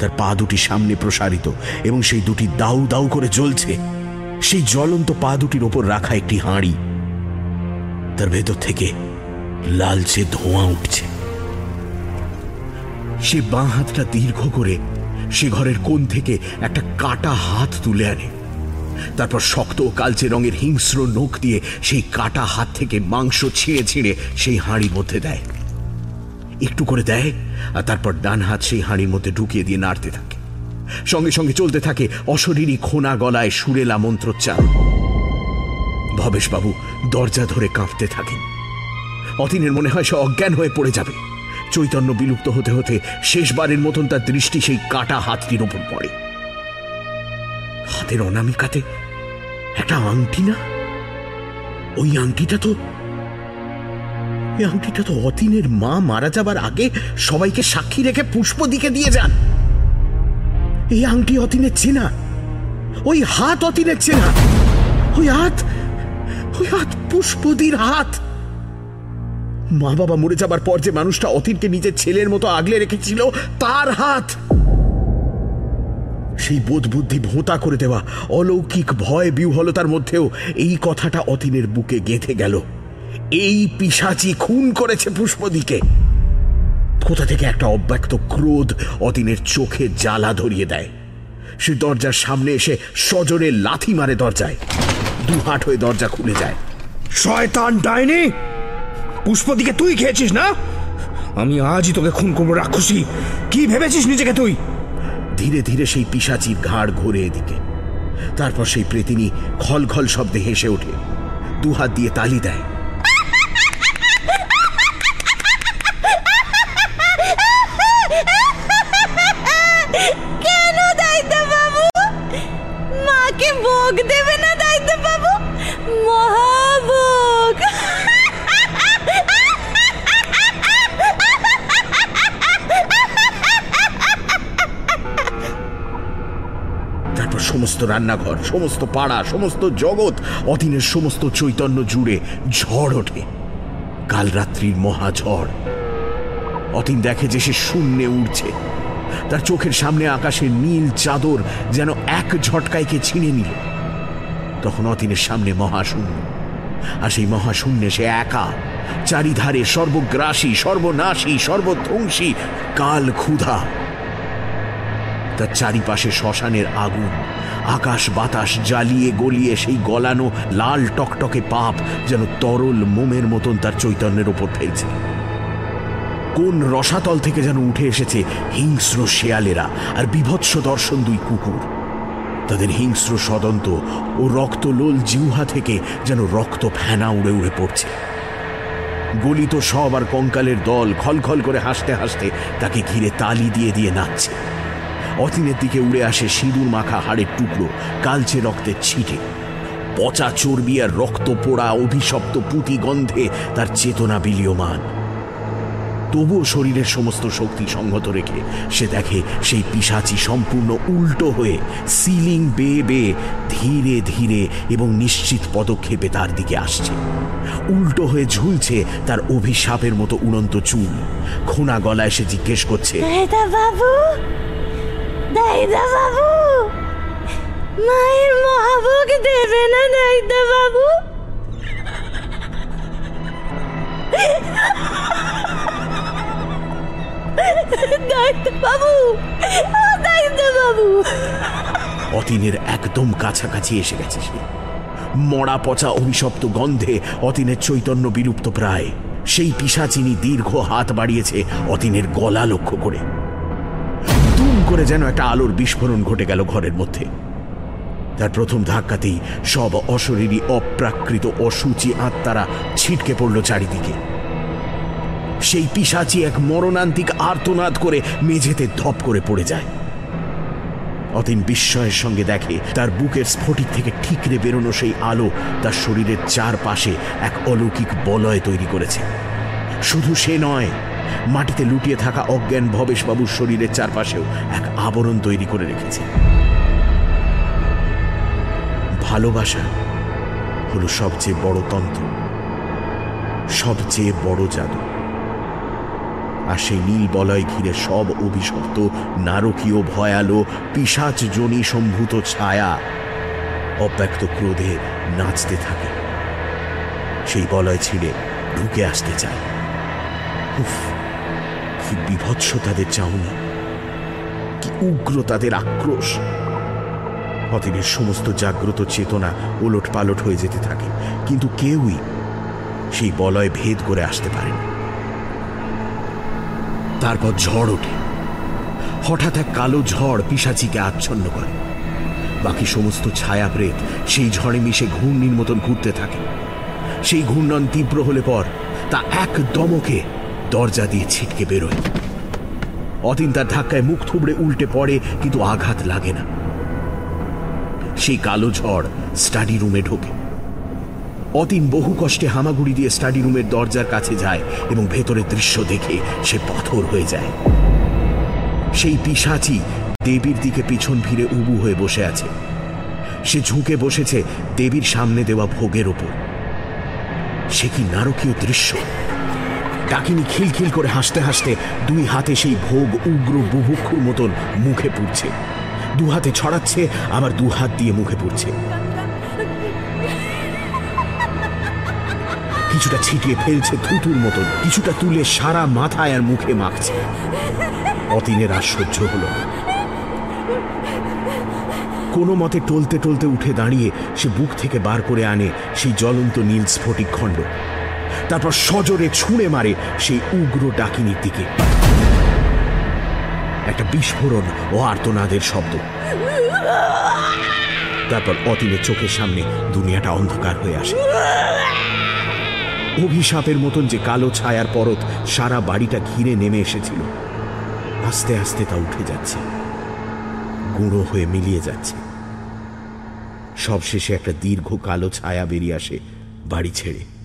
তার পা দুটি সামনে প্রসারিত এবং সেই দুটি দাউ দাউ করে জ্বলছে। সেই জ্বলন্ত পা দুটির ওপর রাখা একটি হাঁড়ি। তার ভেতর থেকে লালচে ধোঁয়া উঠছে। সে বাঁ হাতটা দীর্ঘ করে সে ঘরের কোণ থেকে একটা কাটা হাত তুলে আনে। তারপর শক্ত কালচে রঙের হিংস্র নখ দিয়ে সেই কাটা হাত থেকে মাংস ছিঁড়ে ছিঁড়ে সেই হাঁড়ির মধ্যে দেয়। একটু করে দেয়, আর তারপর ডান হাত সেই হাঁড়ির মধ্যে ঢুকিয়ে দিয়ে নাড়তে থাকে। সঙ্গে সঙ্গে চলতে থাকে অশরীরী খোনা গলায় সুরেলা মন্ত্রোচ্চার ভবেশবাবু দরজা ধরে কাঁপতে থাকেন। অতীনের মনে হয় সে অজ্ঞান হয়ে পড়ে যাবে। চৈতন্য বিলুপ্ত হতে হতে শেষবারের মতন তার দৃষ্টি সেই কাটা হাতটির ওপর পড়ে। হাতের অনামিকাতে একটা আংটি না? ওই আংটিটা তো, এই আংটিটা তো অতীনের মা মারা যাবার আগে সবাইকে সাক্ষী রেখে পুষ্প দিকে দিয়ে যান। এই আংটি অতীনের চেনা। ওই হাত অতীনের চেনা। ওই হাত ওই হাত পুষ্পদির হাত। মা বাবা মরে যাবার পর যে মানুষটা অতীনকে নিজের ছেলের মতো আগলে রেখেছিল, তার হাত। সেই বোধ বুদ্ধি ভোঁতা করে দেওয়া অলৌকিক ভয় বিহলতার মধ্যেও এই কথাটা অতীনের বুকে গেঁথে গেল। এই পিসাচি খুন করেছে পুষ্পদিকে। কোথা থেকে একটা অব্যক্ত ক্রোধ অতীনের চোখে জ্বালা ধরিয়ে দেয়? সে দরজার সামনে এসে সজোরে লাথি মারে দরজায়। দুহাট হয়ে দরজা খুলে যায়। শয়তান ডাইনি! পুষ্পদিকে তুই খেয়েছিস না? আমি আজই তোকে খুন করব, রাক্ষসী! কি ভেবেছিস নিজেকে তুই? ধীরে ধীরে সেই পিসাচির ঘাড় ঘোরে এদিকে। তারপর সেই প্রেতিনি খল খল শব্দে হেসে ওঠে। দু হাত দিয়ে তালি দেয়। কেন বাবু? মাকে দেবে তারপর সমস্ত রান্নাঘর, সমস্ত পাড়া, সমস্ত জগৎ, অধীনের সমস্ত চৈতন্য জুড়ে ঝড় ওঠে। কাল রাত্রির মহাঝড় অতীন দেখে যে সে শূন্যে উঠছে তার চোখের সামনে আকাশের নীল চাদর যেন এক ঝটকাইকে ছিঁড়ে নিল। তখন অতীনের সামনে মহাশূন্য। আর সেই মহাশূন্যে সে একা। চারিধারে সর্বগ্রাসী, সর্বনাশী, সর্বধ্বংসী কাল ক্ষুধা তার চারিপাশে শ্মশানের আগুন। আকাশ বাতাস জ্বালিয়ে গলিয়ে সেই গলানো লাল টকটকে পাপ যেন তরল মোমের মতন তার চৈতন্যের ওপর ফেলছে। কোন রসাতল থেকে যেন উঠে এসেছে হিংস্র শেয়ালেরা আর বিভৎস দর্শন দুই কুকুর। তাদের হিংস্র সদন্ত ও রক্তলোল জিহ্বা থেকে যেন রক্ত ফেনা উড়ে উড়ে পড়ছে। গলিত সব আর কঙ্কালের দল খলখল করে হাসতে হাসতে তাকে ঘিরে তালি দিয়ে দিয়ে নাচছে। অতীনের দিকে উড়ে আসে সিঁদুর মাখা হাড়ের টুকরো, কালচে রক্তের ছিটে। পচা চর্বি আর রক্ত পোড়া অভিশপ্ত পুঁতি গন্ধে তার চেতনা বিলীয়মান। তবুও শরীরের সমস্ত শক্তি সংহত রেখে সে দেখে সেই পিসাচি সম্পূর্ণ উল্টো হয়ে সিলিং বেয়ে বেয়ে ধীরে ধীরে এবং নিশ্চিত পদক্ষেপে তার দিকে আসছে। উল্টো হয়ে ঝুলছে তার অভিশাপের মতো উড়ন্ত চুল। খোনা গলায় সে জিজ্ঞেস করছে বাবু দাইদা বাবু মায়ের মহাভোগ দেবে না দাইদা বাবু অতীনের একদম কাছাকাছি এসে গেছে সে। মরা পচা অভিশপ্ত গন্ধে অতীনের চৈতন্য বিলুপ্ত প্রায়। সেই পিসাচিনি দীর্ঘ হাত বাড়িয়েছে অতীনের গলা লক্ষ্য করে। দুম করে যেন একটা আলোর বিস্ফোরণ ঘটে গেল ঘরের মধ্যে। তার প্রথম ধাক্কাতেই সব অশরীরী, অপ্রাকৃত, অসুচি আত্মারা ছিটকে পড়ল চারিদিকে। সেই পিসাচি এক মরণান্তিক আর্তনাদ করে মেঝেতে ধপ করে পড়ে যায়। অতীন বিস্ময়ের সঙ্গে দেখে তার বুকের স্ফটিক থেকে ঠিকরে বেরোনো সেই আলো তার শরীরের চারপাশে এক অলৌকিক বলয় তৈরি করেছে। শুধু সে নয় মাটিতে লুটিয়ে থাকা অজ্ঞান ভবেশবাবুর শরীরের চারপাশেও এক আবরণ তৈরি করে রেখেছে। ভালোবাসা হলো সবচেয়ে বড় তন্ত্র, সবচেয়ে বড় জাদু। আর সেই নীল বলয় ঘিরে সব অভিশপ্ত, নারকীয়, ভয়ালো পিসাচ জনি সম্ভূত ছায়া অব্যক্ত ক্রোধে নাচতে থাকে। সেই বলয় ছিঁড়ে ঢুকে আসতে চায়। উফ! কি বিভৎস তাদের চাউনি কি উগ্র তাদের আক্রোশ। অতীনের সমস্ত জাগ্রত চেতনা ওলট পালট হয়ে যেতে থাকে, কিন্তু কেউই সেই বলয় ভেদ করে আসতে পারেনি তারপর ঝড় ওঠে। হঠাৎ এক কালো ঝড় পিসাচিকে আচ্ছন্ন করে। বাকি সমস্ত ছায়া প্রেত সেই ঝড়ে মিশে ঘূর্ণির মতন ঘুরতে থাকে। সেই ঘূর্ণন তীব্র হলে পর তা এক দমকে দরজা দিয়ে ছিটকে বেরোয়। অতীন তার ধাক্কায় মুখ থুবড়ে উল্টে পড়ে, কিন্তু আঘাত লাগে না। সেই কালো ঝড় স্টাডি রুমে ঢোকে। অতীন বহু কষ্টে হামাগুড়ি দিয়ে স্টাডি রুমের দরজার কাছে যায় এবং ভেতরের দৃশ্য দেখে সে পাথর হয়ে যায়। সেই পিসাচি দেবীর দিকে পিছন ফিরে উবু হয়ে বসে আছে। সে ঝুঁকে বসেছে দেবীর সামনে দেওয়া ভোগের ওপর। সে কি নারকীয় দৃশ্য? ডাকিনী খিলখিল করে হাসতে হাসতে দুই হাতে সেই ভোগ উগ্র বুভুক্ষুর মতন মুখে পুড়ছে। দু হাতে ছড়াচ্ছে, আবার দু হাত দিয়ে মুখে পুড়ছে। কিছুটা ছিটিয়ে ফেলছে থুতুর মতন, কিছুটা তুলে সারা মাথায় আর মুখে মাখছে। অতীনের সহ্য হলো কোনো মতে টলতে টলতে উঠে দাঁড়িয়ে সে বুক থেকে বার করে আনে সেই জ্বলন্ত নীল স্ফটিক খণ্ড তারপর সজোরে ছুঁড়ে মারে সেই উগ্র ডাকিনীর দিকে। একটা বিস্ফোরণ ও আর্তনাদের শব্দ। তারপর অতীনের চোখের সামনে দুনিয়াটা অন্ধকার হয়ে আসে। অভিশাপের মতন যে কালো ছায়ার পরত সারা বাড়িটা ঘিরে নেমে এসেছিল। আস্তে আস্তে তা উঠে যাচ্ছে। গুঁড়ো হয়ে মিলিয়ে যাচ্ছে। সবশেষে একটা দীর্ঘ কালো ছায়া বেরিয়ে আসে বাড়ি ছেড়ে।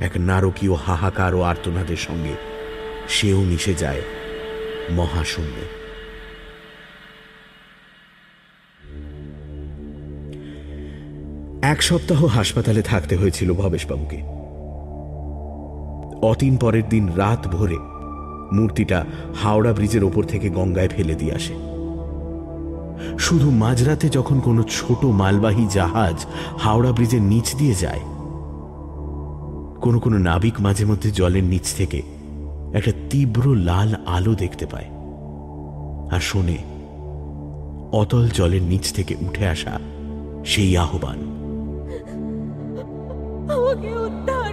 এক নারকীয় হাহাকার ও আর্তনাদের সঙ্গে সেও মিশে যায় মহাশূন্যে। এক সপ্তাহ হাসপাতালে থাকতে হয়েছিল ভবেশবাবুকে। অতীন পরের দিন রাত ভোরে মূর্তিটা হাওড়া ব্রিজের ওপর থেকে গঙ্গায় ফেলে দিয়ে আসে। শুধু মাঝরাতে যখন কোনো ছোট মালবাহী জাহাজ হাওড়া ব্রিজের নিচ দিয়ে যায় কোনো কোনো নাবিক মাঝে মধ্যে জলের নিচ থেকে একটা তীব্র লাল আলো দেখতে পায় আর শোনে, অতল জলের নিচ থেকে উঠে আসা সেই আহ্বান। আমাকে উদ্ধার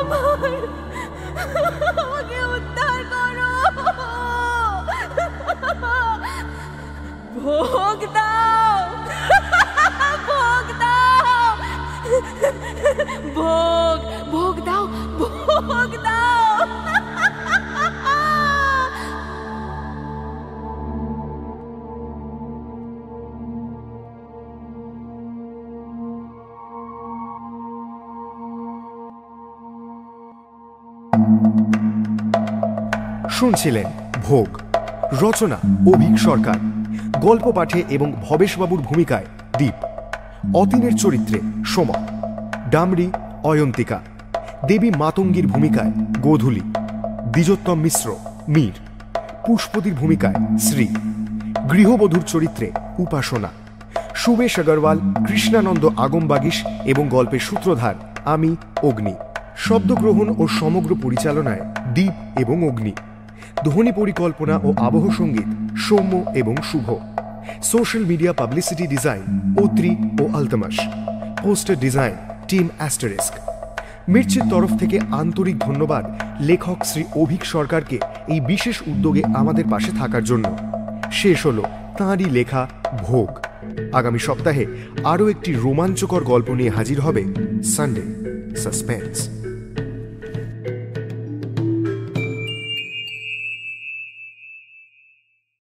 আমার। আমাকে উদ্ধার করো। ভোগ দাও। ভোগ দাও। ভোগ ভোগ দাও ভোগ দাও। শুনছিলেন ভোগ, রচনা অভিক সরকার, গল্প পাঠে এবং ভবেশবাবুর ভূমিকায় দীপ, অতীনের চরিত্রে সোমা, ডামরি অয়ন্তিকা, দেবী মাতঙ্গীর ভূমিকায় গোধূলি, দ্বিজোত্তম মিশ্র মীর পুষ্পতির ভূমিকায় শ্রী, গৃহবধূর চরিত্রে উপাসনা সুবেশ আগরওয়াল, কৃষ্ণানন্দ আগমবাগিস এবং গল্পের সূত্রধার আমি অগ্নি, শব্দগ্রহণ ও সমগ্র পরিচালনায় দীপ এবং অগ্নি। ধ্বনি পরিকল্পনা ও আবহ সংগীত সৌম্য এবং Shubho. Social media publicity design ওত্রি ও Altamas poster design team asterisk মির্চির তরফ থেকে আন্তরিক ধন্যবাদ লেখক শ্রী অভিক সরকারকে এই বিশেষ উদ্যোগে আমাদের পাশে থাকার জন্য। শেষ হলো তাঁরই লেখা ভোগ। আগামী সপ্তাহে আরও একটি রোমাঞ্চকর গল্প নিয়ে হাজির হবে সানডে সাসপেন্স